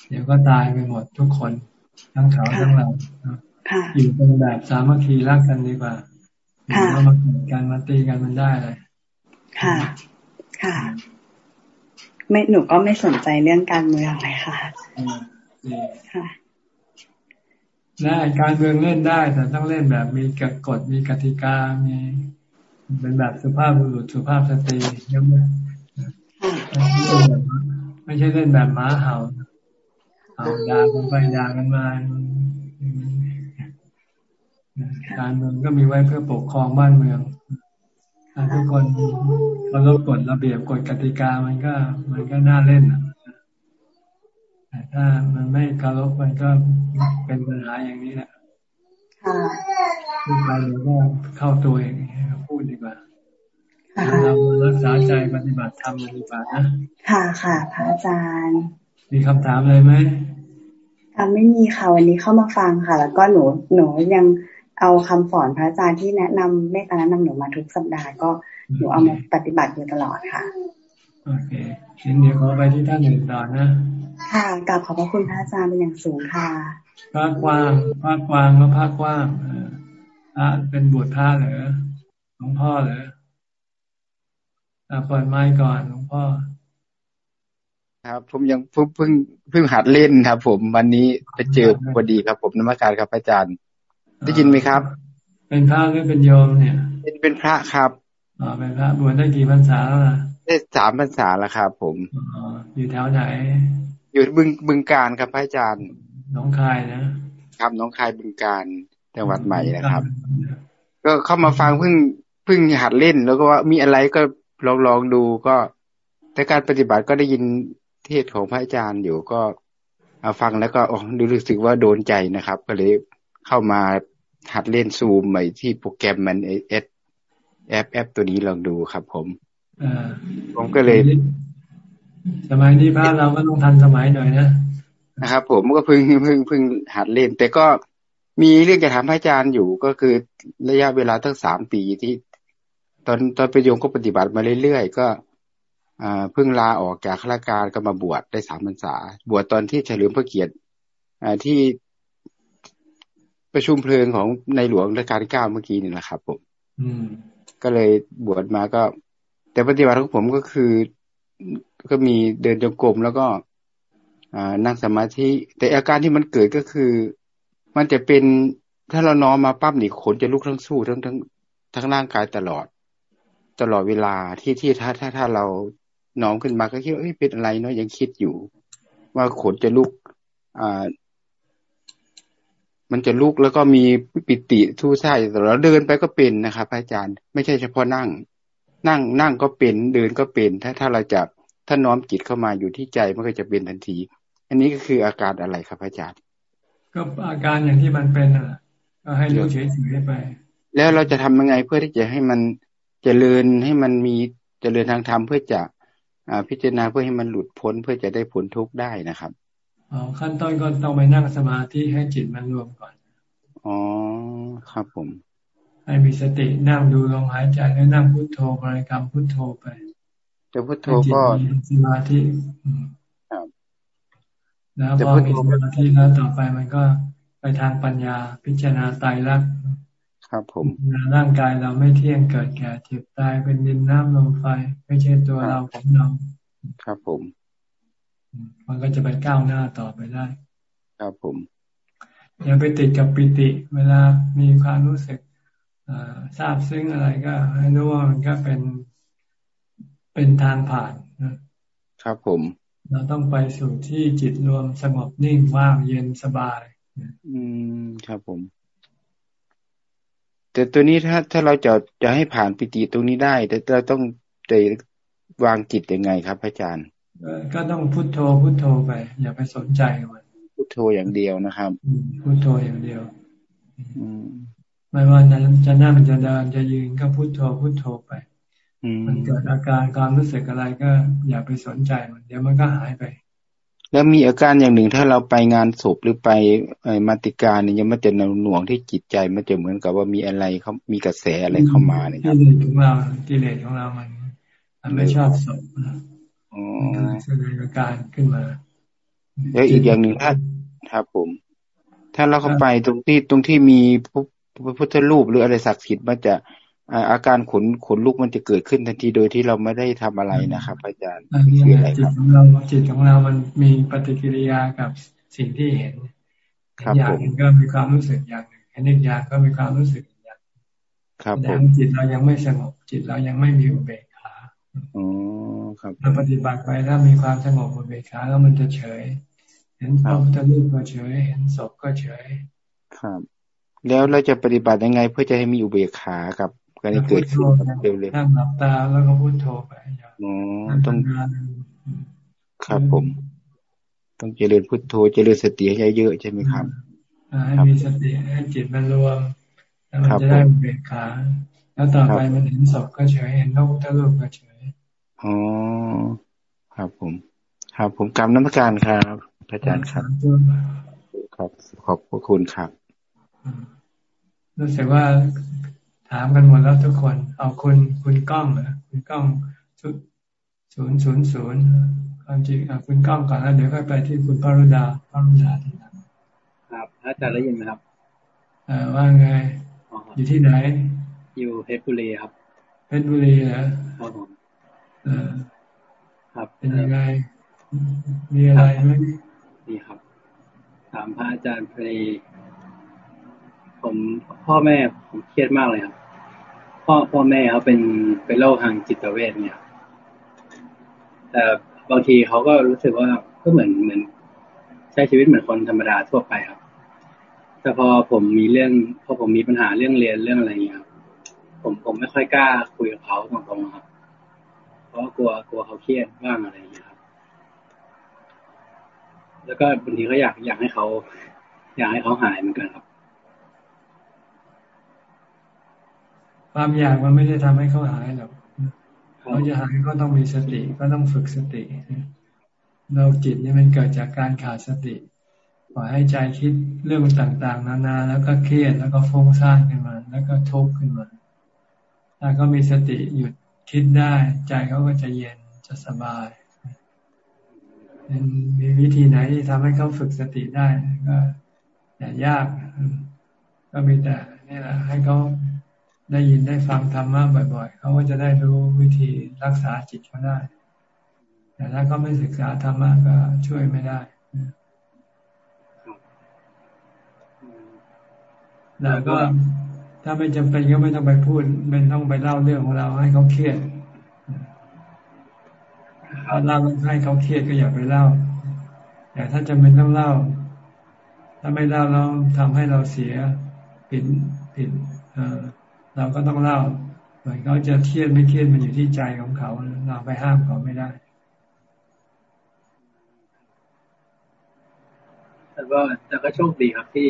เดี๋ยวก็ตายไปหมดทุกคน ทั้งเขาทั้งเรา อยู่เป็นแบบสามัคคีรักกันดีกว่าอย่ามาเกิดการมาตีกันมันได้เลยค่ะ ค่ะ ไม่หนูก็ไม่สนใจเรื่องการเมืองเลยค่ะค่ะได้การเมืองเล่นได้แต่ต้องเล่นแบบมีกฎมีกติกามีเป็นแบบสุภาพบุรุษสุภาพสตรีเยอะไหมไม่ใช่เล่นแบบม้าเห่าเอาด่ากันไปด่ากันมา การเมืองก็มีไว้เพื่อปกครองบ้านเมืองถ้าทุกคนเราลบกฎระเบียบกฎกติกามันก็ มันก็น่าเล่นแต่ถ้ามันไม่เคารพมันก็เป็นปัญหาอย่างนี้แหละพูดไปเดี๋ยวก็เข้าตัวเองพูดดีกว่าเรารักษาใจปฏิบัติธรรมดีกว่านะค่ะค่ะพระอาจารย์ มีคำถามอะไรไหมไม่มีค่ะวันนี้เข้ามาฟังค่ะ แล้วก็หนูหนูยัง เอาคำสอนพระอาจารย์ที่แนะนำเมตตาแนะนำหนูมาทุกสัปดาห์ก็หนูเอามาปฏิบัติอยู่ตลอดค่ะโอเคงั้นเดี๋ยวขอไปที่ท่านอื่นต่อนะ ค่ะกลับขอบพระคุณพระอาจารย์เป็นอย่างสูงค่ะภาคกว้างภาคกว้างแล้วภาคกว้างพระเป็นบวชพระเหรอหลวงพ่อเหรอเปิดไม้ก่อนหลวงพ่อครับ ผมยังเพิ่งเพิ่งเพิ่งหัดเล่นครับ ผมวันนี้ไปเจอพอดีครับ ผมนมัสการครับอาจารย์ ได้ยินไหมครับ เป็นพระหรือเป็นโยมเนี่ย เป็นเป็นพระครับอ๋อเป็นพระบวชได้กี่พรรษาแล้วล่ะได้สามพรรษาแล้วครับผมอ๋ออยู่แถวไหน อยู่บึงบึงการครับพระอาจารย์น้องคายนะครับน้องคายบึงการจังหวัดใหม่นะครับ ก็เข้ามาฟังเพิ่งเพิ่งหัดเล่นแล้วก็ว่ามีอะไรก็ลองลองดูก็แต่การปฏิบัติก็ได้ยินเทศของพระอาจารย์อยู่ก็ฟังแล้วก็อ๋อรู้สึกว่าโดนใจนะครับ ก็เลย เข้ามาหัดเล่นซูมใหม่ที่โปรแกรมมันเอสแอปแอปตัวนี้ลองดูครับผมผมก็เลย สมัยนี้บ้านเราก็ต้องทันสมัยหน่อยนะนะครับ ผมก็เพิ่งเพิ่งเพิ่งหัดเล่น แต่ก็มีเรื่องจะถามพระอาจารย์อยู่ก็คือระยะเวลาตั้งสามปีที่ ตอนตอนไปโยงก็ปฏิบัติมาเรื่อยๆก็เพิ่งลาออกจากข้าราชการก็มาบวชได้สามพรรษา บวชตอนที่เฉลิมพระเกียรติที่ ประชุมเพลิงของในหลวงรัชกาลที่เก้าเมื่อกี้นี่แหละครับผมก็เลยบวชมาก็ แต่ปฏิบัติของผมก็คือก็มีเดินจงกรมแล้วก็อ่านั่งสมาธิ แต่อาการที่มันเกิดก็คือ มันจะเป็นถ้าเรานอนมาปั๊บนี่ขนจะลุกทั้งสู้ทั้งทั้งทั้งร่างกายตลอด ตลอดเวลาที่ที่ถ้าถ้าถ้าเราน้อมขึ้นมาก็คิดว่าเอ้ยเป็นอะไรเนาะยังคิดอยู่ ว่าขนจะลุก อ่า มันจะลุกแล้วก็มีปิติทู่ซ่ายตลอดเดินไปก็เป็นนะครับอาจารย์ ไม่ใช่เฉพาะนั่ง นั่งนั่งก็เป็นเดินก็เป็น ถ้าถ้าเราจะถ้าน้อมจิตเข้ามาอยู่ที่ใจมันก็จะเป็นทันที อันนี้ก็คืออาการอะไรครับอาจารย์ ก็อาการอย่างที่มันเป็นอะก็ให้รู้เฉยๆไป แล้วเราจะทำยังไงเพื่อที่จะให้มันเจริญให้มันมีเจริญทางธรรมเพื่อจะพิจารณาเพื่อให้มันหลุดพ้นเพื่อจะได้ผลทุกข์ได้นะครับ อ๋อขั้นต้นก็ต้องไปนั่งสมาธิให้จิตมันรวมก่อน อ๋อ ครับผม ให้มีสตินั่งดูลมหายใจแล้วนั่งพุทโธบริกรรมพุทโธไปแต่พุทโธก็สมาธิครับแล้วพอมีสมาธิแล้วต่อไปมันก็ทางปัญญาพิจารณาตายรักครับ ผมร่างกายเราไม่เที่ยงเกิดแก่เจ็บตายเป็นดินน้ำลมไฟ ไม่ใช่ตัวเราของเราครับผม มันก็จะไปก้าวหน้าต่อไปได้ ครับผมอย่าไปติดกับปิติ เวลามีความรู้สึกทราบซึ้งอะไรก็ ให้รู้ว่ามันก็เป็นเป็นทางผ่านครับผม เราต้องไปสู่ที่จิตรวมสงบนิ่งว่างเย็นสบาย อืมครับผม แต่ตัวนี้ถ้าถ้าเราจะจะให้ผ่านปิติตรงนี้ได้ แต่เราต้องใจวางจิตยังไงครับอาจารย์ ก็ต้องพุโทโธพุโทโธไป อย่าไปสนใจมันพุโทโธอย่างเดียวนะครับพุโทโธอย่างเดียวไม่ว่าจะจะนั่งจะเดินจะยืนก็พุโทโธพุโทโธไปมันเกิดอาการความรู้สึกอะไรก็อย่าไปสนใจมัน เดี๋ยวมันก็หายไป แล้วมีอาการอย่างหนึ่งถ้าเราไปงานศพหรือไปมาติการเนี่ยมันจะหน่วงที่จิตใจมันจะเหมือนกับว่ามีอะไรเขามีกระแสอะไรเข้ามาเนี่ยครับกิเลสของเรากิเลสของเรามัน มันไม่ชอบศพ แสดงอาการขึ้นมาแล้วอีกอย่างหนึ่งถ้าครับผม ถ้าเราเข้าไปตรงที่ตรงที่มีพระพุทธรูปหรืออะไรศักดิ์สิทธิ์มันจะอาการขนขนลุกมันจะเกิดขึ้นทันทีโดยที่เราไม่ได้ทำอะไรนะครับอาจารย์คืออะไรครับจิตของเราจิตของเรามันมีปฏิกิริยากับสิ่งที่เห็นอย่างหนึ่งก็มีความรู้สึกอย่างหนึ่งเห็นอีกอย่างก็มีความรู้สึกอย่างครับแต่จิตเรายังไม่สงบจิตเรายังไม่มีอุเบกขา อ๋อครับเราปฏิบัติไปถ้ามีความสงบอุเบกขาแล้วมันจะเฉย เห็นพระพุทธรูปก็เฉย เห็นศพก็เฉย ครับ แล้วเราจะปฏิบัติยังไง เพื่อจะให้มีอุเบกขากับการเกิดขึ้นเร็วเลยนั่งหลับตาแล้วก็พูดโทไปอ๋อต้องครับผม ต้องเจริญพุทโธเจริญสติให้เยอะใช่ไหมครับให้มีสติให้จิตมันรวมแล้วมันจะได้เบกขา แล้วต่อไปมันเห็นศพก็เฉยเห็นพระพุทธรูปก็เฉย อ๋อครับผม ครับผมกรรมน้ำการครับพระอาจารย์ครับครับขอบพระคุณครับรู้สึกว่าถามกันหมดแล้วทุกคน เอาคุณคุณก้องเหรอคุณก้องศูนย์ศูนย์ศูนย์ความจริงอะคุณก้องก่อนแล้วเดี๋ยวค่อยไปที่คุณพรุดาพรุดาทีหลังครับอาจารย์ได้ยินไหมครับอ่าว่าไง อยู่ที่ไหน อยู่เพชรบุรีครับเพชรบุรีเหรอครับผม ครับเป็นยังไงมีอะไรไหมมีครับ ถามพระอาจารย์พอดีผมพ่อแม่ผมเครียดมากเลยครับ พ่อพ่อแม่เขาเป็นเป็นโรคทางจิตเวชเนี่ย แต่บางทีเขาก็รู้สึกว่าก็เหมือนเหมือน ใช้ชีวิตเหมือนคนธรรมดาทั่วไปครับ แต่พอผมมีเรื่องพอผมมีปัญหาเรื่องเรียนเรื่องอะไรอย่างเงี้ยครับผมผมไม่ค่อยกล้าคุยกับเขาตรงๆครับเพ ราะกลัวกลัวเขาเครียดบ้างอะไรอย่างเงี้ยครับ แล้วก็บางทีก็อยากอยากให้เขา อยากให้เขาหายเหมือนกันครับ ความอยากมันไม่ได้ทำให้เขาหายหรอกเขาจะหายก็ต้องมีสติก็ต้องฝึกสติเราจิตนี่มันเกิดจากการขาดสติปล่อยให้ใจคิดเรื่องต่างๆ นานาแล้วก็เครียดแล้วก็ฟุ้งซ่านขึ้นมา แล้วก็ทุกข์ขึ้นมาถ้าเขามีสติหยุด คิดได้ ใจเขาก็จะเย็นจะสบายมีวิธีไหนที่ทำให้เขาฝึกสติได้ก็อย่ายาก ก็มีแต่นี่แหละให้เขาได้ยินได้ฟังธรรมะบ่อย ๆเขาก็จะได้รู้วิธีรักษาจิตเขาได้ แต่ถ้าเขาไม่ศึกษาธรรมะก็ช่วยไม่ได้แล้วก็ ถ้าไม่จำเป็นก็ไม่ต้องไปพูดไม่ต้องไปเล่าเรื่องของเราให้เขาเครียดถ้าเล่าให้เขาเครียดก็อย่าไปเล่า แต่ถ้าจำเป็นต้องเล่า ถ้าไม่เล่าเราทำให้เราเสียผิดผิดเออเราก็ต้องเล่าเหมือนเขาจะเครียดไม่เครียดมันอยู่ที่ใจของเขาเราไปห้ามเขาไม่ได้แต่ก็แต่ก็โชคดีครับที่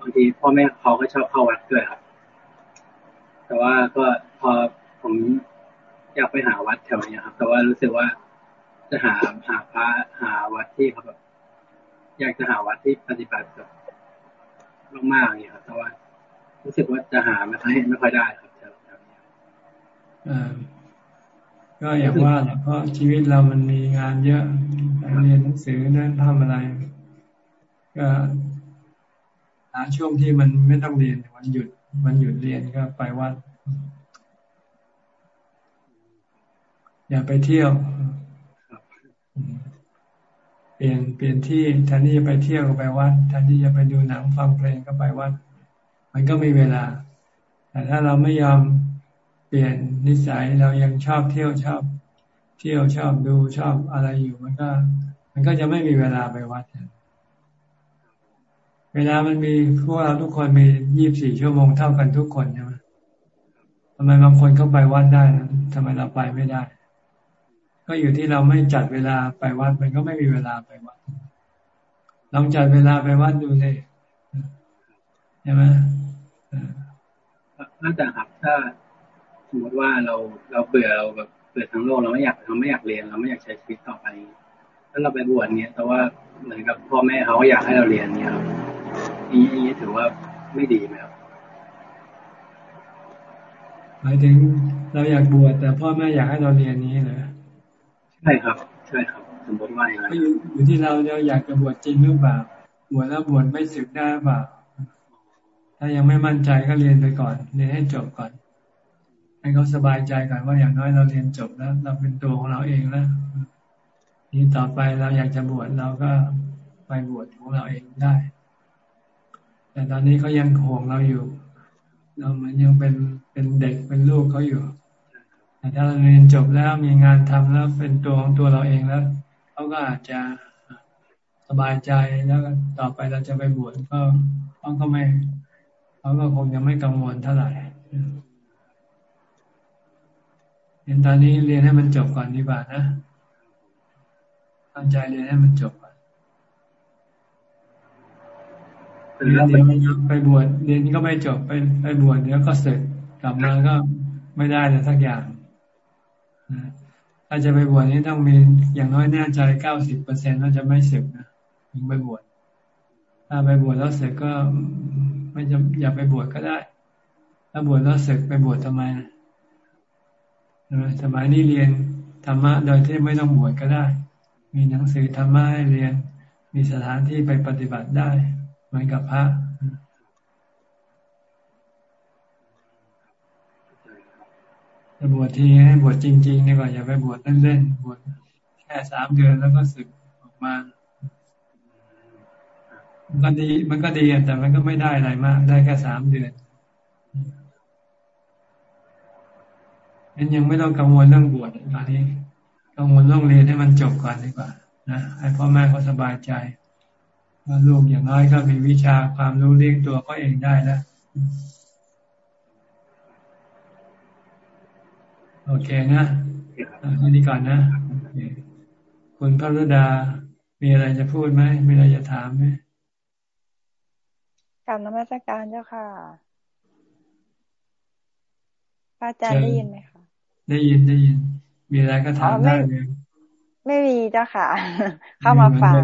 บางทีพ่อแม่เขาก็ชอบเข้าวัดด้วยครับ แต่ว่าก็พอผมอยากไปหาวัดแถวนี้ครับ แต่ว่ารู้สึกว่าจะหาหาพระหาวัดที่เขาแบบอยากจะหาวัดที่ปฏิบัติแบบมากๆอย่างนี้ครับ แต่ว่ารู้สึกว่าจะหาไม่ค่อยไม่ค่อยได้ครับแถวนี้ก็อย่างว่าแหละเพราะชีวิตเรามันมีงานเยอะเรียนหนังสือนั่นทำอะไร ก็ หาช่วงที่มันไม่ต้องเรียนวันหยุดวันหยุดเรียนก็ไปวัด อย่าไปเที่ยวเปลี่ยนเปลี่ยนที่แทนที่จะไปเที่ยวก็ไปวัดแทนที่จะไปดูหนังฟังเพลงก็ไปวัด มันก็มีเวลา แต่ถ้าเราไม่ยอมเปลี่ยนนิสัยเรายังชอบเที่ยวชอบ เที่ยวชอบดูชอบอะไรอยู่ มันก็ มันก็จะไม่มีเวลาไปวัด เวลามันมีพวกเราทุกคนมียี่บสี่ชั่วโมงเท่ากันทุกคนใช่ไหมทำไมบางคนเข้าไปวัดได้นะทำไมเราไปไม่ได้ ก็อยู่ที่เราไม่จัดเวลาไปวัดมันก็ไม่มีเวลาไปวัดลองจัดเวลาไปวัดดูเลยใช่ไหมน่าจะครับถ้าสมมติว่าเราเราเบื่อเราแบบเบื่อทั้งโลกเราไม่อยากเราไม่อยากเรียนเราไม่อยากใช้ชีวิตต่อไปถ้าเราไปบวชเนี้ยแต่ว่าเหมือนกับพ่อแม่เขาอยากให้เราเรียนเนี้ยครับ นี้นี้ถือว่าไม่ดีไหมครับหมายถึงเราอยากบวชแต่พ่อแม่อยากให้เราเรียนนี้เหรอใช่ครับ ใช่ครับสมมติว่าอย่างนั้นอยู่ที่เราเราอยากจะบวชจริงหรือเปล่าบวชแล้วบวชไม่สึกได้เปล่าถ้ายังไม่มั่นใจก็เรียนไปก่อนเรียนให้จบก่อน ให้เขาสบายใจก่อนว่าอย่างน้อยเราเรียนจบแล้ว เราเป็นตัวของเราเองแล้วนี่ต่อไปเราอยากจะบวชเราก็ไปบวชของเราเองได้ แต่ตอนนี้เขายังห่วงเราอยู่ เราเหมือนยังเป็นเป็นเด็กเป็นลูกเขาอยู่แต่ถ้าเราเรียนจบแล้วมีงานทำแล้วเป็นตัวของตัวเราเองแล้วเขาก็อาจจะสบายใจแล้วต่อไปเราจะไปบวชก็เขาก็ไม่เขาก็คงยังไม่กังวลเท่าไหร่เห็นตอนนี้เรียนให้มันจบก่อนดีกว่านะตั้งใจเรียนให้มันจบก่อน เรียนเดี๋ยวไปบวชเรียนก็ไม่จบไปไปบวชเดี๋ยวก็เสร็จกลับมาก็ไม่ได้เลยสักอย่างถ้าจะไปบวชนี้ต้องมีอย่างน้อยแน่ใจเก้าสิบเปอร์เซ็นต์ว่าจะไม่เสร็จนะถึงไปบวชถ้าไปบวชแล้วเสร็จก็ไม่จะอย่าไปบวชก็ได้ ถ้าบวชแล้วเสร็จไปบวชทำไมนะสมัยนี้เรียนธรรมะโดยที่ไม่ต้องบวชก็ได้ มีหนังสือธรรมะให้เรียน มีสถานที่ไปปฏิบัติได้ เหมือนกับพระจะบวชทีให้บวชจริงๆนี่ก่อนอย่าไปบวชเล่นๆบวชแค่สามเดือนแล้วก็สึกออกมามันก็ดี มันก็ดีแต่มันก็ไม่ได้อะไรมาก ได้แค่สามเดือนนั้นยังไม่ต้องกังวลเรื่องบวชตอนนี้กังวลเรื่องเรียนให้มันจบก่อนดีกว่า นะให้พ่อแม่เขาสบายใจ ลูกอย่างน้อยก็มีวิชาความรู้เลี้ยงตัวเขาเองได้แล้วโอเคนะอันนี้ก่อนนะ คุณพระรุดา มีอะไรจะพูดไหม มีอะไรจะถามไหมกรรมนมัสการเจ้าค่ะพระอาจารย์ได้ยินไหมคะ ได้ยินได้ยิน มีอะไรก็ถามได้เลย ไม่มีเจ้าค่ะ เข้ามาฟัง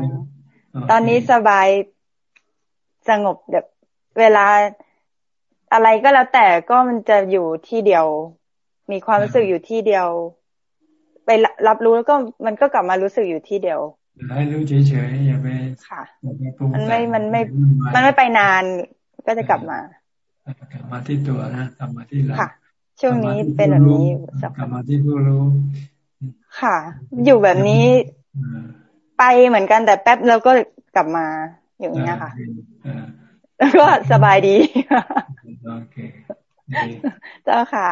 ตอนนี้สบายสงบแบบเวลาอะไรก็แล้วแต่ก็มันจะอยู่ที่เดียว มีความรู้สึกอยู่ที่เดียว ไปรับรู้แล้วก็มันก็กลับมารู้สึกอยู่ที่เดียวให้รู้เฉยๆอย่าไปค่ะมันไม่มันไม่ มันไม่ไปนานก็จะกลับมากลับมาที่ตัวนะกลับมาที่เราช่วงนี้เป็นแบบนี้กลับมาที่ผู้รู้ ค่ะ อยู่แบบนี้ ไปเหมือนกันแต่แป๊บแล้วก็กลับมาอย่างนี้ค่ะแล้วก็สบายดีโอเคเจ้าค่ะ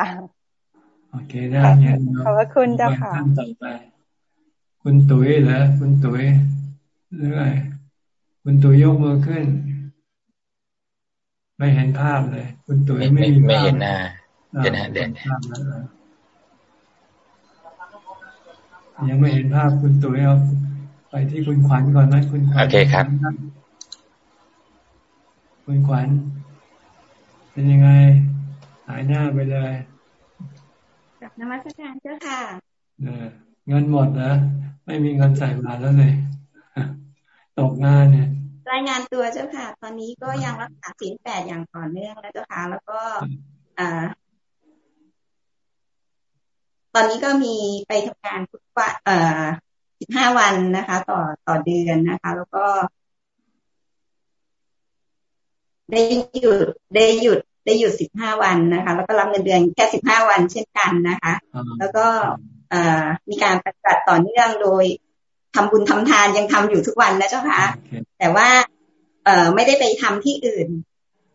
โอเคได้เนี่ยขอบคุณเจ้าค่ะต่อไป คุณตุ๋ยเหรอคุณตุ๋ยหรือไงคุณตุ๋ยยกมือขึ้น ไม่เห็นภาพเลย คุณตุ๋ยไม่ไม่เห็นหน้าเดี๋ยวนะเดี๋ยวยังไม่เห็นภาพคุณตุ๋ยเอา ไปที่คุณขวัญก่อนนะคุณขวัญโอเคครับ คุณขวัญเป็นยังไง หายหน้าไปเลยกับนมัสการเจ้าค่ะเงินหมดนะไม่มีเงินใส่มาแล้วเลยตกงานเนี่ยรายงานตัวเจ้าค่ะ ตอนนี้ก็ยังรักษาศีลแปดอย่างต่อเนื่องแล้วเจ้าค่ะ แล้วก็อ่าตอนนี้ก็มีไปทำงานทุกวันเอ่อ สิบห้าวันนะคะ ต่อต่อเดือนนะคะ แล้วก็ ได้หยุดได้หยุดได้หยุดสิบห้าวันนะคะ แล้วก็รับเงินเดือนแค่สิบห้าวันเช่นกันนะคะ แล้วก็มีการปฏิบัติต่อเนื่องโดยทำบุญทำทานยังทำอยู่ทุกวันนะเจ้าค่ะ แต่ว่า เอ่อไม่ได้ไปทำที่อื่น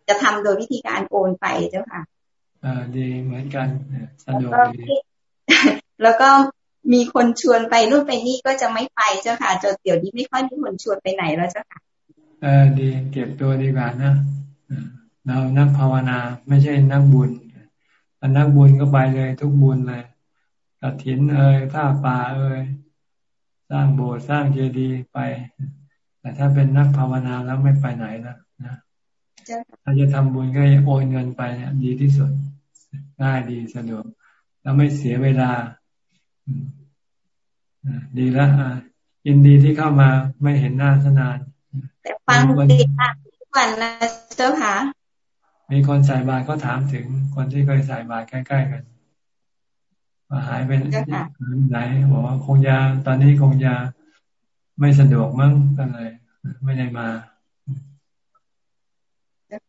จะทำโดยวิธีการโอนไปเจ้าค่ะอ่าดีเหมือนกันสะดวกดีแล้วก็ มีคนชวนไปนู่นไปนี่ก็จะไม่ไปเจ้าค่ะจนเดี๋ยวนี้ไม่ค่อยมีคนชวนไปไหนแล้วเจ้าค่ะเออดีเก็บตัวดีกว่านะเรานักภาวนาไม่ใช่นักบุญอันนักบุญก็ไปเลยทุกบุญเลยกฐินเอ่ยผ้าป่าเอ่ยสร้างโบสถ์สร้างเจดีย์ไป แต่ถ้าเป็นนักภาวนาแล้วไม่ไปไหนนะนะถ้าจะทำบุญก็โอนเงินไปเนี่ยดีที่สุดง่ายดีสะดวกแล้วไม่เสียเวลา ดีแล้วยินดีที่เข้ามาไม่เห็นหน้าสนาน แต่ฟังดีค่ะทุกวันนะเจ้าค่ะ มีคนใส่บาตรก็ถามถึงคนที่เคยใส่บาตรใกล้ๆกันว่าหายไปไหนบอกว่าคงยาตอนนี้คงยาไม่สะดวกมั้งก็เลยไม่ได้มา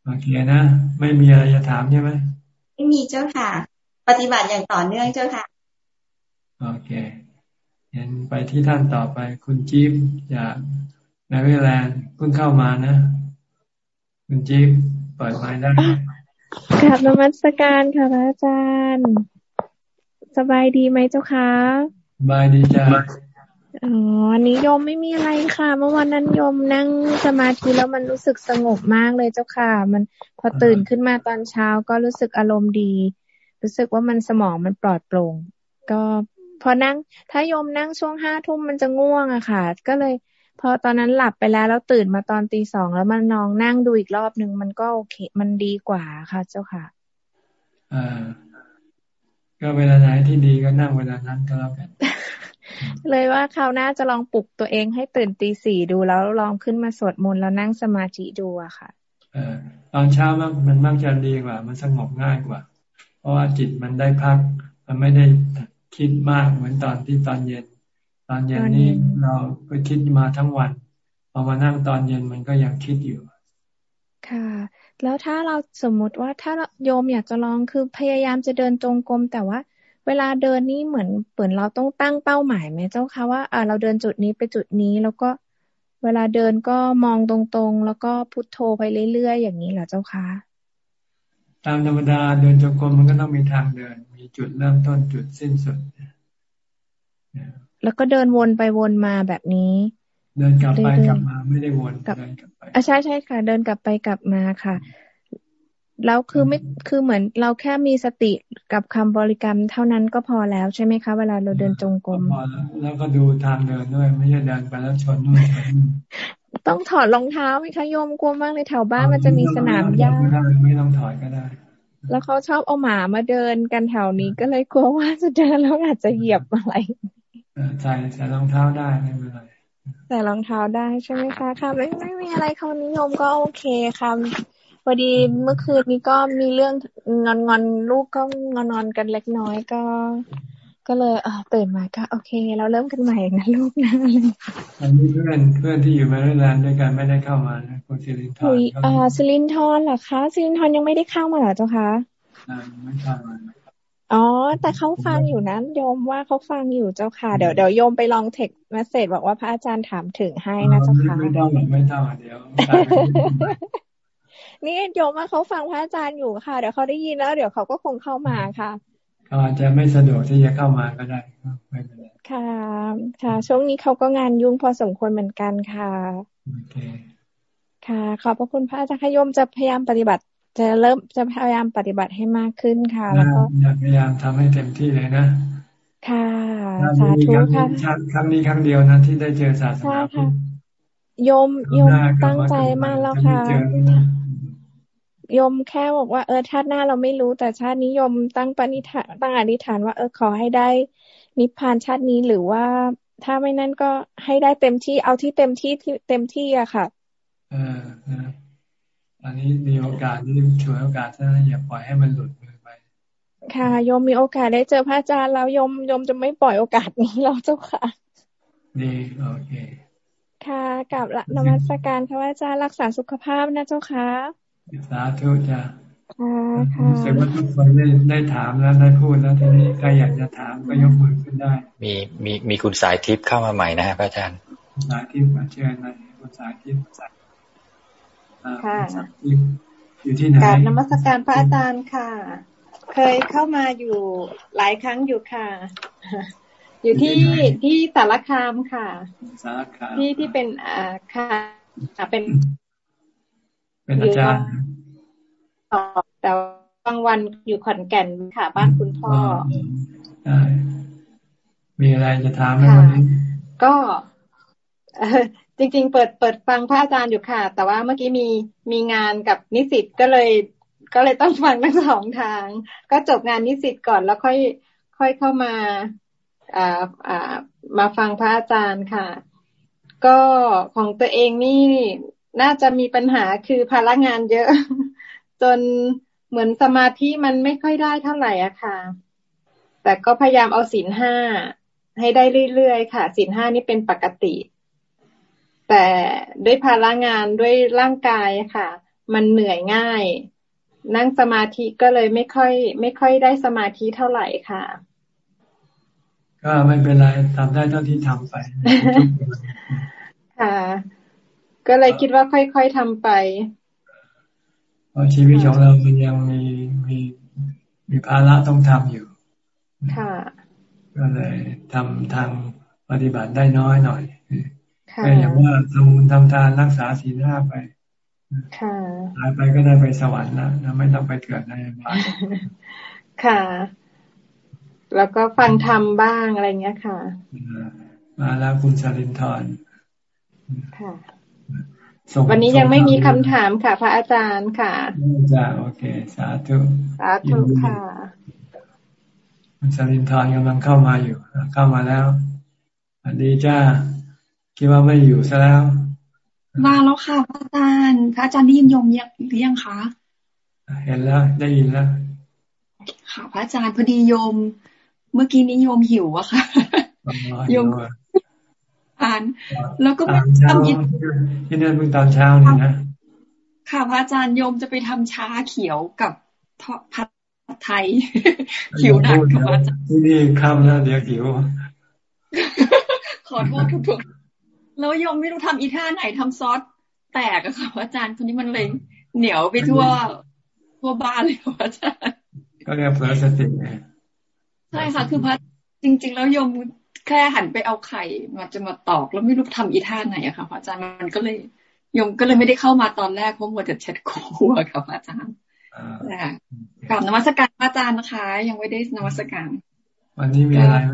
โอเคนะ ไม่มีอะไรจะถามใช่ไหมไม่มีเจ้าค่ะ ปฏิบัติอย่างต่อเนื่องเจ้าค่ะ โอเคเห็นไปที่ท่านต่อไป คุณจิ๊บจากนเวแลนด์เพิ่งเข้ามานะ คุณจิ๊บเปิดไมค์ได้กราบนมัสการค่ะพระอาจารย์ สบายดีไหมเจ้าคะสบายดีจ้าอ๋อวันนี้โยมไม่มีอะไรค่ะ เมื่อวันนั้นโยมนั่งสมาธิแล้วมันรู้สึกสงบมากเลยเจ้าค่ะ มันพอตื่นขึ้นมาตอนเช้าก็รู้สึกอารมณ์ดี รู้สึกว่ามันสมองมันปลอดโปร่ง ก็ พอนั่งถ้าโยมนั่งช่วงห้าทุ่มมันจะง่วงอะค่ะ ก็เลย พอตอนนั้นหลับไปแล้วแล้วตื่นมาตอนตีสองแล้วมันนองนั่งดูอีกรอบหนึ่งมันก็โอเค มันดีกว่าค่ะ เจ้าค่ะ อ่า ก็เวลาไหนที่ดีก็นั่งเวลานั้นก็แล้วกันเลยว่าคราวหน้าจะลองปลุกตัวเองให้ตื่นตีสี่ดูแล้วลองขึ้นมาสวดมนต์แล้วนั่งสมาธิดูอะค่ะเออตอนเช้ามันมันมักจะดีกว่า มันสงบง่ายกว่า เพราะว่าจิตมันได้พัก มันไม่ได้ คิดมากเหมือนตอนที่ตอนเย็น ตอนเย็นนี่เราไปคิดมาทั้งวันพอมานั่งตอนเย็นมันก็ยังคิดอยู่ ค่ะ แล้วถ้าเราสมมุติว่าถ้าโยมอยากจะลองคือพยายามจะเดินจงกรมแต่ว่า เวลาเดินนี่เหมือนเปิดเราต้องตั้งเป้าหมายไหมเจ้าคะว่าอ่าเราเดินจุดนี้ไปจุดนี้แล้วก็เวลาเดินก็มองตรงๆ แล้วก็พุทโธไปเรื่อยๆ อย่างนี้เหรอเจ้าคะ ตามธรรมดาเดินจงกรมมันก็ต้องมีทางเดิน มีจุดเริ่มต้นจุดสิ้นสุดแล้วก็เดินวนไปวนมาแบบนี้ เดินกลับไปกลับมา ไม่ได้วนเดินกลับไปอ่าใช่ใช่ค่ะ เดินกลับไปกลับมาค่ะ แล้วคือไม่คือเหมือนเราแค่มีสติกับคำบริกรรมเท่านั้นก็พอแล้วใช่ไหมคะ เวลาเราเดินจงกรมพอแล้วแล้วก็ดูทางเดินด้วย ไม่ใช่เดินไปแล้วชนนู่นชนนี่ ต้องถอดรองเท้าไหมคะโยมกลัวมากเลยแถวบ้านมันจะมีสนามหญ้าไม่ต้องถอดก็ได้ แล้วเขาชอบเอาหมามาเดินกันแถวนี้ก็เลยกลัวว่าจะเดินแล้วอาจจะเหยียบอะไรใส่ใส่รองเท้าได้ไม่เป็นไรใส่รองเท้าได้ใช่ไหมคะค่ะไม่ไม่มีอะไรคำนิยมก็โอเคค่ะพอดีเมื่อคืนนี้ก็มีเรื่องงอนงอนลูกก็งอนงอนกันเล็กน้อยก็ ก็เลยเออตื่นมาก็โอเค เราเริ่มกันใหม่นะลูกนะอันนี้เพื่อนเพื่อนที่อยู่มาด้วยกันด้วยกันไม่ได้เข้ามานะคุณซิลินทอนอ่าซิลินทอนเหรอคะซิลินทอนยังไม่ได้เข้ามาเหรอเจ้าคะอ่าไม่เข้ามาอ๋อ แต่เขาฟังอยู่นะโยมว่าเขาฟังอยู่เจ้าค่ะ เดี๋ยวเดี๋ยวโยมไปลองเทคเมสเซจบอกว่าพระอาจารย์ถามถึงให้นะเจ้าค่ะ ไม่ต้องไม่ต้องเดี๋ยวนี่โยมว่าเขาฟังพระอาจารย์อยู่ค่ะ เดี๋ยวเขาได้ยินแล้ว เดี๋ยวเขาก็คงเข้ามาค่ะ เขาอาจจะไม่สะดวกที่จะเข้ามาก็ได้ไม่เป็นไรค่ะ ค่ะ ช่วงนี้เขาก็งานยุ่งพอสมควรเหมือนกันค่ะโอเคค่ะขอบพระคุณพระอาจารย์ขยมจะพยายามปฏิบัติ จะเริ่มจะพยายามปฏิบัติให้มากขึ้นค่ะ แล้วก็พยายามทำให้เต็มที่เลยนะค่ะสาธุค่ะครั้งนี้ครั้งเดียวนะที่ได้เจอศาสนาค่ะโยมโยมตั้งใจมากแล้วค่ะโยมแค่บอกว่าเออชาติหน้าเราไม่รู้แต่ชาตินี้โยมตั้งปณิธานตั้งอธิษฐานว่าเออขอให้ได้นิพพานชาตินี้หรือว่าถ้าไม่นั่นก็ให้ได้เต็มที่เอาที่เต็มที่ที่เต็มที่อะค่ะเอออันนี้มีโอกาสที่ช่วยโอกาสถ้าอย่าปล่อยให้มันหลุดมือไป ค่ะโยมมีโอกาสได้เจอพระอาจารย์แล้วโยมโยมจะไม่ปล่อยโอกาสนี้เราเจ้าค่ะ ดีโอเค ค่ะกับนมัสการค่ะอาจารย์รักษาสุขภาพนะเจ้าค่ะ สาธุจ้ะเสร็จว่าทุกคนได้ได้ถามแล้วได้พูดแล้วทีนี้ใครอยากจะถามก็ยกมือขึ้นได้ มีมีมีคุณสายทิพย์เข้ามาใหม่นะฮะพระอาจารย์สายทิพย์มาเชิญนะคุณสายทิพย์ค่ะอยู่ที่ไหนการนมัสการพระอาจารย์ค่ะ เคยเข้ามาอยู่หลายครั้งอยู่ค่ะ อยู่ที่ที่สารคามค่ะสารคามที่ที่เป็นอ่าค่ะเป็น เป็นอาจารย์แต่บางวันอยู่ขอนแก่นค่ะ บ้านคุณพ่อมีอะไรจะถามไหมวันนี้ก็จริง ๆ เปิดเปิดฟังพระอาจารย์อยู่ค่ะ แต่ว่าเมื่อกี้มีมีงานกับนิสิตก็เลย ก็เลยต้องฟังทั้งสองทาง ก็จบงานนิสิตก่อนแล้วค่อย ค่อยเข้ามาอ่าอ่ามาฟังพระอาจารย์ค่ะ ก็ของตัวเองนี่ น่าจะมีปัญหาคือภาระงานเยอะ จนเหมือนสมาธิมันไม่ค่อยได้เท่าไหร่อะค่ะ แต่ก็พยายามเอาศีลห้าให้ได้เรื่อยๆค่ะศีลห้านี่เป็นปกติ แต่ด้วยภาระงานด้วยร่างกายค่ะ มันเหนื่อยง่าย นั่งสมาธิก็เลยไม่ค่อย ไม่ค่อยได้สมาธิเท่าไหร่ค่ะ ก็ไม่เป็นไรทำได้เท่าที่ทำไปค่ะ ก็เลยคิดว่าค่อยๆทำไปเพราะชีวิตของเรามันยังมีมีมีภาระต้องทำอยู่ ค่ะ ก็เลยทำทางปฏิบัติได้น้อยหน่อยก็อย่างว่าทำบุญทำทานรักษาศีลห้าไปตายไปก็ได้ไปสวรรค์แล้วนะไม่ต้องไปเกิดในบาปค่ะ แล้วก็ฟังธรรมบ้างอะไรเงี้ยค่ะมาแล้วคุณชาลินทร์ค่ะ วันนี้ยังไม่มีคำถามค่ะ พระอาจารย์ค่ะจ้าโอเค สาธุสาธุค่ะคุณชาลินทร์กำลังเข้ามาอยู่เข้ามาแล้วสวัสดีจ้าคิดว่าไม่อยู่ซะแล้ว มาแล้วค่ะพระอาจารย์พระอาจารย์ได้ยินโยมยังหรือยังคะเห็นแล้วได้ยินแล้วค่ะพระอาจารย์พอดีโยม เมื่อกี้นี้โยมหิวอะค่ะโยม อ่านแล้วก็ทำยินที่นั่นเพิ่งตอนเช้านี่นะค่ะพระอาจารย์โยมจะไปทำชาเขียวกับผัดไทยหิวหนักค่ะอาจารย์ที่นี่คำแล้วเดี๋ยวหิวขอโทษทุกๆแล้วยมไม่รู้ทำอีท่าไหนทำซอสแตกอะค่ะอาจารย์คนนี้มันเลยเหนียวไปทั่วทั่วบ้านเลยค่ะอาจารย์ก็เรียกเพลสติไงใช่ค่ะคือพระจริง ๆ แล้วยม แค่หันไปเอาไข่มาจะมาตอกแล้วไม่รู้ทำอีท่าไหนอะค่ะอาจารย์มันก็เลยยมก็เลยไม่ได้เข้ามาตอนแรกเพราะมัวแต่แชทคู่ค่ะอาจารย์กลับนมัสการอาจารย์นะคะ ยังไม่ได้นมัสการ วันนี้มีอะไรไหม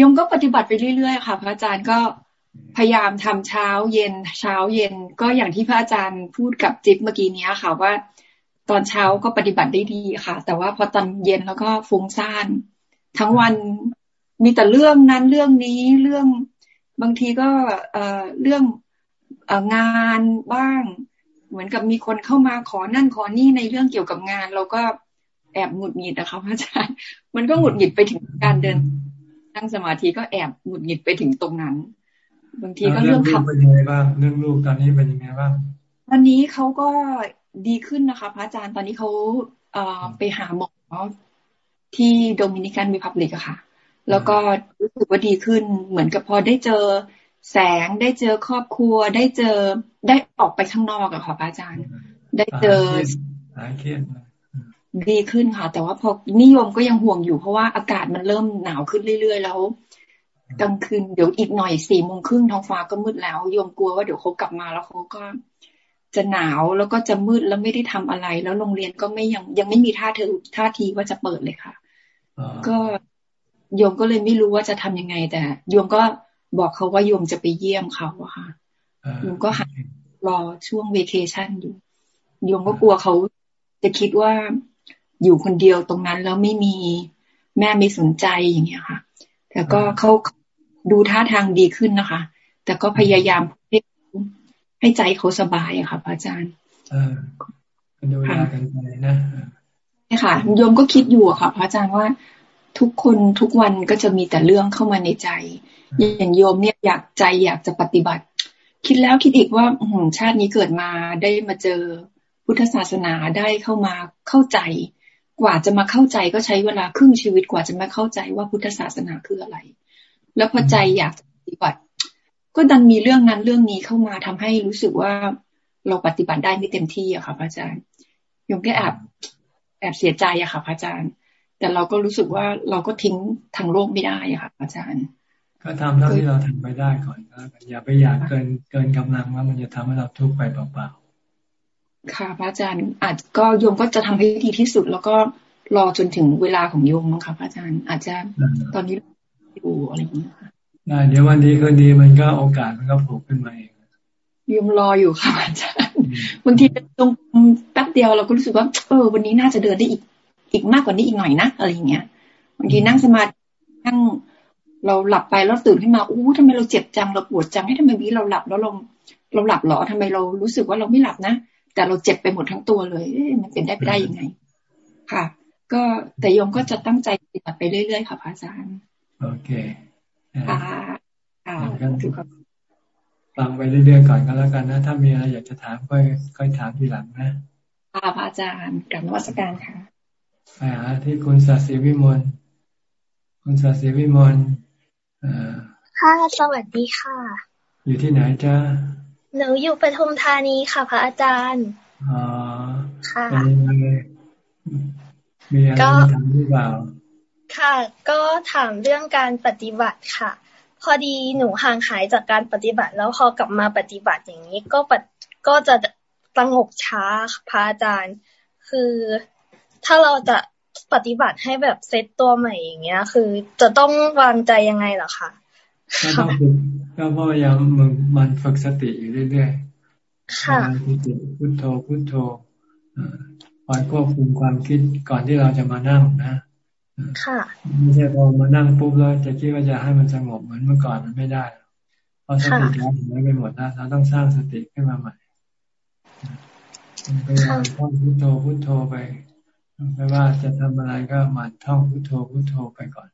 ยมก็ปฏิบัติไปเรื่อยๆค่ะ พระอาจารย์ก็พยายามทำเช้าเย็นเช้าเย็นก็อย่างที่พระอาจารย์พูดกับจิ๊บเมื่อกี้นี้ค่ะว่า ตอนเช้าก็ปฏิบัติได้ดีค่ะ แต่ว่าพอตอนเย็นแล้วก็ฟุ้งซ่านทั้งวัน มีแต่เรื่องนั้นเรื่องนี้เรื่องบางทีก็เอ่อเรื่องงานบ้าง เหมือนกับมีคนเข้ามาขอนั่นขอนี่ในเรื่องเกี่ยวกับงาน เราก็แอบหงุดหงิดนะคะพระอาจารย์มันก็หงุดหงิดไปถึงการเดินนั่งสมาธิก็แอบหงุดหงิดไปถึงตรงนั้น บางทีก็เรื่องขับเป็นยังไงบ้างเรื่องลูกตอนนี้เป็นยังไงบ้างตอนนี้เขาก็ดีขึ้นนะคะ พระอาจารย์ตอนนี้เขาเอ่อไปหาหมอที่โดมินิกันมีพับลิกอะค่ะ แล้วก็รู้สึกว่าดีขึ้น เหมือนกับพอได้เจอแสงได้เจอครอบครัว ได้เจอได้ออกไปข้างนอกอะค่ะพระอาจารย์ ได้เจอหายเครียดดีขึ้นค่ะ แต่ว่าพอนิยมก็ยังห่วงอยู่เพราะว่าอากาศมันเริ่มหนาวขึ้นเรื่อย ๆ แล้วกลางคืนเดี๋ยวอีกหน่อยสี่โมงครึ่งท้องฟ้าก็มืดแล้วโยมกลัวว่าเดี๋ยวเขากลับมาแล้วเขาก็จะหนาวแล้วก็จะมืดแล้วไม่ได้ทำอะไร แล้วโรงเรียนก็ไม่ยังยังไม่มีท่าเธอท่าทีว่าจะเปิดเลยค่ะ ก็ โยมก็เลยไม่รู้ว่าจะทํำยังไงแต่โยมก็บอกเขาว่าโยมจะไปเยี่ยมเขาอะค่ะโยมก็หัรอช่วงเวเคชั่นอยู่โยมก็กลัวเขาจะคิดว่าอยู่คนเดียวตรงนั้นแล้วไม่มีแม่ไม่สนใจอย่างเงี้ยค่ะ แต่ก็เขาดูท่าทางดีขึ้นนะคะ แต่ก็พยายามให้ให้ใจเขาสบายอะค่ะพระอาจารย์ดูแลกันไปนะใช่ค่ะโยมก็คิดอยู่อะค่ะพระอาจารย์ว่า ทุกคนทุกวันก็จะมีแต่เรื่องเข้ามาในใจ อย่างโยมเนี่ยอยากใจอยากจะปฏิบัติ คิดแล้วคิดอีกว่าชาตินี้เกิดมาได้มาเจอพุทธศาสนาได้เข้ามาเข้าใจ กว่าจะมาเข้าใจก็ใช้เวลาครึ่งชีวิตกว่าจะมาเข้าใจว่าพุทธศาสนาคืออะไร แล้วพอใจอยากปฏิบัติ ก็ดันมีเรื่องนั้นเรื่องนี้เข้ามาทำให้รู้สึกว่าเราปฏิบัติได้ไม่เต็มที่อะค่ะพระอาจารย์ยมก็แอบแอบเสียใจอะค่ะพระอาจารย์ แต่เราก็รู้สึกว่าเราก็ทิ้งทางโลกไม่ได้อะค่ะพระอาจารย์ ก็ทำเท่าที่เราทำไปได้ก่อนก็อย่าไปอยากเกินเกินกำลังว่ามันจะทำให้เราทุกข์ไปเปล่าๆค่ะพระอาจารย์อาจก็โยมก็จะทำให้ดีที่สุด แล้วก็รอจนถึงเวลาของโยมมั้งค่ะพระอาจารย์ อาจจะตอนนี้ดูอะไรอย่างนี้ค่ะได้เดี๋ยววันดีคืนดีมันก็โอกาสมันก็โผล่ขึ้นมาเองยมรออยู่ค่ะอาจารย์บางทีตรงแป๊บเดียวเราก็รู้สึกว่า เออ วันนี้น่าจะเดินได้อีก อีกมากกว่านี้อีกหน่อยนะอะไรอย่างเงี้ยบางทีนั่งสมาธินั่งเราหลับไปแล้วตื่นขึ้นมาอู้ทำไมเราเจ็บจังเราปวดจังให้ทำไมวีเราหลับแล้วเราเราหลับหรอทำไมเรารู้สึกว่าเราไม่หลับนะแต่เราเจ็บไปหมดทั้งตัวเลยมันเป็นได้ไปได้ยังไง ค่ะ ก็แต่โยมก็จะตั้งใจปฏิบัติไปเรื่อยๆค่ะพระอาจารย์โอเคค่ะค่ะถูกครับฟังไปเรื่อยๆก่อนก็แล้วกันนะ ถ้ามีอะไรอยากจะถามก็ค่อยถามทีหลังนะค่ะพระอาจารย์กลับนวัตการค่ะ ไปหาที่คุณศาสีวิมลคุณศาสีวิมลค่ะสวัสดีค่ะ อยู่ที่ไหนจ้าหนูอยู่ปทุมธานีค่ะ พระอาจารย์อ๋อค่ะมีอะไรถามหรือเปล่าค่ะ ก็ถามเรื่องการปฏิบัติค่ะ พอดีหนูห่างหายจากการปฏิบัติ แล้วพอกลับมาปฏิบัติอย่างนี้ก็ปก็จะสงบช้าพระอาจารย์ คือ ถ้าเราจะปฏิบัติให้แบบเซตตัวใหม่อย่างเงี้ย คือจะต้องวางใจยังไงเหรอคะก็ต้องฝึกก็พยายามมึงมันฝึกสติอยู่เรื่อยๆค่ะพุทโธพุทโธคอยควบคุมความคิดก่อนที่เราจะมานั่งนะค่ะไม่ใช่พอมานั่งปุ๊บแล้วจะคิดว่าจะให้มันสงบเหมือนเมื่อก่อนมันไม่ได้เพราะสติเราถึงไม่ไปหมดแล้วเราต้องสร้างสติขึ้นมาใหม่พยายามท่องพุทโธพุทโธไป ไม่ว่าจะทำอะไรก็หมั่นท่องพุทโธพุทโธไปก่อน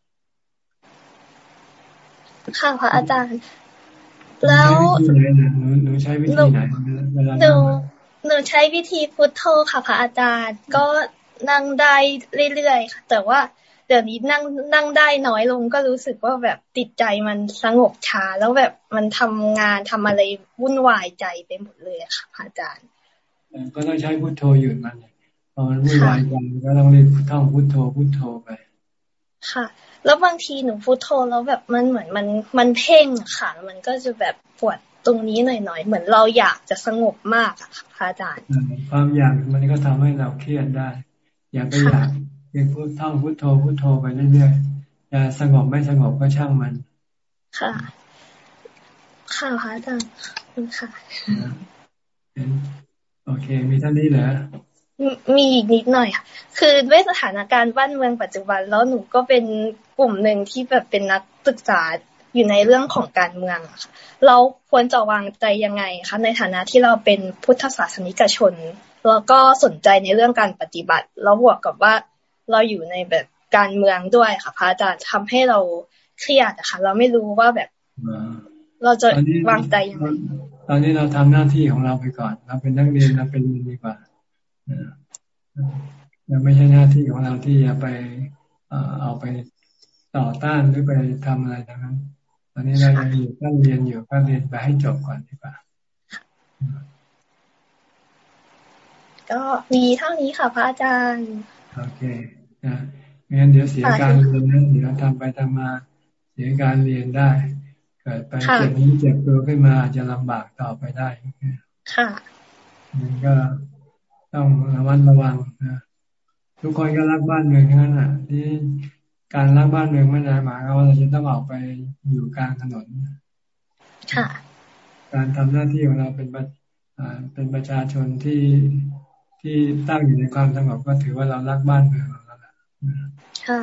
ค่ะพระอาจารย์ แล้วหนูใช้วิธีไหนเวลาหนูหนูใช้วิธีพุทโธค่ะพระอาจารย์ ก็นั่งได้เรื่อยๆค่ะ แต่ว่าเดี๋ยวนี้นั่งนั่งได้น้อยลงก็รู้สึกว่าแบบติดใจมันสงบช้า แล้วแบบมันทำงานทำอะไรวุ่นวายใจไปหมดเลยค่ะพระอาจารย์ ก็ต้องใช้พุทโธหยุดมันพ อมันวุ่นวายใจก็ต้องเรียนท่องพุทโธพุทโธไปค่ะ แล้วบางทีหนูพุทโธแล้วแบบมันเหมือนมันมันเพ่งค่ะมันก็จะแบบปวดตรงนี้หน่อยๆ เหมือนเราอยากจะสงบมากค่ะพระอาจารย์ความอยากมันก็ทำให้เราเครียดได้ อย่าไปอยากเพียงพูดท่องพุทโธพุทโธไปเรื่อยๆจะสงบไม่สงบก็ช่างมัน ค่ะ ค่ะพระอาจารย์คุณค่ะโอเค มีท่านนี้เหรอ มีอีกนิดหน่อยค่ะ คือด้วยสถานการณ์บ้านเมืองปัจจุบัน แล้วหนูก็เป็นกลุ่มหนึ่งที่แบบเป็นนักศึกษาอยู่ในเรื่องของการเมืองค่ะ เราควรจะวางใจยังไงคะในฐานะที่เราเป็นพุทธศาสนิกชน แล้วก็สนใจในเรื่องการปฏิบัติ แล้วบวกกับว่าเราอยู่ในแบบการเมืองด้วยค่ะพระอาจารย์ทำให้เราเครียดอะค่ะเราไม่รู้ว่าแบบเราจะวางใจยังไงตอนนี้เราทำหน้าที่ของเราไปก่อน เราเป็นนักเรียนเราเป็นเรียนดีกว่า ยังไม่ใช่หน้าที่ของเราที่จะไปเอาไปต่อต้านหรือไปทำอะไรทั้งนั้นตอนนี้เรายังอยู่ก็เรียนอยู่ก็เรียนไปให้จบก่อนดีกว่าก็มีเท่านี้ค่ะพระอาจารย์ โอเคนะไม่งั้นเดี๋ยวเสียการเรียนนะเดี๋ยวทำไปทำมาเสียการเรียนได้ เกิดไปเจ็บนี้เจ็บตัวขึ้นมาอาจจะลำบากต่อไปได้ ค่ะมันก็ ต้องระมัดระวังนะทุกคนก็รักบ้านเมืองทั้งนั้นอะ ที่การรักบ้านเมืองไม่ได้หมายว่าเราจะต้องออกไปอยู่กลางถนนค่ะ การทำหน้าที่ของเราเป็นเป็นประชาชนที่ที่ตั้งอยู่ในความสงบก็ถือว่าเรารักบ้านเมืองเราแล้วค่ะ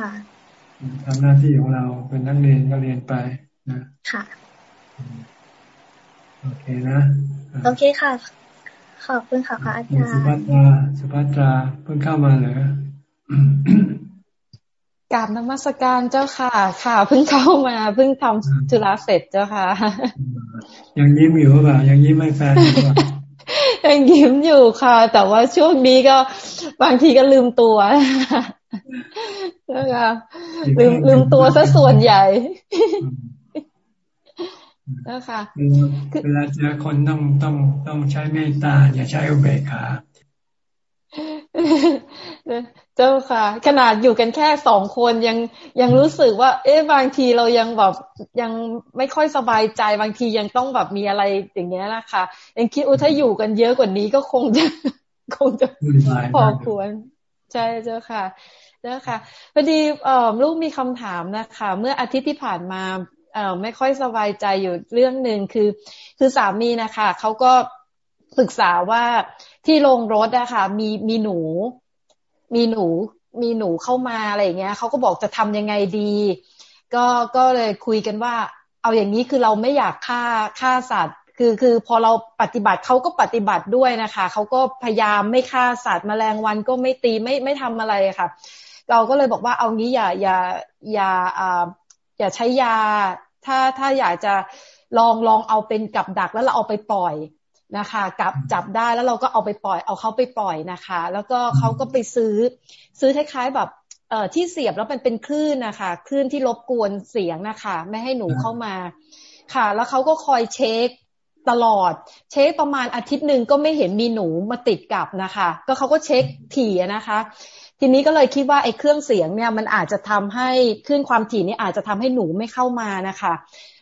ทำหน้าที่ของเราเป็นนักเรียนก็เรียนไปนะค่ะ โอเคนะ โอเคค่ะ ขอบคุณค่ะพระอาจารย์สุภัตราสุภัตราเพิ่งเข้ามาเหรอกราบนมัสการเจ้าค่ะ ค่ะเพิ่งเข้ามาเพิ่งทำจุฬาเสร็จเจ้าค่ะ ยังยิ้มอยู่หรือเปล่ายังยิ้มไม่แฟนหรือเปล่ายังยิ้มอยู่ค่ะ แต่ว่าช่วงนี้ก็บางทีก็ลืมตัวนะคะลืมลืมตัวซะส่วนใหญ่ นะคะเวลาเจอคนต้องต้องต้องใช้เมตตา อย่าใช้อุเบกขาเจ้าค่ะ ขนาดอยู่กันแค่สองคนยังยังรู้สึกว่า เอ๊ะบางทีเรายังแบบยังไม่ค่อยสบายใจบางทียังต้องแบบมีอะไรอย่างเงี้ยนะคะยังคิดว่าถ้าอยู่กันเยอะกว่านี้ก็คงจะคงจะพอควรใช่เจ้าค่ะเจ้าค่ะพอดีเอ่อลูกมีคำถามนะคะ เมื่ออาทิตย์ที่ผ่านมาเอ่อ ไม่ค่อยสบายใจอยู่เรื่องหนึ่งคือ คือสามีนะคะเขาก็ปรึกษาว่าที่โรงรถอะคะมีมีหนู มีหนู มีหนูเข้ามาอะไรอย่างเงี้ยเขาก็บอกจะทำยังไงดี ก็ก็เลยคุยกันว่า เอาอย่างนี้คือเราไม่อยากฆ่าฆ่าสัตว์ คือคือพอเราปฏิบัติเขาก็ปฏิบัติด้วยนะคะเขาก็พยายามไม่ฆ่าสัตว์แมลงวันก็ไม่ตีไม่ไม่ทำอะไรค่ะ เราก็เลยบอกว่าเอางี้อย่าอย่าอย่าอ่าอย่าใช้ยา ถ้าถ้าอยากจะลองลองเอาเป็นกับดักแล้วเราเอาไปปล่อยนะคะกับจับได้แล้วเราก็เอาไปปล่อย เอาเขาไปปล่อยนะคะ แล้วก็เขาก็ไปซื้อ ซื้อคล้ายๆแบบเอ่อที่เสียบแล้วเป็นเป็นคลื่นนะคะคลื่นที่รบกวนเสียงนะคะ ไม่ให้หนูเข้ามา ค่ะ แล้วเขาก็คอยเช็คตลอด เช็คประมาณอาทิตย์หนึ่งก็ไม่เห็นมีหนูมาติดกับนะคะ ก็เขาก็เช็คถี่นะคะ ทีนี้ก็เลยคิดว่าไอ้เครื่องเสียงเนี่ยมันอาจจะทำให้คลื่นความถี่นี่อาจจะทำให้หนูไม่เข้ามานะคะ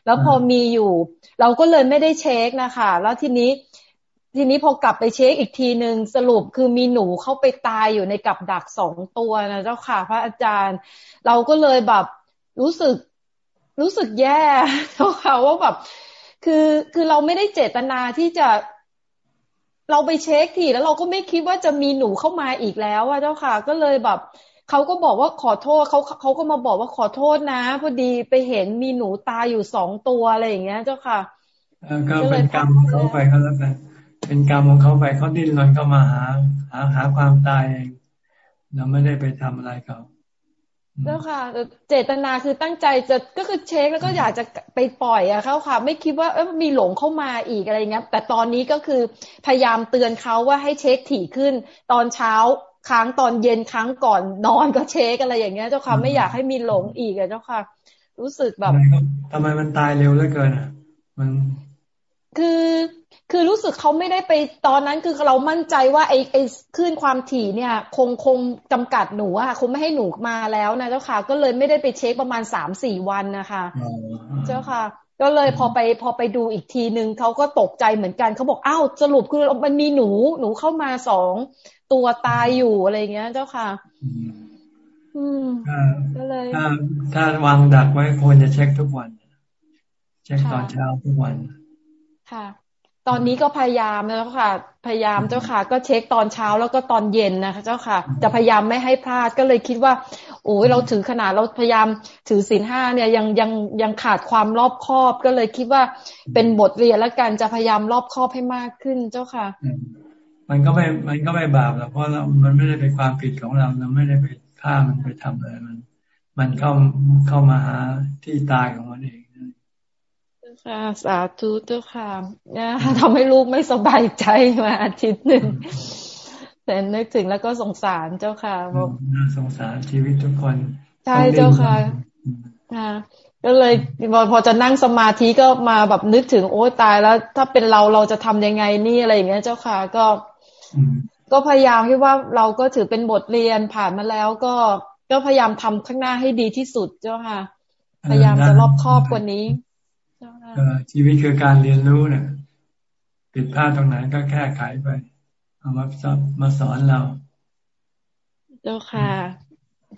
แล้วพอมีอยู่ เราก็เลยไม่ได้เช็คนะคะ แล้วทีนี้ทีนี้พอกลับไปเช็คอีกทีหนึ่งสรุปคือมีหนูเข้าไปตายอยู่ในกับดักสองตัวนะเจ้าค่ะ พระอาจารย์ เราก็เลยแบบรู้สึกรู้สึกแย่เจ้าค่ะว่าแบบคือคือเราไม่ได้เจตนาที่จะ เราไปเช็คทีแล้วเราก็ไม่คิดว่าจะมีหนูเข้ามาอีกแล้วอะเจ้าค่ะ ก็เลยแบบเขาก็บอกว่าขอโทษเขาเขาก็มาบอกว่าขอโทษนะ พอดีไปเห็นมีหนูตายอยู่สองตัวอะไรอย่างเงี้ย เจ้าค่ะก็เป็นกรรมเขาไปเขาแล้วกันเป็นกรรมของเขาไปเขาดิ้นรนเข้ามาหา หาหาความตายเองเราไม่ได้ไปทำอะไรเขา แล้วค่ะเจตนาคือตั้งใจจะก็คือเช็คแล้วก็อยากจะไปปล่อยอะเขาค่ะ ไม่คิดว่าเออมีหลงเข้ามาอีกอะไรเงี้ยแต่ตอนนี้ก็คือพยายามเตือนเขาว่าให้เช็คถี่ขึ้น ตอนเช้าครั้งตอนเย็นครั้งก่อนนอนก็เช็คอะไรอย่างเงี้ยเจ้าค่ะไม่อยากให้มีหลงอีกอะเจ้าค่ะ รู้สึกแบบทำไมมันตายเร็วเหลือเกินอะ มัน คือ คือรู้สึกเขาไม่ได้ไปตอนนั้นคือเรามั่นใจว่าไอ้ไอ้คลื่นความถี่เนี่ย คงคงจำกัดหนูอะคงไม่ให้หนูมาแล้วนะเจ้าค่ะ ก็เลยไม่ได้ไปเช็คประมาณสามสี่วันนะคะเจ้าค่ะ ก็เลยพอไปพอไปดูอีกทีนึงเขาก็ตกใจเหมือนกันเขาบอกอ้าวสรุปคือมันมีหนูหนูเข้ามาสองตัวตายอยู่อะไรเงี้ย เจ้าค่ะอืมก็เลยถ้าถ้าวางดักไว้ควรจะเช็คทุกวัน เช็คตอนเช้าทุกวัน ค่ะ ตอนนี้ก็พยายามแล้วค่ะ พยายามเจ้าค่ะ ก็เช็คตอนเช้าแล้วก็ตอนเย็นนะคะ เจ้าค่ะ จะพยายามไม่ให้พลาดก็เลยคิดว่า โอ้ยเราถือขนาดเราพยายามถือศีลห้าเนี่ยยังยังยังขาดความรอบคอบ ก็เลยคิดว่าเป็นบทเรียนแล้วกันจะพยายามรอบคอบให้มากขึ้นเจ้าค่ะ มันก็ไม่มันก็ไม่บาปหรอกเพราะเรา มันไม่ได้เป็นความผิดของเราเราไม่ได้ไปฆ่ามันไปทำอะไรมัน มันเข้าเข้ามาหาที่ตายของมันเอง ค่ะสาธุเจ้าค่ะนะทำให้ลูกไม่สบายใจมาอาทิตย์หนึ่งแต่นึกถึงแล้วก็สงสารเจ้าค่ะบอกสงสารชีวิตทุกคน ใช่เจ้าค่ะค่ะก็เลยพอพอจะนั่งสมาธิก็มาแบบนึกถึงโอ้ตายแล้ว ถ้าเป็นเราเราจะทำยังไงนี่อะไรอย่างเงี้ย เจ้าค่ะก็ ก็พยายามที่ว่าเราก็ถือเป็นบทเรียนผ่านมาแล้วก็ก็พยายามทำข้างหน้าให้ดีที่สุดเจ้าค่ะ พยายามจะรอบครอบกว่านี้ ชีวิตคือการเรียนรู้เนี่ยผิดพลาดตรงไหนก็แค่ไขไป เอามาสอนมาสอนเรา เจ้าค่ะ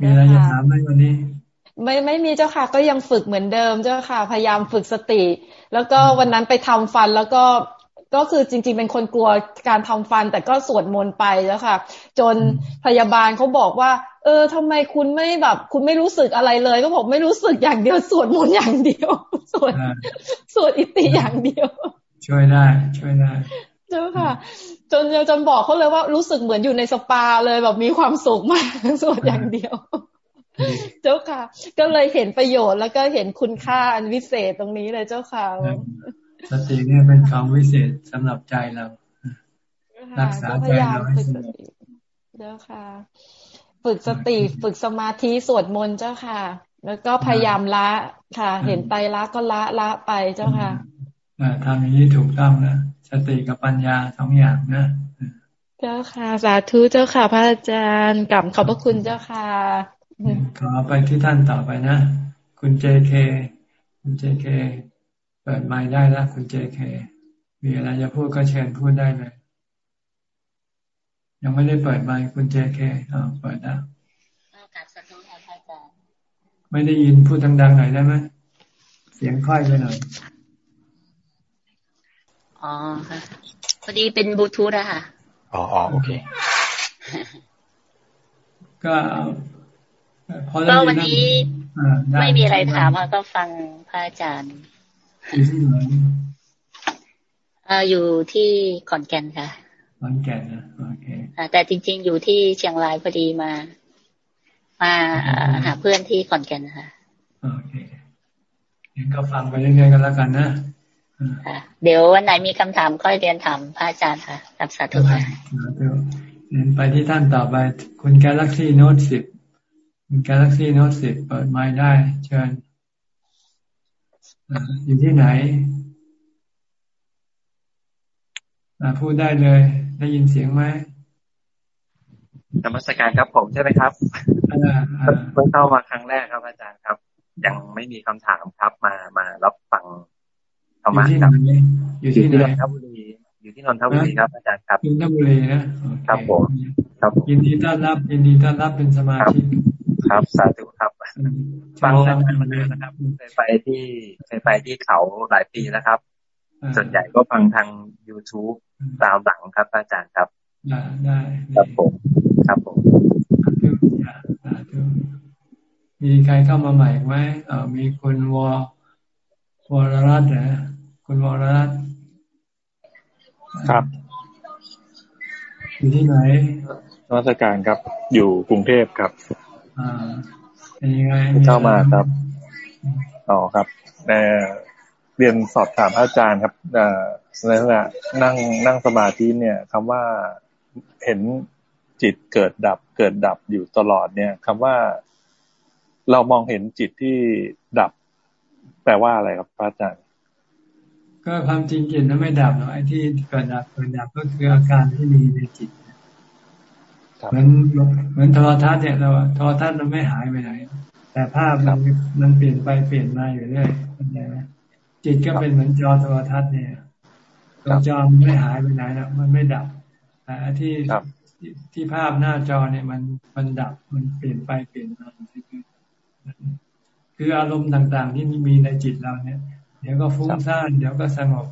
มีอะไรจะถามไหมวันนี้ ไม่ไม่มีเจ้าค่ะ ก็ยังฝึกเหมือนเดิมเจ้าค่ะ พยายามฝึกสติ แล้วก็วันนั้นไปทำฟันแล้วก็ ก็คือจริง ๆ เป็นคนกลัวการทำฟัน แต่ก็สวดมนต์ไปแล้วค่ะ จนพยาบาลเขาบอกว่า เออทำไมคุณไม่แบบ คุณไม่รู้สึกอะไรเลย ก็บอกไม่รู้สึกอย่างเดียวสวดมนต์อย่างเดียวสวดสวดอิติอย่างเดียว ช่วยได้ ช่วยได้เจ้าค่ะ จนจนบอกเขาเลยว่ารู้สึกเหมือนอยู่ในสปาเลยแบบมีความสุขมากสวดอย่างเดียวเจ้าค่ะ ก็เลยเห็นประโยชน์แล้วก็เห็นคุณค่าอันวิเศษตรงนี้เลยเจ้าค่ะ สติเนี่ยเป็นของวิเศษสำหรับใจเรารักษาใจเราให้สงบเจ้าค่ะ ฝึกสติฝึกสมาธิสวดมนต์เจ้าค่ะ แล้วก็พยายามละค่ะ เห็นไตละก็ละละไปเจ้าค่ะทำอย่างนี้ถูกต้องนะสติกับปัญญาสองอย่างนะเจ้าค่ะ สาธุเจ้าค่ะ พระอาจารย์กลับขอบพระคุณเจ้าค่ะ ขอไปที่ท่านต่อไปนะ คุณเจเคคุณเจเค เปิดไมค์ได้แล้วคุณเจเคมีอะไรจะพูดก็เชิญพูดได้เลย ยังไม่ได้เปิดไมค์คุณเจเคอ่าเปิดแล้วไม่ได้ยินพูดดังๆหน่อยได้ไหมเสียงค่อยไปหน่อยอ๋อค่ะพอดีเป็นบลูทูธอะค่ะอ๋อโอเค ก็ก็วันนี้ไม่มีอะไรถามก็ฟังพระอาจารย์ อยู่ที่ขอนแก่นค่ะขอนแก่นนะโอเคแต่จริง ๆ อยู่ที่เชียงรายพอดีมา มาหาเพื่อนที่ขอนแก่นค่ะโอเคงั้นก็ฟังไปเรื่อยๆกันแล้วกันนะเดี๋ยววันไหนมีคำถามค่อยเรียนถามพระอาจารย์ค่ะรับสาธุค่ะเรียนไปที่ท่านต่อไป คุณแกลักซี่โน้ตสิบคุณแกลักซี่โน้ตสิบเปิดไม้ได้ เชิญ อยู่ที่ไหนพูดได้เลย ได้ยินเสียงไหมธรรมสการครับผมใช่ไหมครับเพิ่งเข้ามาครั้งแรกครับอาจารย์ครับ ยังไม่มีคำถามครับมามารับฟังธรรมะครับอยู่ที่นนทบุรีอยู่ที่นนทบุรีครับอาจารย์ครับนนทบุรีนะครับผมครับยินดีต้อนรับ ยินดีต้อนรับเป็นสมาชิก ครับ สาธุครับฟังแล้วมันนะครับเคยไปที่เคยไปที่เขาหลายปีแล้วครับ ส่วนใหญ่ก็ฟังทาง youtube ตามหลังครับอาจารย์ครับได้ครับผมครับผมมีใครเข้ามาใหม่ไหมเออมีคุณวอวรรัตน์นะคุณวรรัตน์ครับ อยู่ที่ไหนรัชการครับ อยู่กรุงเทพครับอ่า เป็นยังไงเข้ามาครับอ๋อครับเเรียนสอบถามอาจารย์ครับในขณะนั่งนั่งสมาธิเนี่ยคำว่าเห็นจิตเกิดดับ เกิดดับอยู่ตลอดเนี่ยคำว่าเรามองเห็นจิตที่ดับ แปลว่าอะไรครับพระอาจารย์ ก็ความจริงจิตนั้นไม่ดับหรอกไอ้ที่เกิดดับเกิดดับก็คืออาการที่มีในจิต เหมือนเหมือนโทรทัศน์เนี่ยเราโทรทัศน์มันไม่หายไปไหน แต่ภาพมันมันเปลี่ยนไปเปลี่ยนมาอยู่เรื่อยเข้าใจไหมจิตก็เป็นเหมือนจอโทรทัศน์เนี่ยตัวจอมันไม่หายไปไหนแล้วมันไม่ดับแต่ที่ที่ภาพหน้าจอเนี่ยมันมันดับมันเปลี่ยนไปเปลี่ยนมาคืออารมณ์ต่างๆ ที่มีในจิตเราเนี่ย เดี๋ยวก็ฟุ้งซ่านเดี๋ยวก็สงบ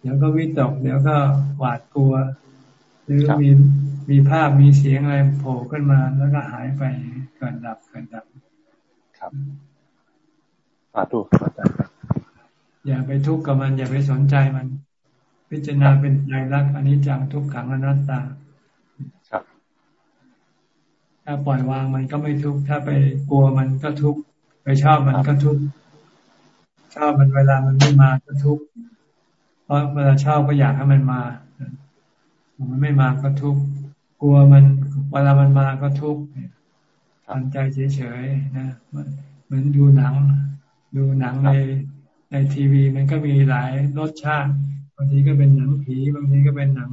เดี๋ยวก็วิตก เดี๋ยวก็หวาดกลัว หรือมี มีภาพมีเสียงอะไรโผล่ขึ้นมาแล้วก็หายไปเกิดดับเกิดดับ ครับสาธุอาจารย์อย่าไปทุกข์กับมัน อย่าไปสนใจมัน พิจารณาเป็นใจรักอันนี้จังทุกขังอนัตตา ครับ ถ้าปล่อยวางมันก็ไม่ทุกข์ถ้าไปกลัวมันก็ทุกข์ไปชอบมันก็ทุกข์ชอบมันเวลามันไม่มาก็ทุกข์เพราะเวลาชอบก็อยากให้มันมา มันไม่มาก็ทุกข์ กลัวมันเวลามันมาก็ทุกข์ทำใจเฉยๆนะเหมือนดูหนัง ดูหนังในในทีวีมันก็มีหลายรสชาติบางทีก็เป็นหนังผีบางทีก็เป็นหนัง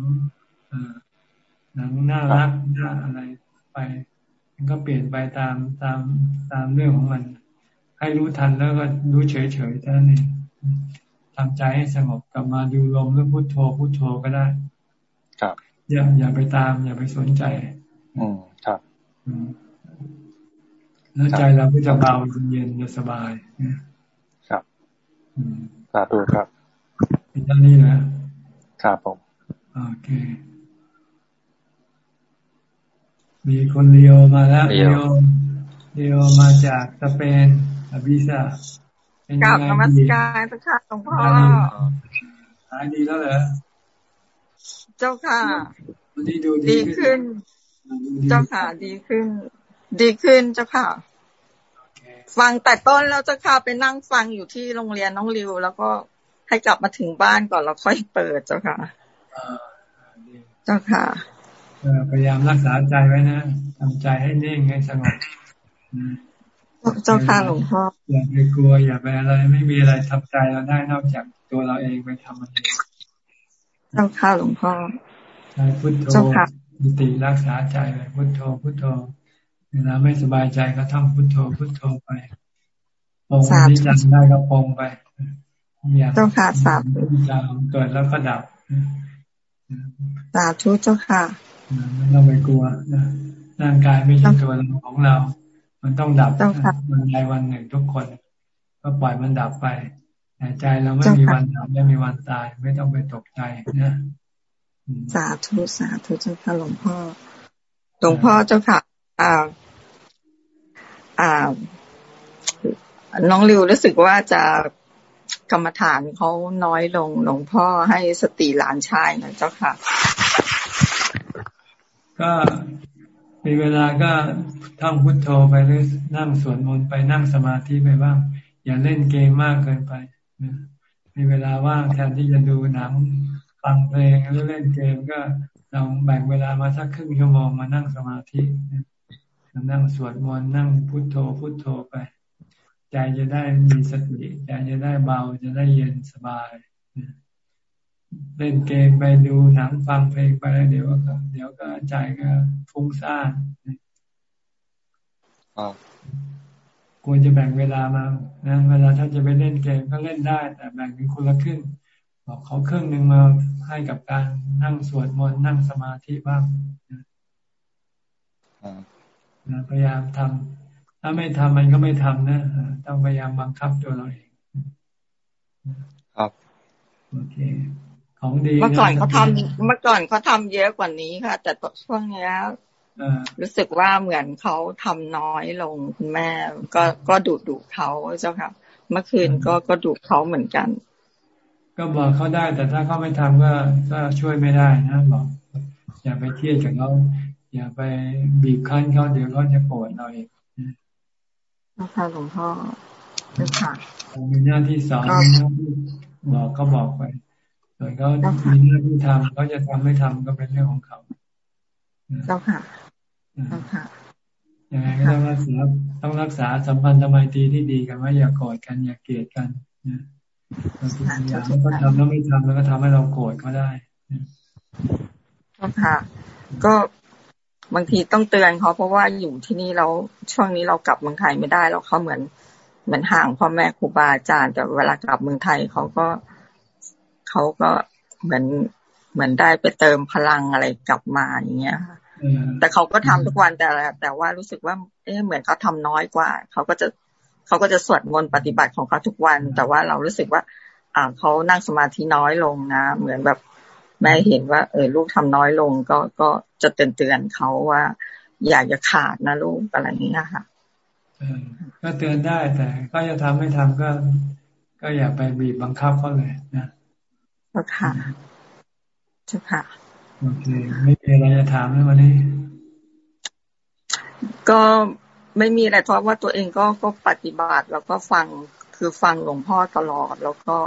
หนังน่ารักน่าอะไรไป มันก็เปลี่ยนไปตามตามตามเรื่องของมัน ให้รู้ทันแล้วก็รู้เฉยเฉยเท่านั้นเองทำใจให้สงบกลับมาดูลมหรือพุโทโธพุโทโธก็ได้ ครับ อย่าอย่าไปตาม อย่าไปสนใจ อืมครับแล้วใจเราก็จะเบาเย็นจะสบายสาธุครับมีท่านี้นะครับผมโอเค มีคนเลียวมาแล้วเลียวเลียวมาจากสเปนอบิซากลับนมัสการพระค่ะหลวงพ่อหายดีแล้วเหรอ เจ้าค่ะดีดูดีขึ้น เจ้าค่ะ ดีขึ้น ดีขึ้นเจ้าค่ะ ฟังแต่ต้นแล้วจะค่ะไปนั่งฟังอยู่ที่โรงเรียนน้องริว แล้วก็ให้กลับมาถึงบ้านก่อนแล้วค่อยเปิดเจ้าค่ะเจ้าค่ะพยายามรักษาใจไว้นะทำใจให้นิ่งให้สงบเจ้าค่ะหลวงพ่ออย่าไปกลัวอย่าไปอะไร ไม่มีอะไรทำใจเราได้นอกจากตัวเราเองไปทำมันเอง เจ้าค่ะหลวงพ่อใช่พุทโธสติรักษาใจไปพุทโธพุทโธเวลาไม่สบายใจก็ท่องพุทโธพุทโธไปปองที่จำได้ก็ปองไปอย่าเจ้าค่ะสาธุเกิดแล้วก็ดับสาธุเจ้าค่ะไม่ต้องไปกลัวนะร่างกายไม่ใช่ตัวเราของเรา มันต้องดับมันใดวันหนึ่งทุกคน ก็ปล่อยมันดับไป แต่ใจเราไม่มีวันดับไม่มีวันตาย ไม่ต้องไปตกใจนะสาธุสาธุเจ้าค่ะหลวงพ่อหลวงพ่อเจ้าค่ะ อ่า อ่า น้องริวรู้สึกว่าจะกรรมฐานเขาน้อยลงหลวงพ่อให้สติหลานชายนะเจ้าค่ะ ก็มีเวลาก็ท่องพุทโธไปหรือนั่งสวดมนต์ไปนั่งสมาธิไปบ้าง อย่าเล่นเกมมากเกินไป มีเวลาว่างแทนที่จะดูหนังฟังเพลงหรือเล่นเกมก็ลองแบ่งเวลามาสักครึ่งชั่วโมงมานั่งสมาธินั่งสวดมนต์นั่งพุทโธพุทโธไป ใจจะได้มีสติใจจะได้เบาจะได้เย็นสบายเล่นเกมไปดูหนังฟังเพลงไปแล้วเดี๋ยวก็เดี๋ยวก็ใจก็ฟุ้งซ่านอ๋อ ควรจะแบ่งเวลามานะเวลาถ้าจะไปเล่นเกมก็เล่นได้ แต่แบ่งเป็นคนละครึ่งบอกเขาครึ่งหนึ่งมาให้กับการนั่งสวดมนต์นั่งสมาธิบ้างพยายามทำถ้าไม่ทำมันก็ไม่ทำนะต้องพยายามบังคับตัวเราเองครับโอเคของดีเมื่อก่อนเขาทำเมื่อก่อนเขาทำเยอะกว่านี้ค่ะ แต่ช่วงนี้ รู้สึกว่าเหมือนเขาทำน้อยลงคุณแม่ ก็ก็ดุดุเขาเจ้าค่ะ เมื่อคืนก็ก็ดุเขาเหมือนกัน ก็บอกเขาได้ แต่ถ้าเขาไม่ทำก็ก็ช่วยไม่ได้นะบอกอย่าไปเทียดกับเขาอย่าไปบีบคั้นเขาเดี๋ยวเขาจะโกรธเราเองนะคะหลวงพ่อค่ะมีหน้าที่สอนมีหน้าที่บอกก็บอกไปส่วนเขามีหน้าที่ทำเขาจะทำไม่ทำก็เป็นเรื่องของเขาเจ้าค่ะเจ้าค่ะ ยังไงก็ต้องรักษาต้องรักษาสัมพันธไมตรีที่ดีกันว่าอย่าโกรธกันอย่าเกลียดกันนะบางทีอย่างก็ทำแล้วไม่ทำแล้วก็ทำให้เราโกรธก็ได้ค่ะ ก็บางทีต้องเตือนเขาเพราะว่าอยู่ที่นี่เราช่วงนี้เรากลับเมืองไทยไม่ได้แล้วเขาเหมือนเหมือนห่างพ่อแม่ครูบาอาจารย์แต่เวลากลับเมืองไทยเขาก็เขาก็เหมือนเหมือนได้ไปเติมพลังอะไรกลับมาอย่างเงี้ยค่ะ แต่เขาก็ทำทุกวันแต่แต่ว่ารู้สึกว่าเอ๊ะเหมือนเขาทาน้อยกว่า เขาก็จะเขาก็จะสวดมนต์ปฏิบัติของเขาทุกวัน แต่ว่าเรารู้สึกว่า อ่าเขานั่งสมาธิน้อยลงนะ เหมือนแบบแม่เห็นว่า เออลูกทำน้อยลง ก็ก็จะเตือนเตือนเขาว่า อยากจะขาดนะลูกอะไรอย่างนี้ค่ะก็เตือนได้แต่ ก็จะทำไม่ทำก็ ก็อย่าไปบีบบังคับเขาเลยนะก็ค่ะเจ้าค่ะ โอเคไม่มีอะไรจะถามเลยวันนี้ ก็ไม่มีอะไรเพราะว่าตัวเองก็ก็ปฏิบัติแล้วก็ฟังคือฟังหลวงพ่อตลอด แล้วก็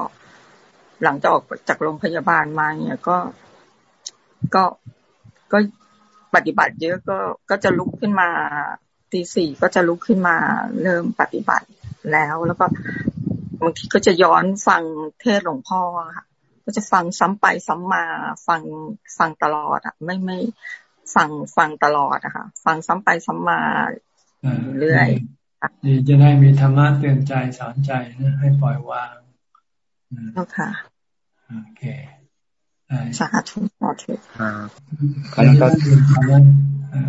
หลังจากออกจากโรงพยาบาลมาเนี่ยก็ก็ก็ปฏิบัติเยอะก็ก็จะลุกขึ้นมาตีสี่ก็จะลุกขึ้นมาเริ่มปฏิบัติแล้ว แล้วก็บางทีก็จะย้อนฟังเทศหลวงพ่อค่ะ ก็จะฟังซ้ำไปซ้ำมาฟังฟังตลอดอะ ไม่ไม่ฟังฟังตลอดอะค่ะฟังซ้ำไปซ้ำมาเรื่อยดีจะได้มีธรรมะเตือนใจสอนใจนะให้ปล่อยวางแล้วค่ะโอเคสาธุสาธุแล้วก็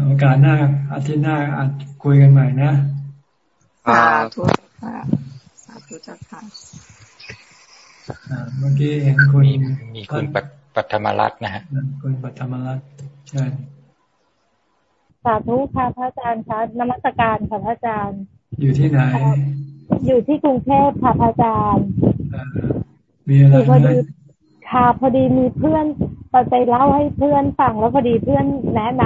โอกาสหน้าอาทิตย์หน้าอาจคุยกันใหม่นะสาธุค่ะสาธุจ้าค่ะ เมื่อกี้เห็นคุณมีคุณปัทมรัตน์นะฮะคุณปัทมรัตน์เชิญสาธุค่ะพระอาจารย์คะนมัสการค่ะพระอาจารย์ อยู่ที่ไหน อยู่ที่กรุงเทพค่ะพระอาจารย์มีอะไรพอดีค่ะพอดีมีเพื่อนไปเล่าให้เพื่อนฟังแล้วพอดีเพื่อนแนะน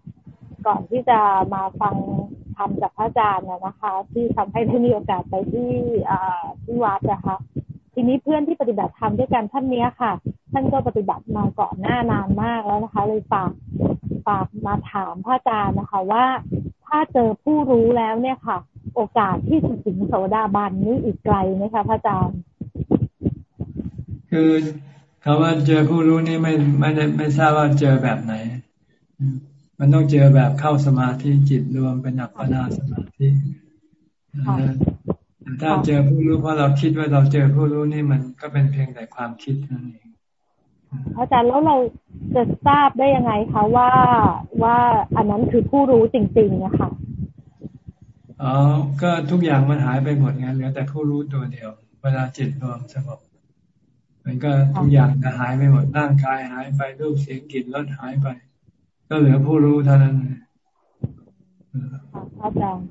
ำก่อนที่จะมาฟังทำจากพระอาจารย์นะคะ ที่ทำให้ได้มีโอกาสไปที่อ่าที่วัดนะคะ ทีนี้เพื่อนที่ปฏิบัติธรรมด้วยกันท่านนี้ค่ะ ท่านก็ปฏิบัติมาก่อนหน้านานมากแล้วนะคะ เลยฝากฝากมาถามพระอาจารย์นะคะ ว่าถ้าเจอผู้รู้แล้วเนี่ยค่ะ โอกาสที่จะถึงโสดาบันนี้อีกไกลไหมคะพระอาจารย์ คือคำว่าเจอผู้รู้นี่ไม่ไม่ได้ไม่ทราบว่าเจอแบบไหน มันต้องเจอแบบเข้าสมาธิจิตรวมเป็นอัปปนาสมาธิ ถ้าเจอผู้รู้เพราะเราคิดว่าเราเจอผู้รู้นี่มันก็เป็นเพียงแต่ความคิดนั่นเองอาจารย์แล้วเราจะทราบได้ยังไงคะว่าว่าอันนั้นคือผู้รู้จริงๆนะคะอ๋อก็ทุกอย่างมันหายไปหมดไงเหลือแต่ผู้รู้ตัวเดียว เวลาจิตรวมสงบมันก็ทุกอย่างจะหายไปหมดร่างกายหายไปรูปเสียงกลิ่นรสหายไป ก็เหลือผู้รู้เท่านั้นอาจารย์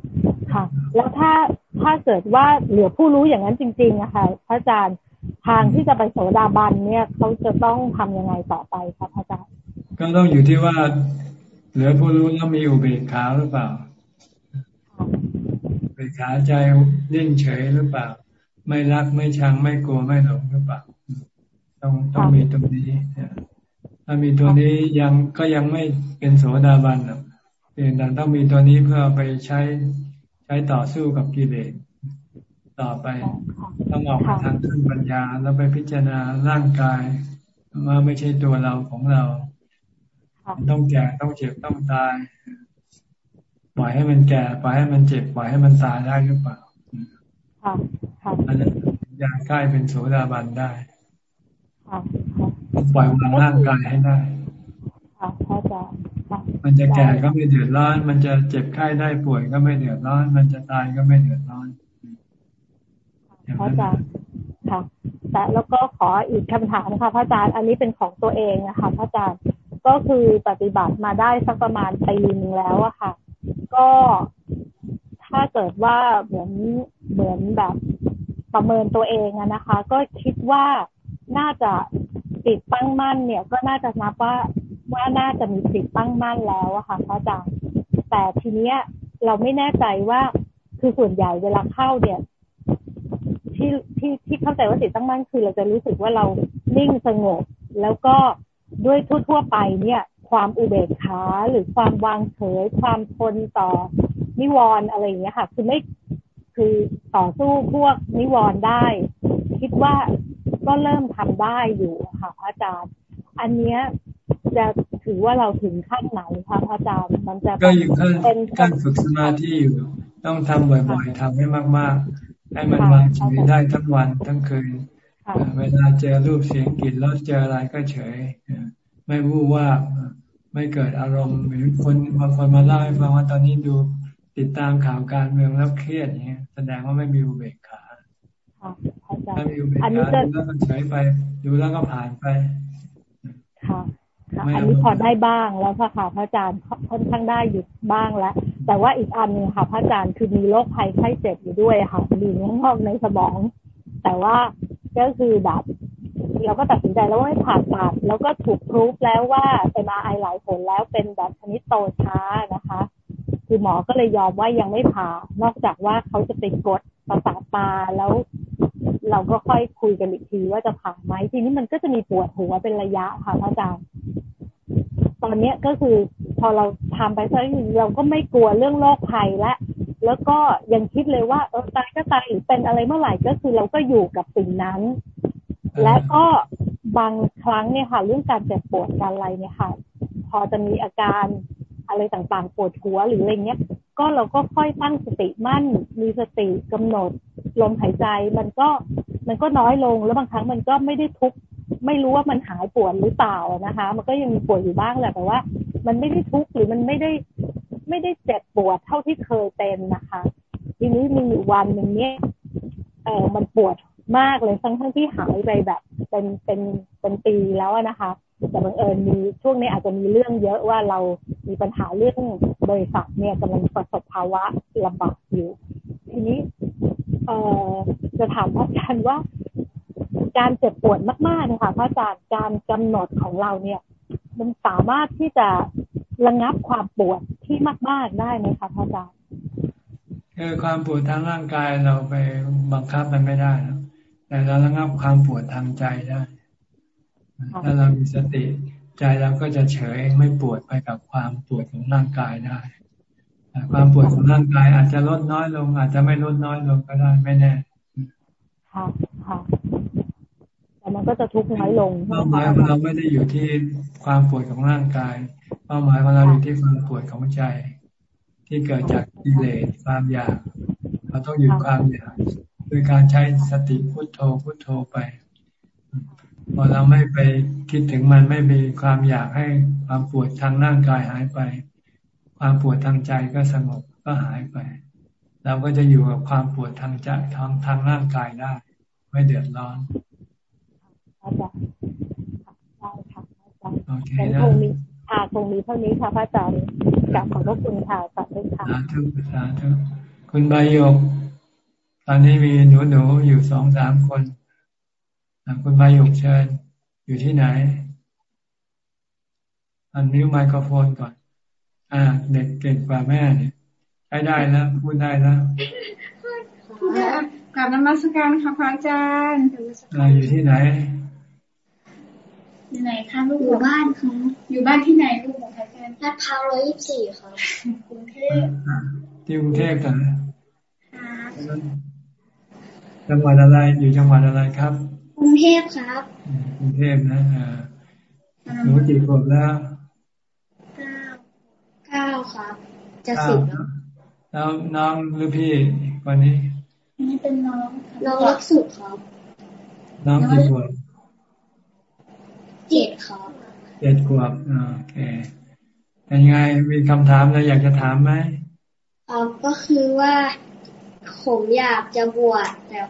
ค่ะ แล้วถ้า ถ้าเกิดว่าเหลือผู้รู้อย่างนั้นจริงๆนะคะพระอาจารย์ทางที่จะไปโสดาบันเนี่ยเขาจะต้องทํำยังไงต่อไปครับพระอาจารย์ก็ต้องอยู่ที่ว่าเหลือผู้รู้แล้วมีอุเบกขาหรือเปล่าอุเบกขาใจนิ่งเฉยหรือเปล่า ไม่รักไม่ชังไม่กลัวไม่หลงหรือเปล่าต้องต้องมีตรงนี้ถ้ามีตัวนี้ยังก็ยังไม่เป็นโสดาบันหรอกเพียงแต่ต้องมีตัวนี้เพื่อไปใช้ ใช้ต่อสู้กับกิเลสต่อไปต้องออกมาทางขึ้นปัญญาแล้วไปพิจารณาร่างกาย ว่าไม่ใช่ตัวเราของเรา ต้องแก่ต้องเจ็บต้องตายปล่อยให้มันแก่ปล่อยให้มันเจ็บปล่อยให้มันตายได้หรือเปล่าอันนั้นอย่างใกล้เป็นโสดาบันได้ปล่อยวางร่างกายให้ได้ มันจะแก่ก็ไม่เดือดร้อน มันจะเจ็บไข้ได้ป่วยก็ไม่เดือดร้อน มันจะตายก็ไม่เดือดร้อนพระอาจารย์ค่ะแต่แล้วก็ขออีกคำถามค่ะพระอาจารย์อันนี้เป็นของตัวเองนะคะพระอาจารย์ก็คือปฏิบัติมาได้สักประมาณปีนึงแล้วอะค่ะ ก็ถ้าเกิดว่าเหมือนเหมือนแบบประเมินตัวเองอะนะคะ ก็คิดว่าน่าจะติดตั้งมั่นเนี่ยก็น่าจะนับว่า ว่าน่าจะมีติดตั้งมั่นแล้วอะค่ะพระอาจารย์แต่ทีเนี้ยเราไม่แน่ใจว่าคือส่วนใหญ่เวลาเข้าเนี่ย ที่ที่ที่เข้าใจว่าจิตตั้งมั่นคือเราจะรู้สึกว่าเรานิ่งสงบ แล้วก็ด้วยทั่ว ๆ ไปเนี่ย ความอุเบกขาหรือความวางเฉย ความทนต่อนิวรณ์อะไรอย่างเงี้ยค่ะ คือไม่คือต่อสู้พวกนิวรณ์ได้ คิดว่าก็เริ่มทำได้อยู่ค่ะพระอาจารย์ อันเนี้ย จะถือว่าเราถึงขั้นไหนคะพระอาจารย์มันจะก็อยู่ขั้นขั้นฝึกสมาธิอยู่ ต้องทำบ่อยๆทำให้มาก ๆ ให้มันวางเฉยได้ทั้งวันทั้งคืนเวลาเจอรูปเสียงกลิ่นรสเจออะไรก็เฉย ไม่วู่ว่าไม่เกิดอารมณ์เหมือนคนบางคนมาเล่าให้ฟังว่าตอนนี้ดูติดตามข่าวการเมืองแล้วเครียดอย่างเงี้ยแสดงว่าไม่มีอุเบกขาถ้ามีอุเบกขาดูแล้วก็เฉยไป ดูแล้วก็ผ่านไปค่ะ อันนี้พอได้บ้างแล้วค่ะพระอาจารย์ค่อนข้างได้อยู่บ้างแล้ว แต่ว่าอีกอันนึงค่ะพระอาจารย์คือมีโรคภัยไข้เจ็บอยู่ด้วยค่ะมีเนื้องอกในสมอง แต่ว่าก็คือแบบเราก็ตัดสินใจแล้วว่าให้ผ่าตัดแล้วก็ถูกพรูฟแล้วว่าเป็นอาไอหลายผลแล้วเป็นแบบชนิดโตช้านะคะ คือหมอก็เลยยอมว่ายังไม่ผ่านอกจากว่าเขาจะไปกดประสาทตาแล้ว เราก็ค่อยคุยกันอีกทีว่าจะผ่าไหมทีนี้มันก็จะมีปวดหัวเป็นระยะค่ะพระอาจารย์ ตอนเนี้ยก็คือพอเราทำไปสักเราก็ไม่กลัวเรื่องโรคภัยและแล้วก็ยังคิดเลยว่าเออตายก็ตายหรือเป็นอะไรเมื่อไหร่ก็คือเราก็อยู่กับสิ่งนั้น และก็บางครั้งเนี่ยค่ะ เรื่องการเจ็บปวดการอะไรเนี่ยค่ะ พอจะมีอาการอะไรต่างๆ ปวดหัวหรืออะไรเงี้ย ก็เราก็ค่อยตั้งสติมั่น มีสติกำหนดลมหายใจ มันก็มันก็น้อยลงแล้วบางครั้งมันก็ไม่ได้ทุก ไม่รู้ว่ามันหายปวดหรือเปล่านะคะ มันก็ยังมีปวดอยู่บ้างแหละแต่ว่า มันไม่ได้ทุกข์หรือมันไม่ได้ไม่ได้เจ็บปวดเท่าที่เคยเป็นนะคะ ทีนี้มีวันหนึ่งเนี้ยเออมันปวดมากเลยทั้งทั้งที่หายไปแบบ เป็นเป็นเป็นปีแล้วนะคะแต่บังเอิญมีช่วงนี้อาจจะมีเรื่องเยอะว่าเรามีปัญหาเรื่องบริษัทเนี่ยกำลังประสบภาวะลำบากอยู่ ทีนี้ เออจะถามอาจารย์ว่า การเจ็บปวดมากๆนะคะพระอาจารย์การกำหนดของเราเนี่ย มันสามารถที่จะระงับความปวดที่มากๆได้ไหมคะพระอาจารย์คือความปวดทางร่างกายเราไปบังคับมันไม่ได้แต่เราระงับความปวดทางใจได้ถ้าเรามีสติใจเราก็จะเฉยไม่ปวดไปกับความปวดของร่างกายได้ความปวดของร่างกายอาจจะลดน้อยลง อาจจะไม่ลดน้อยลงก็ได้ไม่แน่ค่ะค่ะแต่ มันก็จะทุกข์น้อยลงเป้าหมายของเราไม่ได้อยู่ที่ความปวดของร่างกาย เป้าหมายของเราอยู่ที่ความปวดของใจ ที่เกิดจากกิเลสความอยาก เราต้องหยุดความอยากโดยการใช้สติพุทโธพุทโธไปพอเราไม่ไปคิดถึงมันไม่มีความอยากให้ความปวดทางร่างกายหายไป ความปวดทางใจก็สงบก็หายไป เราก็จะอยู่กับความปวดทางใจทางทางร่างกายได้ ไม่เดือดร้อน อาจารย์ได้ค่ะอาจารย์โอเคนะคงมีค่ะคงมีเท่านี้ค่ะพระอาจารย์กลับขอบพระคุณค่ะสาธุค่ะสาธุสาธุคุณใบยกตอนนี้มีหนูหนูอยู่สองสามคนคุณใบยกเชิญ อยู่ที่ไหน อันนิ้วไมโครโฟนก่อน อ่า เด็กเก่งกว่าแม่เนี่ยใช้ได้แล้วพูดได้แล้วกลับนมัสการค่ะพระอาจารย์อยู่ที่ไหน อยู่ไหนคะลูกอยู่บ้านค่ะอยู่บ้านที่ไหนลูกของพระอาจารย์ลาดพร้าวร้อยยี่สิบสี่ค่ะกรุงเทพที่กรุงเทพกันจังหวัดอะไรอยู่จังหวัดอะไรครับ กรุงเทพครับกรุงเทพนะอ่าหนูกี่ขวบแล้วเก้าเก้าครับ จะสิบแล้วน้องหรือพี่วันนี้นี่เป็นน้องน้องเล็กสุดครับ น้องกี่ขวบ เจ็ดครับเจ็ดขวบโอเคเป็นไงมีคำถามอะไรอยากจะถามไหมอ๋อก็คือว่าผมอยากจะบวชแต่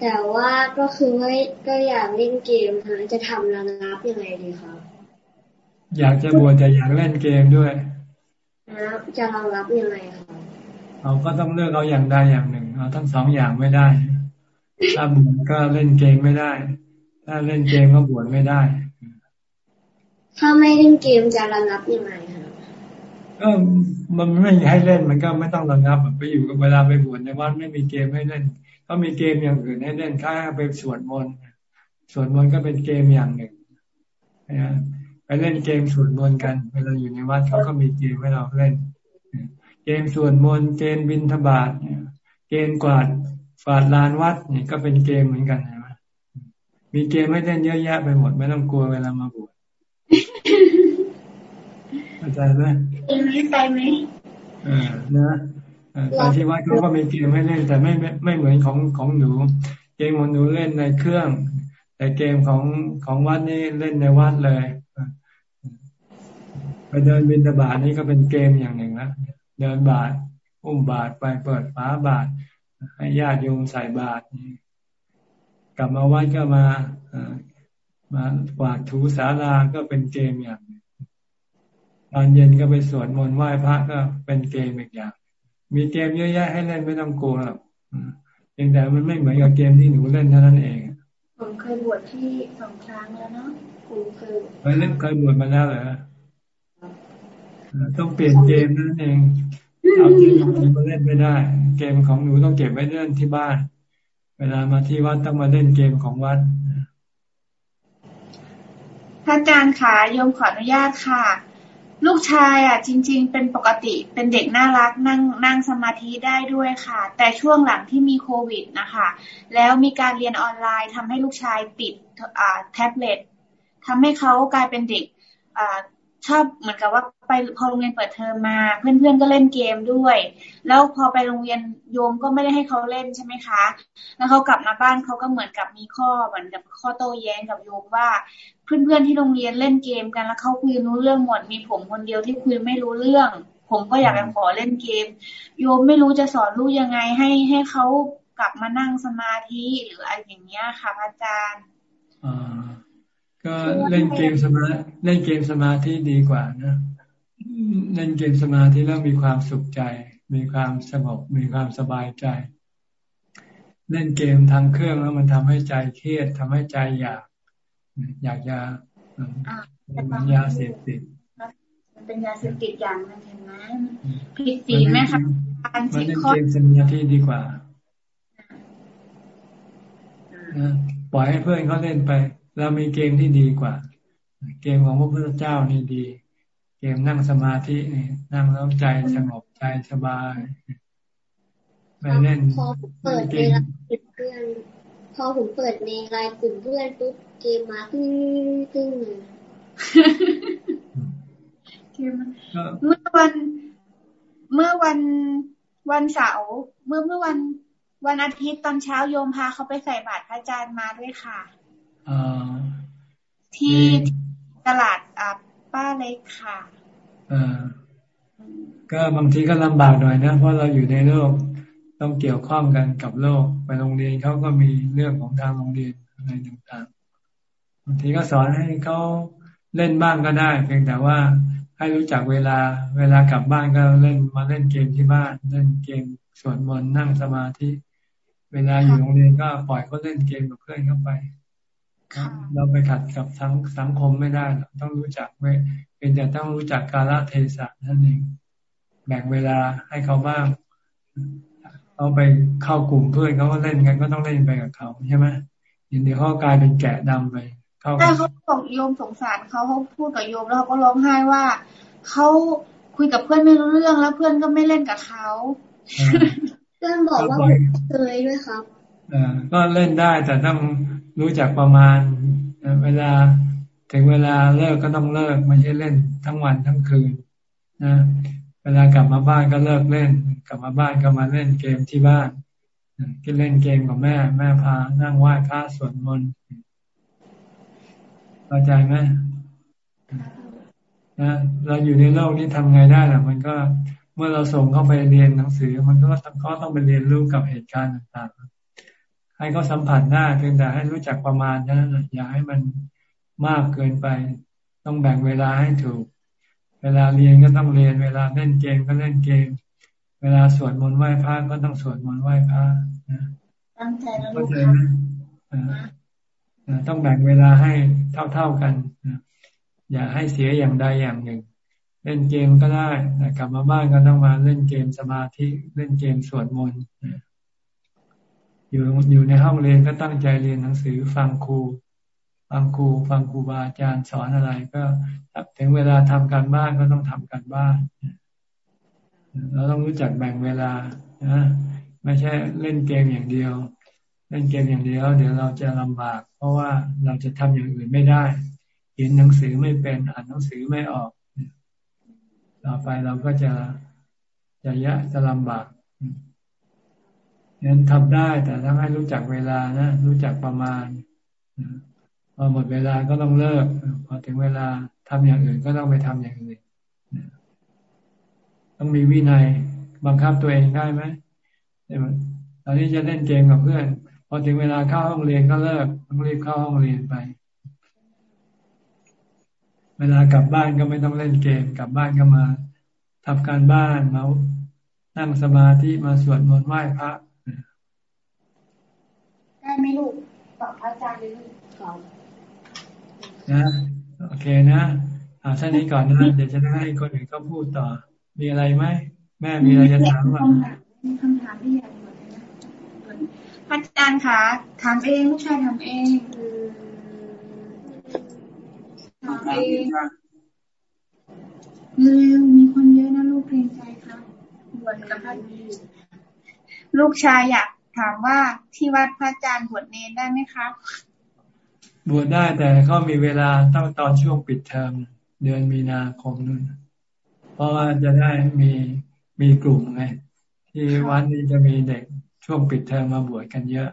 แต่ว่าก็คือว่าก็อยากเล่นเกมฮะจะทำระงับยังไงดีครับ อยากจะบวชแต่อยากเล่นเกมด้วยนะจะระงับยังไงครับเราก็ต้องเลือกเอาอย่างใดอย่างหนึ่งเอาทั้งสองอย่างไม่ได้ถ้าบวชก็เล่นเกมไม่ได้ ถ้าเล่นเกมก็บวชไม่ได้ ถ้าไม่เล่นเกมจะระงับยังไงคะก็มันไม่ให้เล่นมันก็ไม่ต้องระงับไปอยู่กับเวลาไปบวชในวัดไม่มีเกมให้เล่นเขามีเกมอย่างอื่นให้เล่นถ้าไปสวดมนต์สวดมนต์ก็เป็นเกมอย่างหนึ่งนะไปเล่นเกมสวดมนต์กันเวลาอยู่ในวัดเขาก็มีเกมให้เราเล่น เกมสวดมนต์เกมบินทบาทเกมกวาดฝาดลานวัดนี่ก็เป็นเกมเหมือนกันนะมีเกมให้เล่นเยอะแยะไปหมดไม่ต้องกลัวเวลามาบวช เข้าใจไหมเกมนี้ไปไหมเออนะไปที่วัดเขาก็มีเกมให้เล่น แต่ไม่ไม่เหมือนของของหนู เกมของหนูเล่นในเครื่อง แต่เกมของของวัดนี่เล่นในวัดเลยไปเดินบินตบาทนี่ก็เป็นเกมอย่างหนึ่งนะเดินบาทอุ้มบาทไปเปิดฝาบาทให้ญาติโยมใส่บาทกลับมาวัดก็มา มากวาดถูสาราก็เป็นเกมอย่างตอนเย็นก็ไปสวดมนต์ไหว้พระก็เป็นเกมอีกอย่าง มีเกมเยอะแยะให้เล่นไม่ต้องกลัวหรอกเพียงแต่มันไม่เหมือนกับเกมที่หนูเล่นเท่านั้นเองผมเคยบวชที่สองครั้งแล้วเนาะผมเคยเคยเล่นเคยบวชมาแล้วเหรอต้องเปลี่ยนเกมนั่นเองเอาเกมของหนูมาเล่นไม่ได้ เกมของหนูต้องเก็บไว้เล่นที่บ้าน เวลามาที่วัดต้องมาเล่นเกมของวัด ท่านอาจารย์ค่ะโยมขออนุญาตค่ะ ลูกชายอะ จริง ๆ เป็นปกติเป็นเด็กน่ารักนั่งนั่งสมาธิได้ด้วยค่ะ แต่ช่วงหลังที่มีโควิดนะคะ แล้วมีการเรียนออนไลน์ทำให้ลูกชายติดแท็บเล็ตทำให้เขากลายเป็นเด็ก ชอบเหมือนกับว่าไปพอโรงเรียนเปิดเทอมมา เพื่อนๆก็เล่นเกมด้วย แล้วพอไปโรงเรียนโยมก็ไม่ได้ให้เขาเล่นใช่ไหมคะ แล้วเขากลับมาบ้านเขาก็เหมือนกับมีข้อเหมือนกับข้อโต้แย้งกับโยมว่า เพื่อนๆที่โรงเรียนเล่นเกมกันแล้วเขาคุยรู้เรื่องหมดมีผมคนเดียวที่คุยไม่รู้เรื่อง ผมก็อยากจะขอเล่นเกม โยมไม่รู้จะสอนลูกยังไงให้ให้เขากลับมานั่งสมาธิหรืออะไรอย่างเงี้ยค่ะอาจารย์ ก็เล่นเกมสมาเล่นเกมสมาธิดีกว่านะเล่นเกมสมาธิแล้วมีความสุขใจ มีความสงบมีความสบายใจ เล่นเกมทางเครื่องแล้วมันทำให้ใจเครียดทำให้ใจอยาก อยากจะเป็นยาเสพติดมันเป็นยาเสพติดอย่างมันเห็นไหมผิดศีลไหมคะการมันเล่นเกมสมาธิดีกว่าปล่อยให้เพื่อนเขาเล่นไป เรามีเกมที่ดีกว่า เกมของพระพุทธเจ้านี่ดี เกมนั่งสมาธินี่นั่งแล้วใจสงบใจสบายไปเล่นพอเปิดในไลน์เพื่อน พอผมเปิดในไลน์กลุ่มเพื่อนปุ๊บเกมมาตึ้งตึ้งเลยเกมเมื่อวัน เมื่อวันวันเสาร์เมื่อเมื่อวันวันอาทิตย์ตอนเช้าโยมพาเขาไปใส่บาตรพระอาจารย์มาด้วยค่ะ ที่ตลาดอ่าป้าเล็กค่ะก็บางทีก็ลำบากหน่อยนะ เพราะเราอยู่ในโลกต้องเกี่ยวข้องกันกับโลก ไปโรงเรียนเขาก็มีเรื่องของทางโรงเรียนอะไรต่างๆบางทีก็สอนให้เขาเล่นบ้างก็ได้ เพียงแต่ว่าให้รู้จักเวลา เวลากลับบ้านก็เล่นมาเล่นเกมที่บ้าน เล่นเกมสวดมนต์นั่งสมาธิ เวลาอยู่โรงเรียนก็ปล่อยเขาเล่นเกมกับเพื่อนเข้าไป เราไปขัดกับสังสังคมไม่ได้ต้องรู้จักเวเป็นจะต้องรู้จักกาลเทศะนั่นเองแบ่งเวลาให้เขาบ้างเขาไปเข้ากลุ่มเพื่อนเขาก็เล่นกันก็ต้องเล่นไปกับเขาใช่ไหมยินดีเขากลายเป็นแกะดำไปเขาแต่เขาส่งโยมสงสารเขาเขาพูดกับโยมแล้วเขาก็ร้องไห้ว่าเขาคุยกับเพื่อนไม่รู้เรื่องแล้วเพื่อนก็ไม่เล่นกับเขาเพื่อนบอกว่าเคยด้วยครับอ่าก็เล่นได้แต่ต้อง รู้จักประมาณเวลาถึงเวลาเลิกก็ต้องเลิกไม่ใช่เล่นทั้งวันทั้งคืนนะเวลากลับมาบ้านก็เลิกเล่น กลับมาบ้านก็มาเล่นเกมที่บ้านก็เล่นเกมกับแม่ แม่พานั่งไหว้พระสวดมนต์เข้าใจไหมนะเราอยู่ในโลกนี้ทำไงได้ล่ะ มันก็เมื่อเราส่งเข้าไปเรียนหนังสือ มันก็ต้องก็ต้องไปเรียนรู้กับเหตุการณ์ต่างๆ ให้เขาสัมผัสได้เพียงแต่ให้รู้จักประมาณนั้นอย่าให้มันมากเกินไป ต้องแบ่งเวลาให้ถูก เวลาเรียนก็ต้องเรียน เวลาเล่นเกมก็เล่นเกม เวลาสวดมนต์ไหว้พระก็ต้องสวดมนต์ไหว้พระตั้งใจแล้วลูกค่ะต้องแบ่งเวลาให้เท่าๆกัน อย่าให้เสียอย่างใดอย่างหนึ่ง เล่นเกมก็ได้แต่กลับมาบ้านก็ต้องมาเล่นเกมสมาธิ เล่นเกมสวดมนต์ อยู่อยู่ในห้องเรียนก็ตั้งใจเรียนหนังสือฟังครู ฟังครู ฟังครูบาอาจารย์สอนอะไรก็ถึงเวลาทำการบ้านก็ต้องทำการบ้าน เราต้องรู้จักแบ่งเวลานะไม่ใช่เล่นเกมอย่างเดียว เล่นเกมอย่างเดียว เดี๋ยวเราจะลำบาก เพราะว่าเราจะทำอย่างอื่นไม่ได้เขียนหนังสือไม่เป็นอ่านหนังสือไม่ออก ต่อไปเราก็จะจะยะจะลำบาก นั้นทำได้แต่ต้องให้รู้จักเวลานะรู้จักประมาณพอหมดเวลาก็ต้องเลิกพอถึงเวลาทำอย่างอื่นก็ต้องไปทำอย่างอื่นต้องมีวินัยบังคับตัวเองได้ไหมตอนนี้จะเล่นเกมกับเพื่อน พอถึงเวลาเข้าห้องเรียนก็เลิกต้องรีบเข้าห้องเรียนไป เวลากลับบ้านก็ไม่ต้องเล่นเกม กลับบ้านก็มาทำการบ้านมานั่งสมาธิมาสวดมนต์ไหว้พระ ได้ไหมลูกตอบพระอาจารย์เลยลูกขอนะโอเคนะอ่าท่านี้ก่อนนะเดี๋ยวจะให้คนอื่นเขาพูดต่อ มีอะไรไหมแม่มีอะไรจะถามบ้างมีคำถามที่อยากถามนะพระอาจารย์คะถามเองลูกชายทำเองเร็วมีคนเยอะนะลูกเกรงใจค่ะบวชกับพระลูกชายอยาก ถามว่าที่วัดพระอาจารย์บวชเนรได้ไหมคะบวชได้แต่เขามีเวลาต้องตอนช่วงปิดเทอมเดือนมีนาคมนู่น เพราะว่าจะได้มีมีกลุ่มไงที่วัดนี้จะมีเด็กช่วงปิดเทอมมาบวชกันเยอะ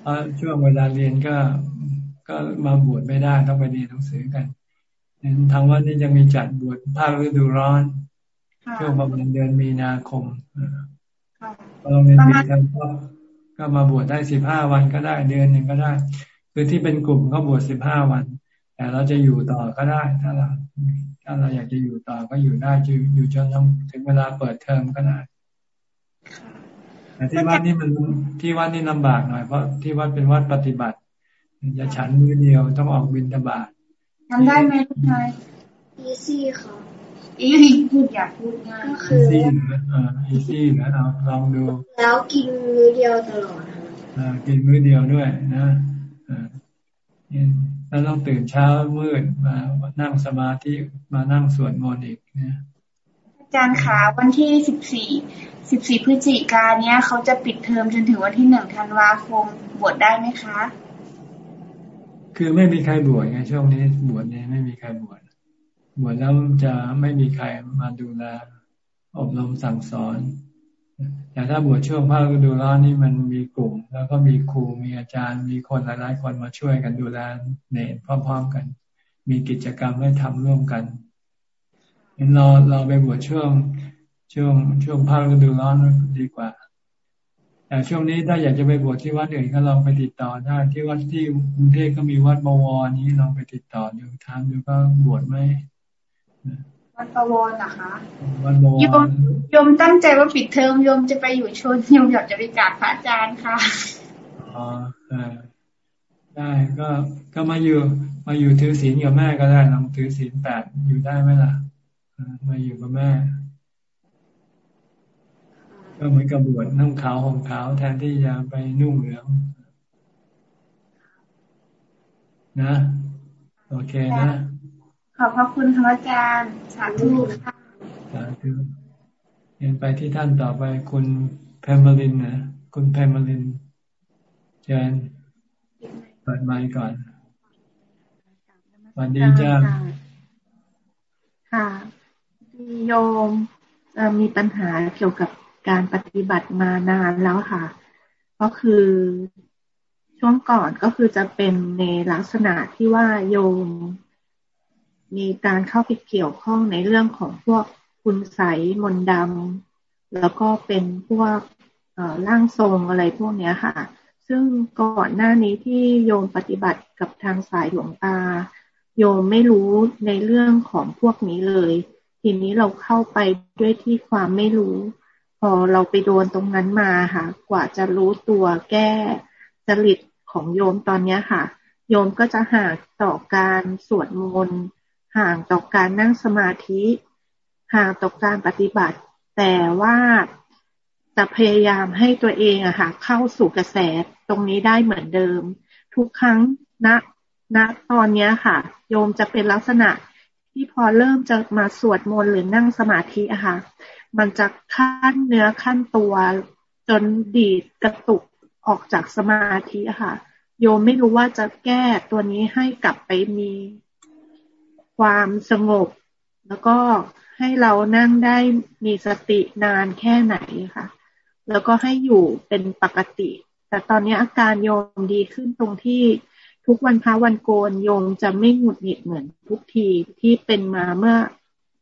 เพราะช่วงเวลาเรียนก็ก็มาบวชไม่ได้ต้องไปเรียนหนังสือกันทางวัดนี้จะมีจัดบวชภาคฤดูร้อนช่วงประมาณเดือนมีนาคมพ อเราเรียนปีทำก็ก็มาบวชได้สิบห้าวันก็ได้เดือนหนึ่งก็ได้ คือที่เป็นกลุ่มก็บวชสิบห้าวัน แต่เราจะอยู่ต่อก็ได้ ถ้าเราถ้าเราอยากจะอยู่ต่อก็อยู่ได้จะอยู่จนถึงเวลาเปิดเทอมก็ได้แต่ที่วัดนี่มันที่วัดนี่ลำบากหน่อยเพราะที่วัดเป็นวัดปฏิบัติจะฉันมื้อเดียวต้องออกบิณฑบาตทำได้ไหมทุกชาย easy ค่ะ อีพูดอยากพูดง่ายก็คือ easyนะอ่า easy นะเอาลองดู แล้วกินมื้อเดียวตลอดอ่ากินมื้อเดียวด้วยนะอ่าแล้วต้องตื่นเช้ามืดมานั่งสมาธิมานั่งสวดมนต์อีกเนี่ยอาจารย์ขาวันที่สิบสี่สิบสี่พฤศจิกาเนี้ยเขาจะปิดเทอมจนถึงวันที่หนึ่งธันวาคมบวชได้ไหมคะ คือไม่มีใครบวชไงช่วงนี้บวชเนี่ยไม่มีใครบวช บวชแล้วจะไม่มีใครมาดูแลอบรมสั่งสอน แต่ถ้าบวชช่วงภาคฤดูร้อนนี่มันมีกลุ่ม แล้วก็มีครูมีอาจารย์ มีคนหลายๆคนมาช่วยกันดูแลเนรพร้อมๆกัน มีกิจกรรมให้ทำร่วมกันเห็นเราเราไปบวชช่วงช่วงช่วงภาคฤดูร้อนดีกว่าแต่ช่วงนี้ถ้าอยากจะไปบวชที่วัดอื่นก็ลองไปติดต่อได้ที่วัดที่กรุงเทพก็มีวัดบวรนี้ลองไปติดต่อดูทางดูก็บวชไหม วัดประวรนะคะโยมโยมตั้งใจว่าปิดเทอมโยมจะไปอยู่ชนโยมอยากจะไปกราบพระอาจารย์ค่ะอ๋อได้ก็ก็มาอยู่มาอยู่ถือศีลกับแม่ก็ได้ลองถือศีลแปดอยู่ได้ไหมล่ะมาอยู่กับแม่ ก็เหมือนกับบวชนุ่งขาวห่มขาวแทนที่จะไปนุ่งเหลืองนะ โอเคนะ ขอบพระคุณพระอาจารย์สาธุค่ะสาธุเห็นไปที่ท่านต่อไปคุณแพมลินนะคุณแพมลินเชิญเปิดไมค์ก่อนวันดีจ้าค่ะโยมมีปัญหาเกี่ยวกับการปฏิบัติมานานแล้วค่ะ ก็คือช่วงก่อนก็คือจะเป็นในลักษณะที่ว่าโยม มีการเข้าไปเกี่ยวข้องในเรื่องของพวกคุณใสมนดำแล้วก็เป็นพวกร่างทรงอะไรพวกนี้ค่ะ ซึ่งก่อนหน้านี้ที่โยมปฏิบัติกับทางสายหลวงตา โยมไม่รู้ในเรื่องของพวกนี้เลย ทีนี้เราเข้าไปด้วยที่ความไม่รู้ พอเราไปโดนตรงนั้นมาค่ะ กว่าจะรู้ตัวแก้จริตของโยมตอนนี้ค่ะ โยมก็จะหากต่อการสวดมนต์ ห่างต่อการนั่งสมาธิ ห่างต่อการปฏิบัติ แต่ว่าจะพยายามให้ตัวเองอะค่ะเข้าสู่กระแสตรงนี้ได้เหมือนเดิม ทุกครั้งณณตอนนี้ค่ะ โยมจะเป็นลักษณะที่พอเริ่มจะมาสวดมนต์หรือนั่งสมาธิอะค่ะ มันจะขั้นเนื้อขั้นตัว จนดีดกระตุกออกจากสมาธิอะค่ะ โยมไม่รู้ว่าจะแก้ตัวนี้ให้กลับไปมี ความสงบ แล้วก็ให้เรานั่งได้มีสตินานแค่ไหนค่ะ แล้วก็ให้อยู่เป็นปกติ แต่ตอนนี้อาการโยมดีขึ้นตรงที่ทุกวันพระวันโกนโยมจะไม่หงุดหงิดเหมือนทุกทีที่เป็นมาเมื่อ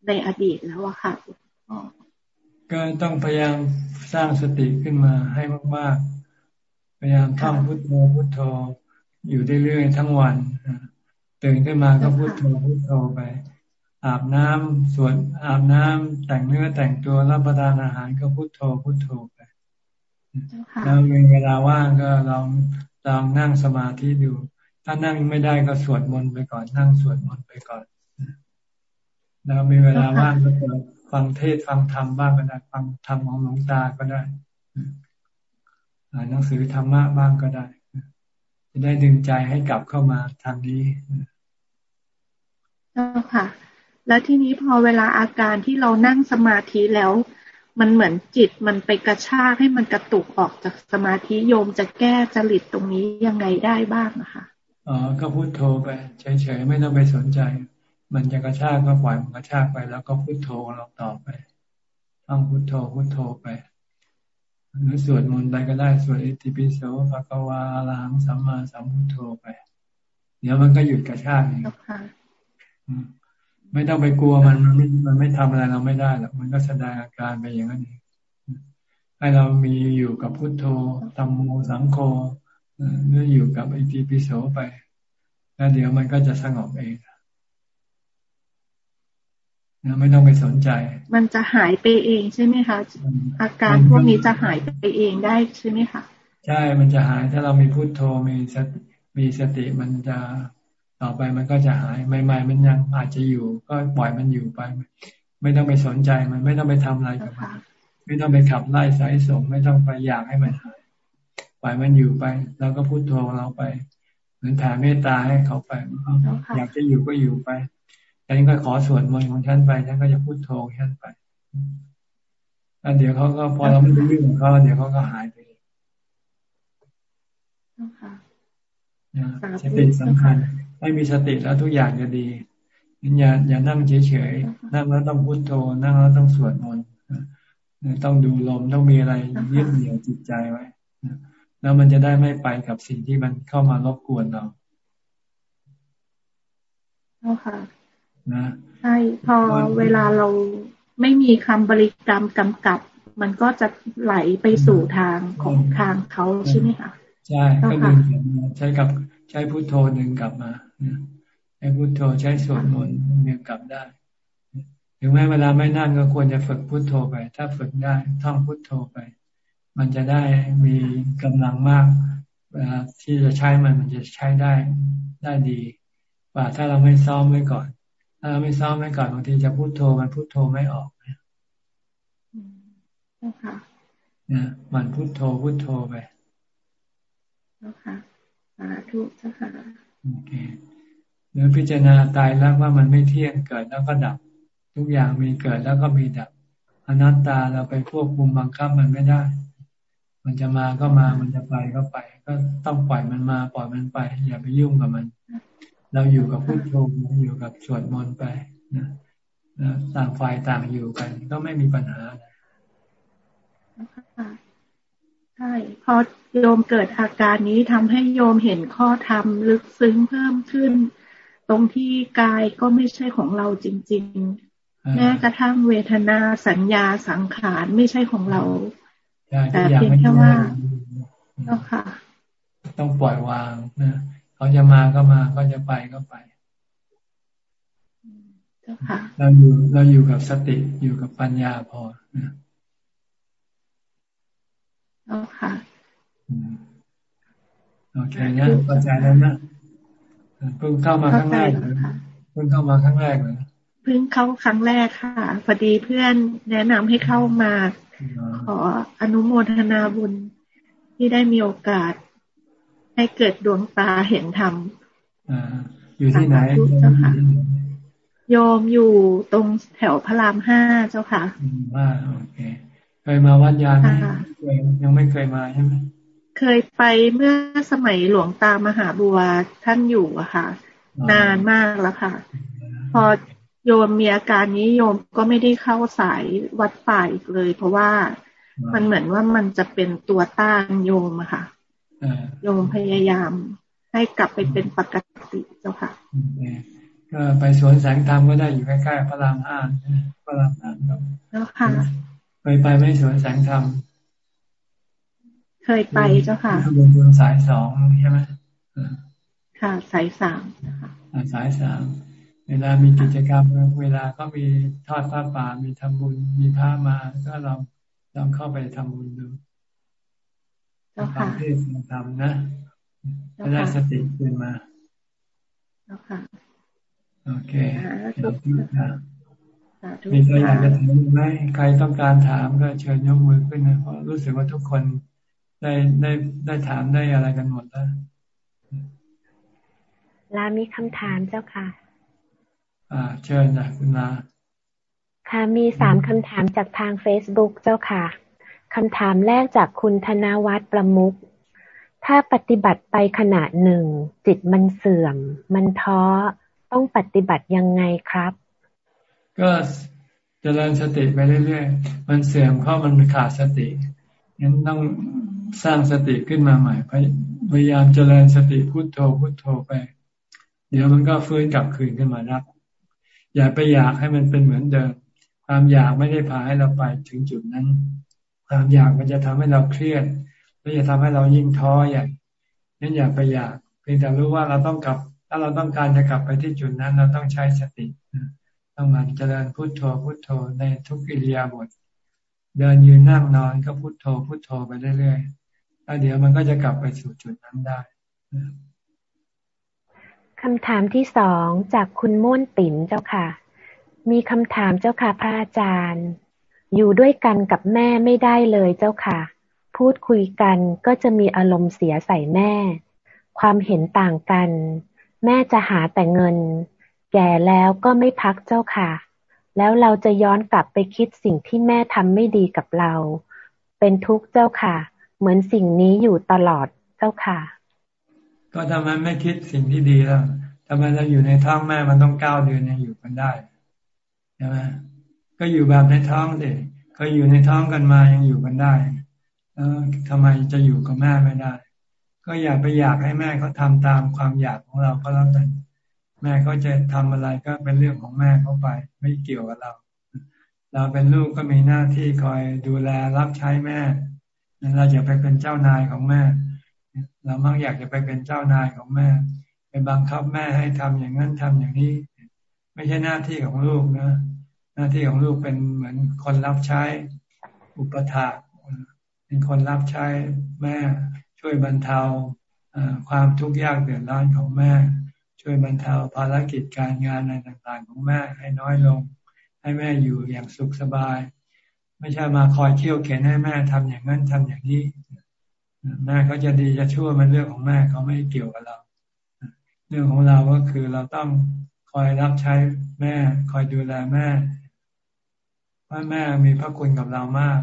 ในอดีตแล้วอะค่ะก็ต้องพยายามสร้างสติขึ้นมาให้มากๆ พยายามท่องพุทโธพุทโธอยู่เรื่อยๆทั้งวัน ตื่นขึ้นมาก็พุโทโธพุโทโธไป อาบน้ำส่วนอาบน้ำแต่งเนื้อแต่งตัวรับประทานอาหารก็พุโทโธพุโทโธไปแล้วมีเวลาว่างก็ลองลองนั่งสมาธิดู ถ้านั่งไม่ได้ก็สวดมนต์ไปก่อนนั่งสวดมนต์ไปก่อนแล้วมีเวลาว่างก็ฟังเทศฟังธรรมบ้างก็ได้ฟังธรรมของหลวงตาก็ได้อ่านหนังสือธรรมะบ้างก็ได้ จะได้ดึงใจให้กลับเข้ามาทางนี้ เจ้าค่ะ แล้วทีนี้พอเวลาอาการที่เรานั่งสมาธิแล้ว มันเหมือนจิตมันไปกระชากให้มันกระตุกออกจากสมาธิโยมจะแก้จริตตรงนี้ยังไงได้บ้างนะคะอ๋อก็พูดโทรไปเฉยๆไม่ต้องไปสนใจ มันจะกระชากก็ปล่อยมันกระชากไปแล้วก็พูดโทรเราต่อไปต้องพูดโทรพูดโทรไปหรือสวดมนต์ไปก็ได้สวดอิติปิโสภะกวาอรหังสัมมาสัมพุทโธไป เดี๋ยวมันก็หยุดกระชากเอง ไม่ต้องไปกลัวมันมันไม่มันไม่ทำอะไรเราไม่ได้หรอกมันก็แสดงอาการไปอย่างนั้นเองให้เรามีอยู่กับพุทโธธรรมโมสังโฆเนื่ออยู่กับไอทีปิโสไป แล้วเดี๋ยวมันก็จะสงบเองนะไม่ต้องไปสนใจ มันจะหายไปเองใช่ไหมคะ อาการพวกนี้จะหายไปเองได้ใช่ไหมคะ ใช่ มันจะหายถ้าเรามีพุทโธมีสติมีสติมันจะ ต่อไปมันก็จะหายใหม่ๆมันยังอาจจะอยู่ ก็ปล่อยมันอยู่ไป ไม่ต้องไปสนใจมันไม่ต้องไปทำอะไรกับมันไม่ต้องไปขับไล่สายส่งไม่ต้องไปอยากให้มันหายปล่อยมันอยู่ไปแล้วก็พูดโทรเราไปมือนแผ่เมตตาให้เขาไปอยากจะอยู่ก็อยู่ไปฉันก็ขอส่วนมนต์ของฉันไปฉันก็จะพูดโทงฉันไปแล้วเดี๋ยวเขาก็พอเราไม่รู้เรื่องของเขาเดี๋ยวเขาก็หายไปสติสำคัญ ให้มีสติแล้วทุกอย่างจะดีอย่าอย่านั่งเฉยๆนั่งแล้วต้องพุโทโธนั่งแล้วต้องสวดมนต์ต้องดูลมต้องมีอะไรยึดเหนี่ยวจิตใจไว้แล้วมันจะได้ไม่ไปกับสิ่งที่มันเข้ามารบกวนเราค่ะนะใช่พอเวลาเราไม่มีคำบริกรรมกำกับ มันก็จะไหลไปสู่ทางของทางเขาใช่ไหมคะใช่ก็ดึงกลับมาใช้กับใช้พุทโธดึงกลับมาใช้พุทโธใช้สวดมนต์ดึงกลับได้ถึงแม้เวลาไม่นั่งก็ควรจะฝึกพุทโธไป ถ้าฝึกได้ท่องพุทโธไป มันจะได้มีกำลังมากเวลาที่จะใช้มันมันจะใช้ได้ได้ดีกว่าถ้าเราไม่ซ้อมไว้ก่อน ถ้าเราไม่ซ้อมไว้ก่อนบางทีจะพุทโธมันพุทโธไม่ออกเนี่ยนะมันพุทโธพุทโธไปค่ะ สาธุเจ้าค่ะโอเคหรือพิจารณาตายแล้วว่ามันไม่เที่ยงเกิดแล้วก็ดับ ทุกอย่างมีเกิดแล้วก็มีดับอนัตตาเราไปควบคุมบังคับมันไม่ได้ มันจะมาก็มา มันจะไปก็ไป ก็ต้องปล่อยมันมาปล่อยมันไป อย่าไปยุ่งกับมัน เราอยู่กับพุทโธอยู่กับสวดมนต์ไปนะต่างฝ่ายต่างอยู่กัน ก็ไม่มีปัญหาใช่พอ โยมเกิดอาการนี้ทำให้โยมเห็นข้อธรรมลึกซึ้งเพิ่มขึ้น ตรงที่กายก็ไม่ใช่ของเราจริง ๆ แม้กระทั่งเวทนาสัญญาสังขารไม่ใช่ของเรา แต่เพียงแค่ว่าก็ค่ะ ต้องปล่อยวางนะเขาจะมาก็มาเขาจะไปก็ไปเราอยู่เราอยู่กับสติอยู่กับปัญญาพอนะเอาค่ะ โอเคนะเข้าใจแล้วนะเพิ่งเข้ามาครั้งแรกเพิ่งเข้ามาครั้งแรกเลยเพิ่งเข้าครั้งแรกค่ะพอดีเพื่อนแนะนำให้เข้ามา ขออนุโมทนาบุญที่ได้มีโอกาส ให้เกิดดวงตาเห็นธรรมอยู่ที่ไหนโยมอยู่ตรงแถวพระรามห้าเจ้าค่ะว่าโอเค เคยมาวัดยานไหมยังไม่เคยมาใช่ไหม เคยไปเมื่อสมัยหลวงตามหาบัวท่านอยู่อะค่ะ นานมากแล้วค่ะ พอโยมมีอาการนี้โยมก็ไม่ได้เข้าสายวัดป่าอีกเลย เพราะว่ามันเหมือนว่ามันจะเป็นตัวต้านโยมอะค่ะโยมพยายามให้กลับไปเป็นปกติเจ้าค่ะก็ไปสวนแสงธรรมก็ได้อยู่ใกล้ๆพระรามห้าพระรามห้าครับแล้วค่ะเคยไปไม่สวนแสงธรรม เคยไปเจ้าค่ะบนบนสายสองใช่ไหมค่ะ สายสามนะคะสายสามเวลามีกิจกรรมเวลาก็มีทอดผ้าป่ามีทำบุญมีผ้ามาก็ลองลองเข้าไปทำบุญดูทำเทศทำนะจะได้สติขึ้นมาโอเคขอบคุณค่ะมีใครอยากจะถามไหมใครต้องการถามก็เชิญยกมือขึ้นนะเพราะรู้สึกว่าทุกคน ได้ได้ได้ถามได้อะไรกันหมดแล้วลามีคำถามเจ้าค่ะ อ่า เชิญนะคุณลาค่ะมีสามคำถามจากทางเฟซบุ๊กเจ้าค่ะคำถามแรกจากคุณธนาวัฒน์ประมุกถ้าปฏิบัติไปขณะหนึ่ง จิตมันเสื่อม มันท้อต้องปฏิบัติยังไงครับ ก็จเจริญสติไปเรื่อยๆ มันเสื่อมเพราะมันขาดสติ งั้นต้องสร้างสติขึ้นมาใหม่ พยายามเจริญสติพุโทโธพุโทโธไป เดี๋ยวมันก็ฟื้นกลับคืนขึ้นมารับอย่าไปอยากให้มันเป็นเหมือนเดิม ความอยากไม่ได้พาให้เราไปถึงจุดนั้น ความอยากมันจะทำให้เราเครียดและจะทำให้เรายิ่งท้อใหญ่นั้นอย่าไปอยากเพียงแต่รู้ว่าเราต้องกลับ ถ้าเราต้องการจะกลับไปที่จุดนั้น เราต้องใช้สติ ต้องมันเจริญพุทโธพุทโธในทุกอิริยาบถ เดินยืนนั่งนอนก็พุทโธพุทโธไปเรื่อยๆแล้วเดี๋ยวมันก็จะกลับไปสู่จุดนั้นได้คำถามที่สองจากคุณม่วนติ๋มเจ้าค่ะ มีคำถามเจ้าค่ะพระอาจารย์ อยู่ด้วยกันกับแม่ไม่ได้เลยเจ้าค่ะ พูดคุยกันก็จะมีอารมณ์เสียใส่แม่ ความเห็นต่างกัน แม่จะหาแต่เงิน แก่แล้วก็ไม่พักเจ้าค่ะ แล้วเราจะย้อนกลับไปคิดสิ่งที่แม่ทำไม่ดีกับเรา เป็นทุกข์เจ้าค่ะ เหมือนสิ่งนี้อยู่ตลอดเจ้าค่ะ ก็ทำไมไม่คิดสิ่งที่ดีล้วทำไมเราอยู่ในท้องแม่มันต้องเก้าเดือนยังอยู่กันได้ใช่ไหมก็อยู่แบบในท้องเด็กก็อยู่ในท้องกันมายังอยู่กันได้แล้วทำไมจะอยู่กับแม่ไม่ได้ ก็อย่าไปอยากให้แม่เขาทาตามความอยากของเราก็แล้วกัน แม่เขาจะทำอะไรก็เป็นเรื่องของแม่เขาไป ไม่เกี่ยวกับเรา เราเป็นลูกก็มีหน้าที่คอยดูแลรับใช้แม่เราอย่าไปเป็นเจ้านายของแม่ เรามักอยากจะไปเป็นเจ้านายของแม่ไปบังคับแม่ให้ทำอย่างนั้นทำอย่างนี้ ไม่ใช่หน้าที่ของลูกนะ หน้าที่ของลูกเป็นเหมือนคนรับใช้ อุปถาเป็นคนรับใช้แม่ช่วยบรรเทาความทุกข์ยากเดือดร้อนของแม่ ช่วยบรรเทาภารกิจการงานอะไรต่างๆ ของแม่ให้น้อยลง ให้แม่อยู่อย่างสุขสบาย ไม่ใช่มาคอยเคี่ยวเข็นให้แม่ทำอย่างนั้นทำอย่างนี้แม่เขาจะดีจะชั่วมันเรื่องของแม่เขาไม่เกี่ยวกับเรา เรื่องของเราก็คือเราต้องคอยรับใช้แม่ คอยดูแลแม่เพราะแม่มีพระคุณกับเรามาก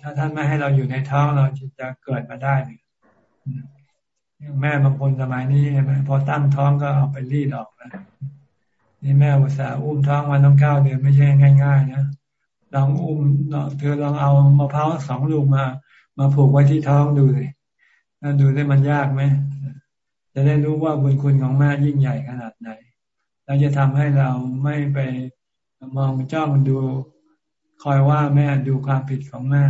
ถ้าท่านไม่ให้เราอยู่ในท้องเราจะเกิดมาได้เนี่ย แม่บางคนสมัยนี้ใช่ไหมพอตั้งท้องก็เอาไปรีดออกแล้วนี่แม่อุตส่าห์อุ้มท้องมาต้องเก้าเดือนไม่ใช่ง่ายๆนะลองอุ้มเธอลองเอามะพร้าวสองลูกมา มาผูกไว้ที่ท้องดูเลยแล้วดูได้มันยากไหมจะได้รู้ว่าบุญคุณของแม่ยิ่งใหญ่ขนาดไหนเราจะทำให้เราไม่ไปมองจ้องดูคอยว่าแม่ดูความผิดของแม่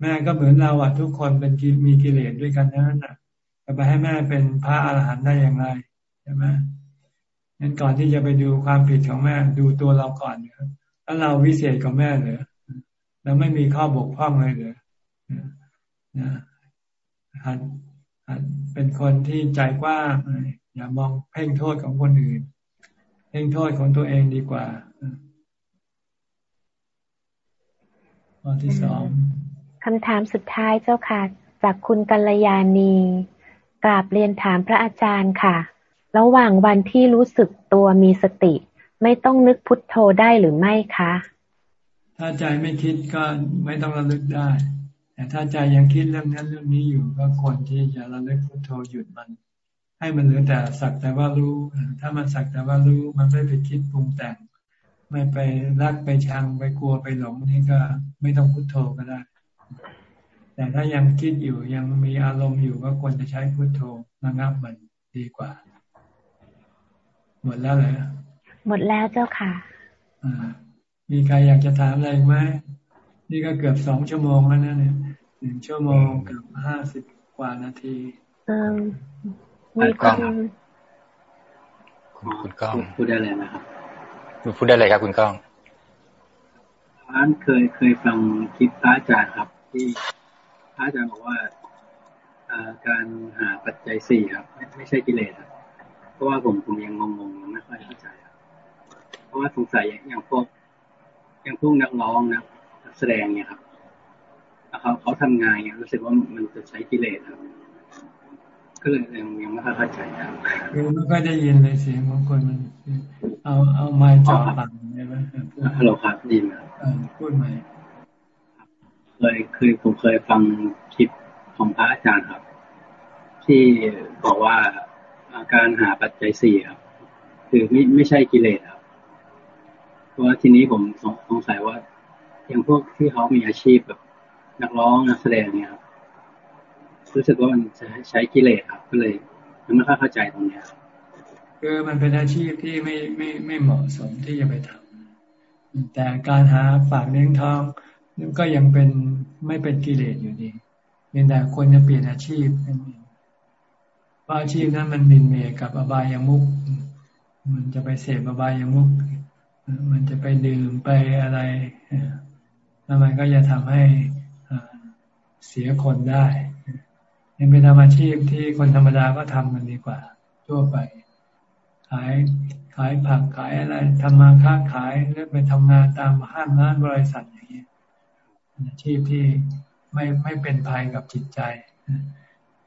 แม่ก็เหมือนเราอะทุกคนเป็นมีกิเลสด้วยกันนั้นอะ จะไปให้แม่เป็นพระอรหันต์ได้อย่างไรใช่ไหมงั้นก่อนที่จะไปดูความผิดของแม่ดูตัวเราก่อนเนี่ยแล้วเราวิเศษกับแม่เลยแล้วไม่มีข้อบกพร่องเลยเลยนะหันหันเป็นคนที่ใจกว้างอย่ามองเพ่งโทษของคนอื่น เพ่งโทษของตัวเองดีกว่าข้อที่สองคำถามสุดท้ายเจ้าค่ะ จากคุณกัลยาณี ราบเรียนถามพระอาจารย์ค่ะ ระหว่างวันที่รู้สึกตัวมีสติ ไม่ต้องนึกพุทโธได้หรือไม่คะ ถ้าใจไม่คิดก็ไม่ต้องระลึกได้ แต่ถ้าใจยังคิดเรื่องนั้นเรื่องนี้อยู่ก็ควรที่จะระลึกพุทโธหยุดมัน ให้มันเหลือแต่สักแต่ว่ารู้ ถ้ามันสักแต่ว่ารู้มันไม่ไปคิดปรุงแต่ง ไม่ไปรักไปชังไปกลัวไปหลงนี่ก็ไม่ต้องพุทโธก็ได้ แต่ถ้ายังคิดอยู่ยังมีอารมณ์อยู่ก็ควรจะใช้พุทโธระงับมันดีกว่า หมดแล้วเลยหมดแล้วเจ้าค่ะอ่ามีใครอยากจะถามอะไรไหมนี่ก็เกือบสองชั่วโมงแล้วนะเนี่ยหนึ่งชั่วโมงเกือบห้าสิบกว่านาทีเออมีคนคุณก้องพูดได้เลยนะครับพูดได้เลยครับ คุณก้องร้านเคยเคยฟังคลิปพระอาจารย์ครับ ที่ พระอาจารย์บอกว่าการหาปัจจัยสี่ครับไม่ไม่ใช่กิเลสครับเพราะว่าผมผมยังงงๆไม่ค่อยเข้าใจครับเพราะว่าสงสัยอย่างพวกอย่างพวกนักร้องนะนักแสดงเนี่ยครับเขาเขาทำงานเนี่ยรู้สึกว่ามันจะใช้กิเลสครับ ก็เลยยังยังไม่ค่อยเข้าใจครับคือไม่ค่อยได้ยินเลยเสียงของคนมัน เอาเอาไม้จ่อปากใช่ไหมฮัลโหลครับดีไหมพูดใหม่ เคยเคยผมเคยฟังคลิปของพระอาจารย์ครับ ที่บอกว่าอาการหาปัจจัยสี่ครับ คือไม่ไม่ใช่กิเลสครับ เพราะว่าทีนี้ผมสงสัยว่า อย่างพวกที่เขามีอาชีพแบบนักร้องนักแสดงเนี่ยครับรู้สึกว่ามันจะใช้กิเลสครับ ก็เลยยังไม่ค่อยเข้าใจตรงเนี้ยคือมันเป็นอาชีพที่ไม่ไม่ไม่เหมาะสมที่จะไปทำแต่การหาฝากเลี้ยงท้อง นี่ก็ยังเป็นไม่เป็นกิเลสอยู่ดีเพียงแต่ควรจะเปลี่ยนอาชีพนั่นเองเพราะอาชีพนั้นมันมินเมกับอบายามุก มันจะไปเสพอบายามุก มันจะไปดื่มไปอะไร แล้วมันก็จะทำให้เสียคนได้ยังเป็นทำอาชีพที่คนธรรมดาก็ทำกันดีกว่า ทั่วไป ขายขายผักขายอะไรทำมาค้าขายหรือไปทำงานตามห้างร้านบริษัทอย่างนี้ อาชีพที่ไม่ไม่เป็นภัยกับจิตใจไป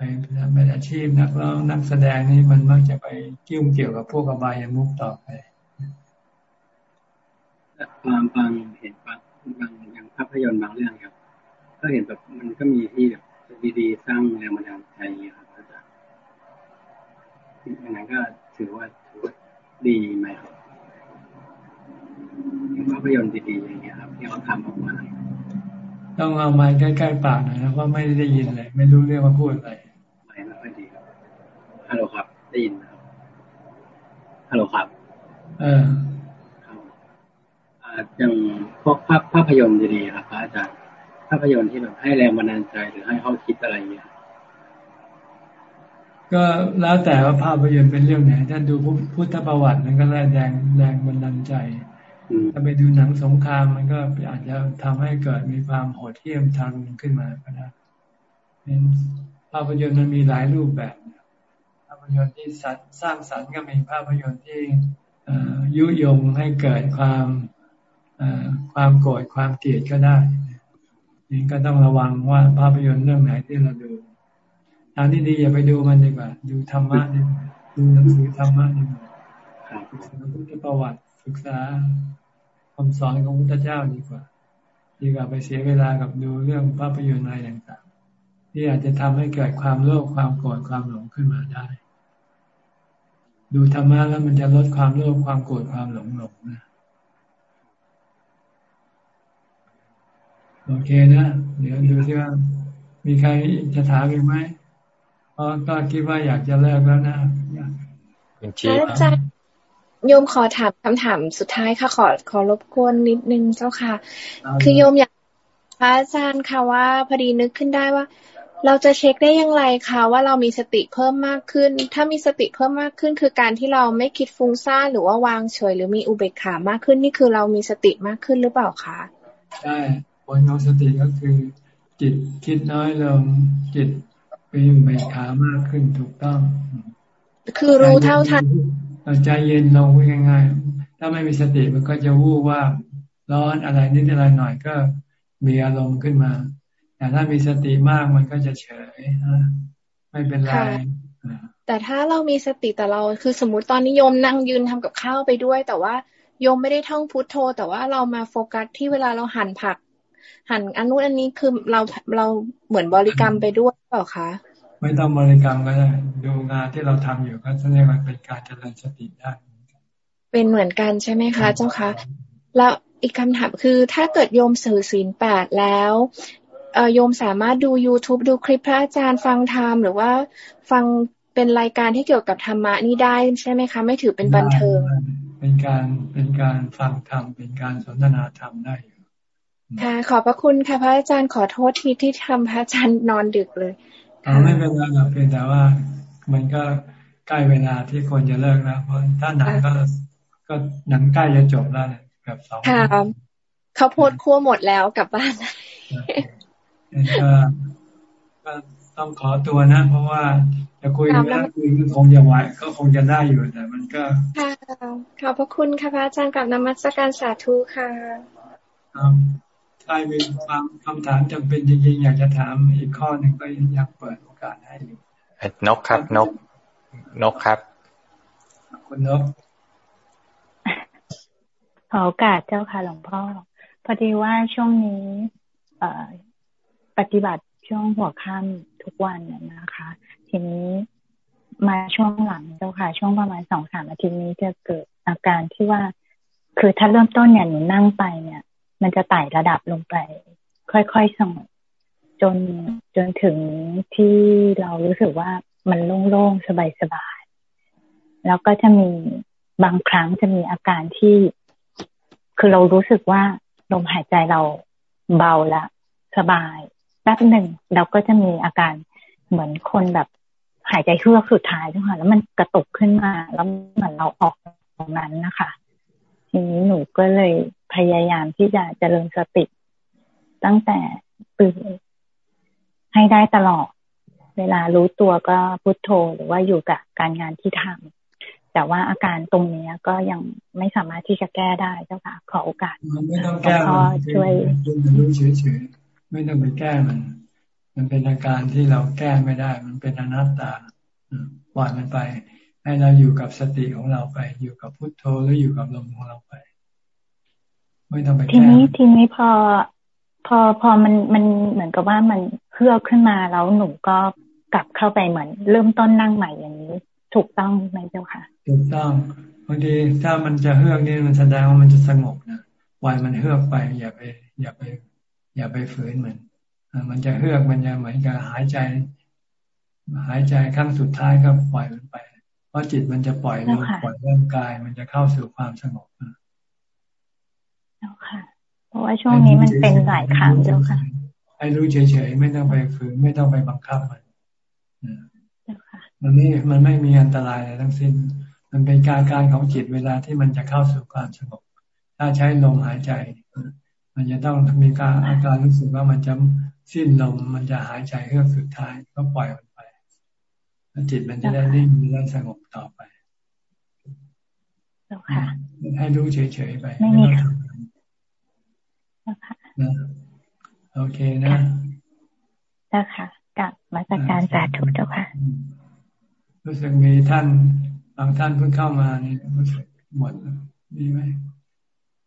เป็นอาชีพนักร้องนักแสดงนี่มันมักจะไปกิ้วเกี่ยวกับพวกอบายามุกต่อไปบางบางเห็นบางบางอย่างภาพยนตร์บางเรื่องครับ ก็เห็นแบบมันก็มีที่แบบดีๆสร้างแรงบันดาลใจครับอาจารย์อย่างนั้นก็ถือว่าถือว่าดีไหมครับภาพยนตร์ดีๆอย่างเงี้ยครับที่เขาทำออกมา ต้องเอาไม้ใกล้ๆปากหน่อยนะเพราะไม่ได้ยินเลย ไม่รู้เรื่องว่าพูดอะไรไม่ไม่ค่อยดีครับฮัลโหลครับ ได้ยินครับฮัลโหลครับ เอออย่างพวกภาพภาพยนตร์ดีๆครับพระอาจารย์ภาพยนตร์ที่แบบให้แรงบันดาลใจหรือให้เขาคิดอะไรอย่างเงี้ยก็แล้วแต่ว่าภาพยนตร์เป็นเรื่องไหนถ้าดูพุทธประวัติมันก็แรงแรงแรงบันดาลใจ ถ้าไปดูหนังสงครามมันก็อาจจะทำให้เกิดมีความโหดเหี้ยมทางขึ้นมาก็ได้เป็นภาพยนตร์มันมีหลายรูปแบบ ภาพยนตร์ที่สร้างสรรค์ก็มีภาพยนตร์ที่ยุยงให้เกิดความความโกรธความเกลียดก็ได้นี่ก็ต้องระวังว่าภาพยนตร์เรื่องไหนที่เราดูทางที่ดีอย่าไปดูมันดีกว่า ดูธรรมะดีกว่าดูหนังสือธรรมะดีกว่าศึกษาพุทธประวัติศึกษา คำสอนของพุทธเจ้าดีกว่า ดีกว่าไปเสียเวลากับดูเรื่องภาพยนตร์อะไรต่างๆ ที่อาจจะทำให้เกิดความโลภความโกรธความหลงขึ้นมาได้ ดูธรรมะแล้วมันจะลดความโลภความโกรธความหลงลงนะโอเคนะ เดี๋ยวดูที่ว่ามีใครจะถามอีกไหมเพราะก็คิดว่าอยากจะเลิกแล้วนะอาจารย์ โยมขอถามคำถามสุดท้ายค่ะขอขอรบกวนนิดนึงเจ้าค่ะ คือโยมอยากพระอาจารย์ค่ะว่า พอดีนึกขึ้นได้ว่า เราจะเช็คได้อย่างไรคะว่าเรามีสติเพิ่มมากขึ้น ถ้ามีสติเพิ่มมากขึ้น คือการที่เราไม่คิดฟุ้งซ่านหรือว่าวางเฉยหรือมีอุเบกขามากขึ้นนี่คือเรามีสติมากขึ้นหรือเปล่าคะใช่ผลของสติก็คือ จิตคิดน้อยลงจิตเป็นเบกขามากขึ้นถูกต้อง คือรู้เท่าทัน ใจเย็นลงง่ายๆ ถ้าไม่มีสติมันก็จะวูบว่าร้อนอะไรนิดอะไรหน่อยก็มีอารมณ์ขึ้นมา แต่ถ้ามีสติมากมันก็จะเฉยไม่เป็นไรแต่ถ้าเรามีสติแต่เราคือสมมติตอนนี้โยมนั่งยืนทำกับข้าวไปด้วย แต่ว่าโยมไม่ได้ท่องพุทโธ แต่ว่าเรามาโฟกัสที่เวลาเราหั่นผัก หันอันนู้นอันนี้คือเราเราเหมือนบริกรรมไปด้วยเปล่าคะ ไม่ต้องบริกรรมก็ได้ ดูงานที่เราทำอยู่ก็แสดงว่าเป็นการเจริญสติได้เป็นเหมือนกันใช่ไหมคะ เจ้าคะแล้วอีกคำถามคือ ถ้าเกิดโยมสื่อศีลแปดแล้วโยมสามารถดู youtube ดูคลิปพระอาจารย์ฟังธรรมหรือว่าฟังเป็นรายการที่เกี่ยวกับธรรมะนี่ได้ใช่ไหมคะ ไม่ถือเป็นบันเทิง เป็นการเป็นการฟังธรรมเป็นการสนทนาธรรมได้ค่ะขอบพระคุณค่ะพระอาจารย์ขอโทษทีที่ทำพระอาจารย์นอนดึกเลยอ๋อ ไม่เป็นไรหรอกเพียงแต่ว่ามันก็ใกล้เวลาที่ควรจะเลิกแล้ว เพราะถ้าหนังก็ก็หนังใกล้จะจบแล้วเนี่ยแบบสองค่ะเขาโพดคั่วหมดแล้วกลับบ้านก็ก็ต้องขอตัวนะ เพราะว่าจะคุยไม่ได้คุยก็คงจะไหวก็คงจะได้อยู่แต่มันก็ค่ะขอบพระคุณค่ะพระอาจารย์กับนมัสการสาธุค่ะ ใครมีความคำถามจำเป็นจริงๆ อยากจะถามอีกข้อหนึ่งก็ยังเปิดโอกาสให้อยู่นกครับนก นกครับ คุณนกขอโอกาสเจ้าค่ะหลวงพ่อ พอดีว่าช่วงนี้ เอ่อปฏิบัติช่วงหัวค่ำทุกวันเนี่ยนะคะ ทีนี้มาช่วงหลังเจ้าค่ะ ช่วงประมาณสองสามอาทิตย์นี้จะเกิดอาการที่ว่า คือถ้าเริ่มต้นเนี่ยหนูนั่งไปเนี่ย มันจะไต่ระดับลงไป ค่อยๆสงบจนจนถึงที่เรารู้สึกว่ามันโล่งๆ สบายๆ แล้วก็จะมีบางครั้งจะมีอาการที่ คือเรารู้สึกว่าลมหายใจเราเบาละ สบายแป๊บหนึ่งเราก็จะมีอาการเหมือนคนแบบหายใจเฮือกสุดท้ายทุกค่ะแล้วมันกระตุกขึ้นมา แล้วเหมือนเราออกตรงนั้นนะคะ ทีนี้หนูก็เลย พยายามที่จะเจริญสติ ตั้งแต่ตื่นให้ได้ตลอด เวลารู้ตัวก็พุโทโธหรือว่าอยู่กับการงานที่ทำแต่ว่าอาการตรงนี้ก็ยังไม่สามารถที่จะแก้ได้เจ้าค่ะ ขอโอกาสไม่ต้องแก้มันช่วยรู้เฉยๆไม่ต้องไปแก้มัน มันเป็นอาการที่เราแก้ไม่ได้ มันเป็นอนัตตาปล่อยมันไป ให้เราอยู่กับสติของเราไป อยู่กับพุทโธหรืออยู่กับลมของเราไป ไม่ต้องไปแก้ทีนี้ทีนี้พอ พอพอมันมันเหมือนกับว่ามันเพื่อขึ้นมาแล้วหนูก็กลับเข้าไปเหมือน เริ่มต้นนั่งใหม่อย่างนี้ ถูกต้องไหมเจ้าค่ะ ถูกต้องบางทีถ้ามันจะเฮือกนี่มันแสดงว่ามันจะสงบนะวายมันเฮือกไป อย่าไป อย่าไป อย่าไปฝืนมันมันจะเฮือกมันจะเหมือนกับหายใจ หายใจขั้นสุดท้ายก็ปล่อยมันไป เพราะจิตมันจะปล่อยลมปล่อยร่างกาย มันจะเข้าสู่ความสงบ เจ้าค่ะ เพราะว่าช่วงนี้มันเป็นหลายครั้งเจ้าค่ะ ให้รู้เฉยๆไม่ต้องไปฝืนไม่ต้องไปบังคับมันมันไม่มันไม่มีอันตรายอะไรทั้งสิ้น มันเป็นการการของจิตเวลาที่มันจะเข้าสู่ความสงบ ถ้าใช้ลมหายใจ มันจะต้องมีการอาการรู้สึกว่ามันจะสิ้นลมมันจะหายใจเพื่อสุดท้ายก็ปล่อยมันไปแล้วจิตมันจะได้นิ่งได้สงบต่อไปให้รู้เฉยๆไป ไม่ต้องทำนะ โอเคนะเจ้าค่ะกับมาตรการสาธุเจ้าค่ะ รู้สึกมีท่านบางท่านเพิ่งเข้ามานี่รู้สึกหมดมีไหม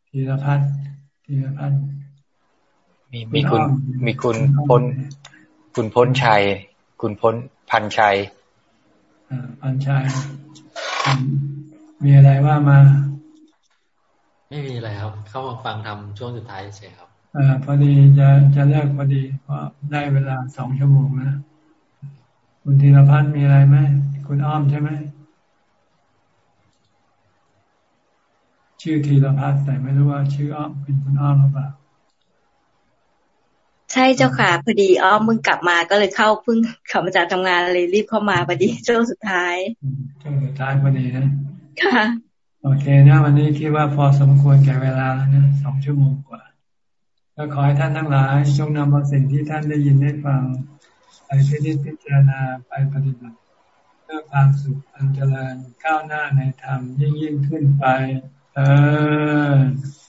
ธีรพัฒน์ธีรพัฒน์มีมีคุณ มีคุณพ้น คุณพ้นชัย คุณพ้นพันชัยอ่าพันชัย มีอะไรว่ามา ไม่มีอะไรครับ เข้ามาฟังทำช่วงสุดท้ายเฉยครับอ่าพอดีจะจะเลิกพอดีเพราะได้เวลาสองชั่วโมงนะคุณธีรพัฒน์มีอะไรไหมคุณอ้อมใช่ไหมชื่อธีรพัฒน์แต่ไม่รู้ว่าชื่ออ้อมเป็นคุณอ้อมหรือเปล่าใช่เจ้าค่ะ พอดีอ้อมเพิ่งกลับมาก็เลยเข้าเพิ่งขับมาจากทำงานเลยรีบเข้ามาพอดีช่วงสุดท้ายช่วงสุดท้ายพอดีนะค่ะ โอเคนะวันนี้คิดว่าพอสมควรแก่เวลาแล้วนะสองชั่วโมงกว่าก็ขอให้ท่านทั้งหลายจงนำเอาสิ่งที่ท่านได้ยินได้ฟัง ไปพิจิตพิจารณาไปปฏิบัติเพื่อความสุขอันเจริญก้าวหน้าในธรรมยิ่งยิ่งขึ้นไป เออ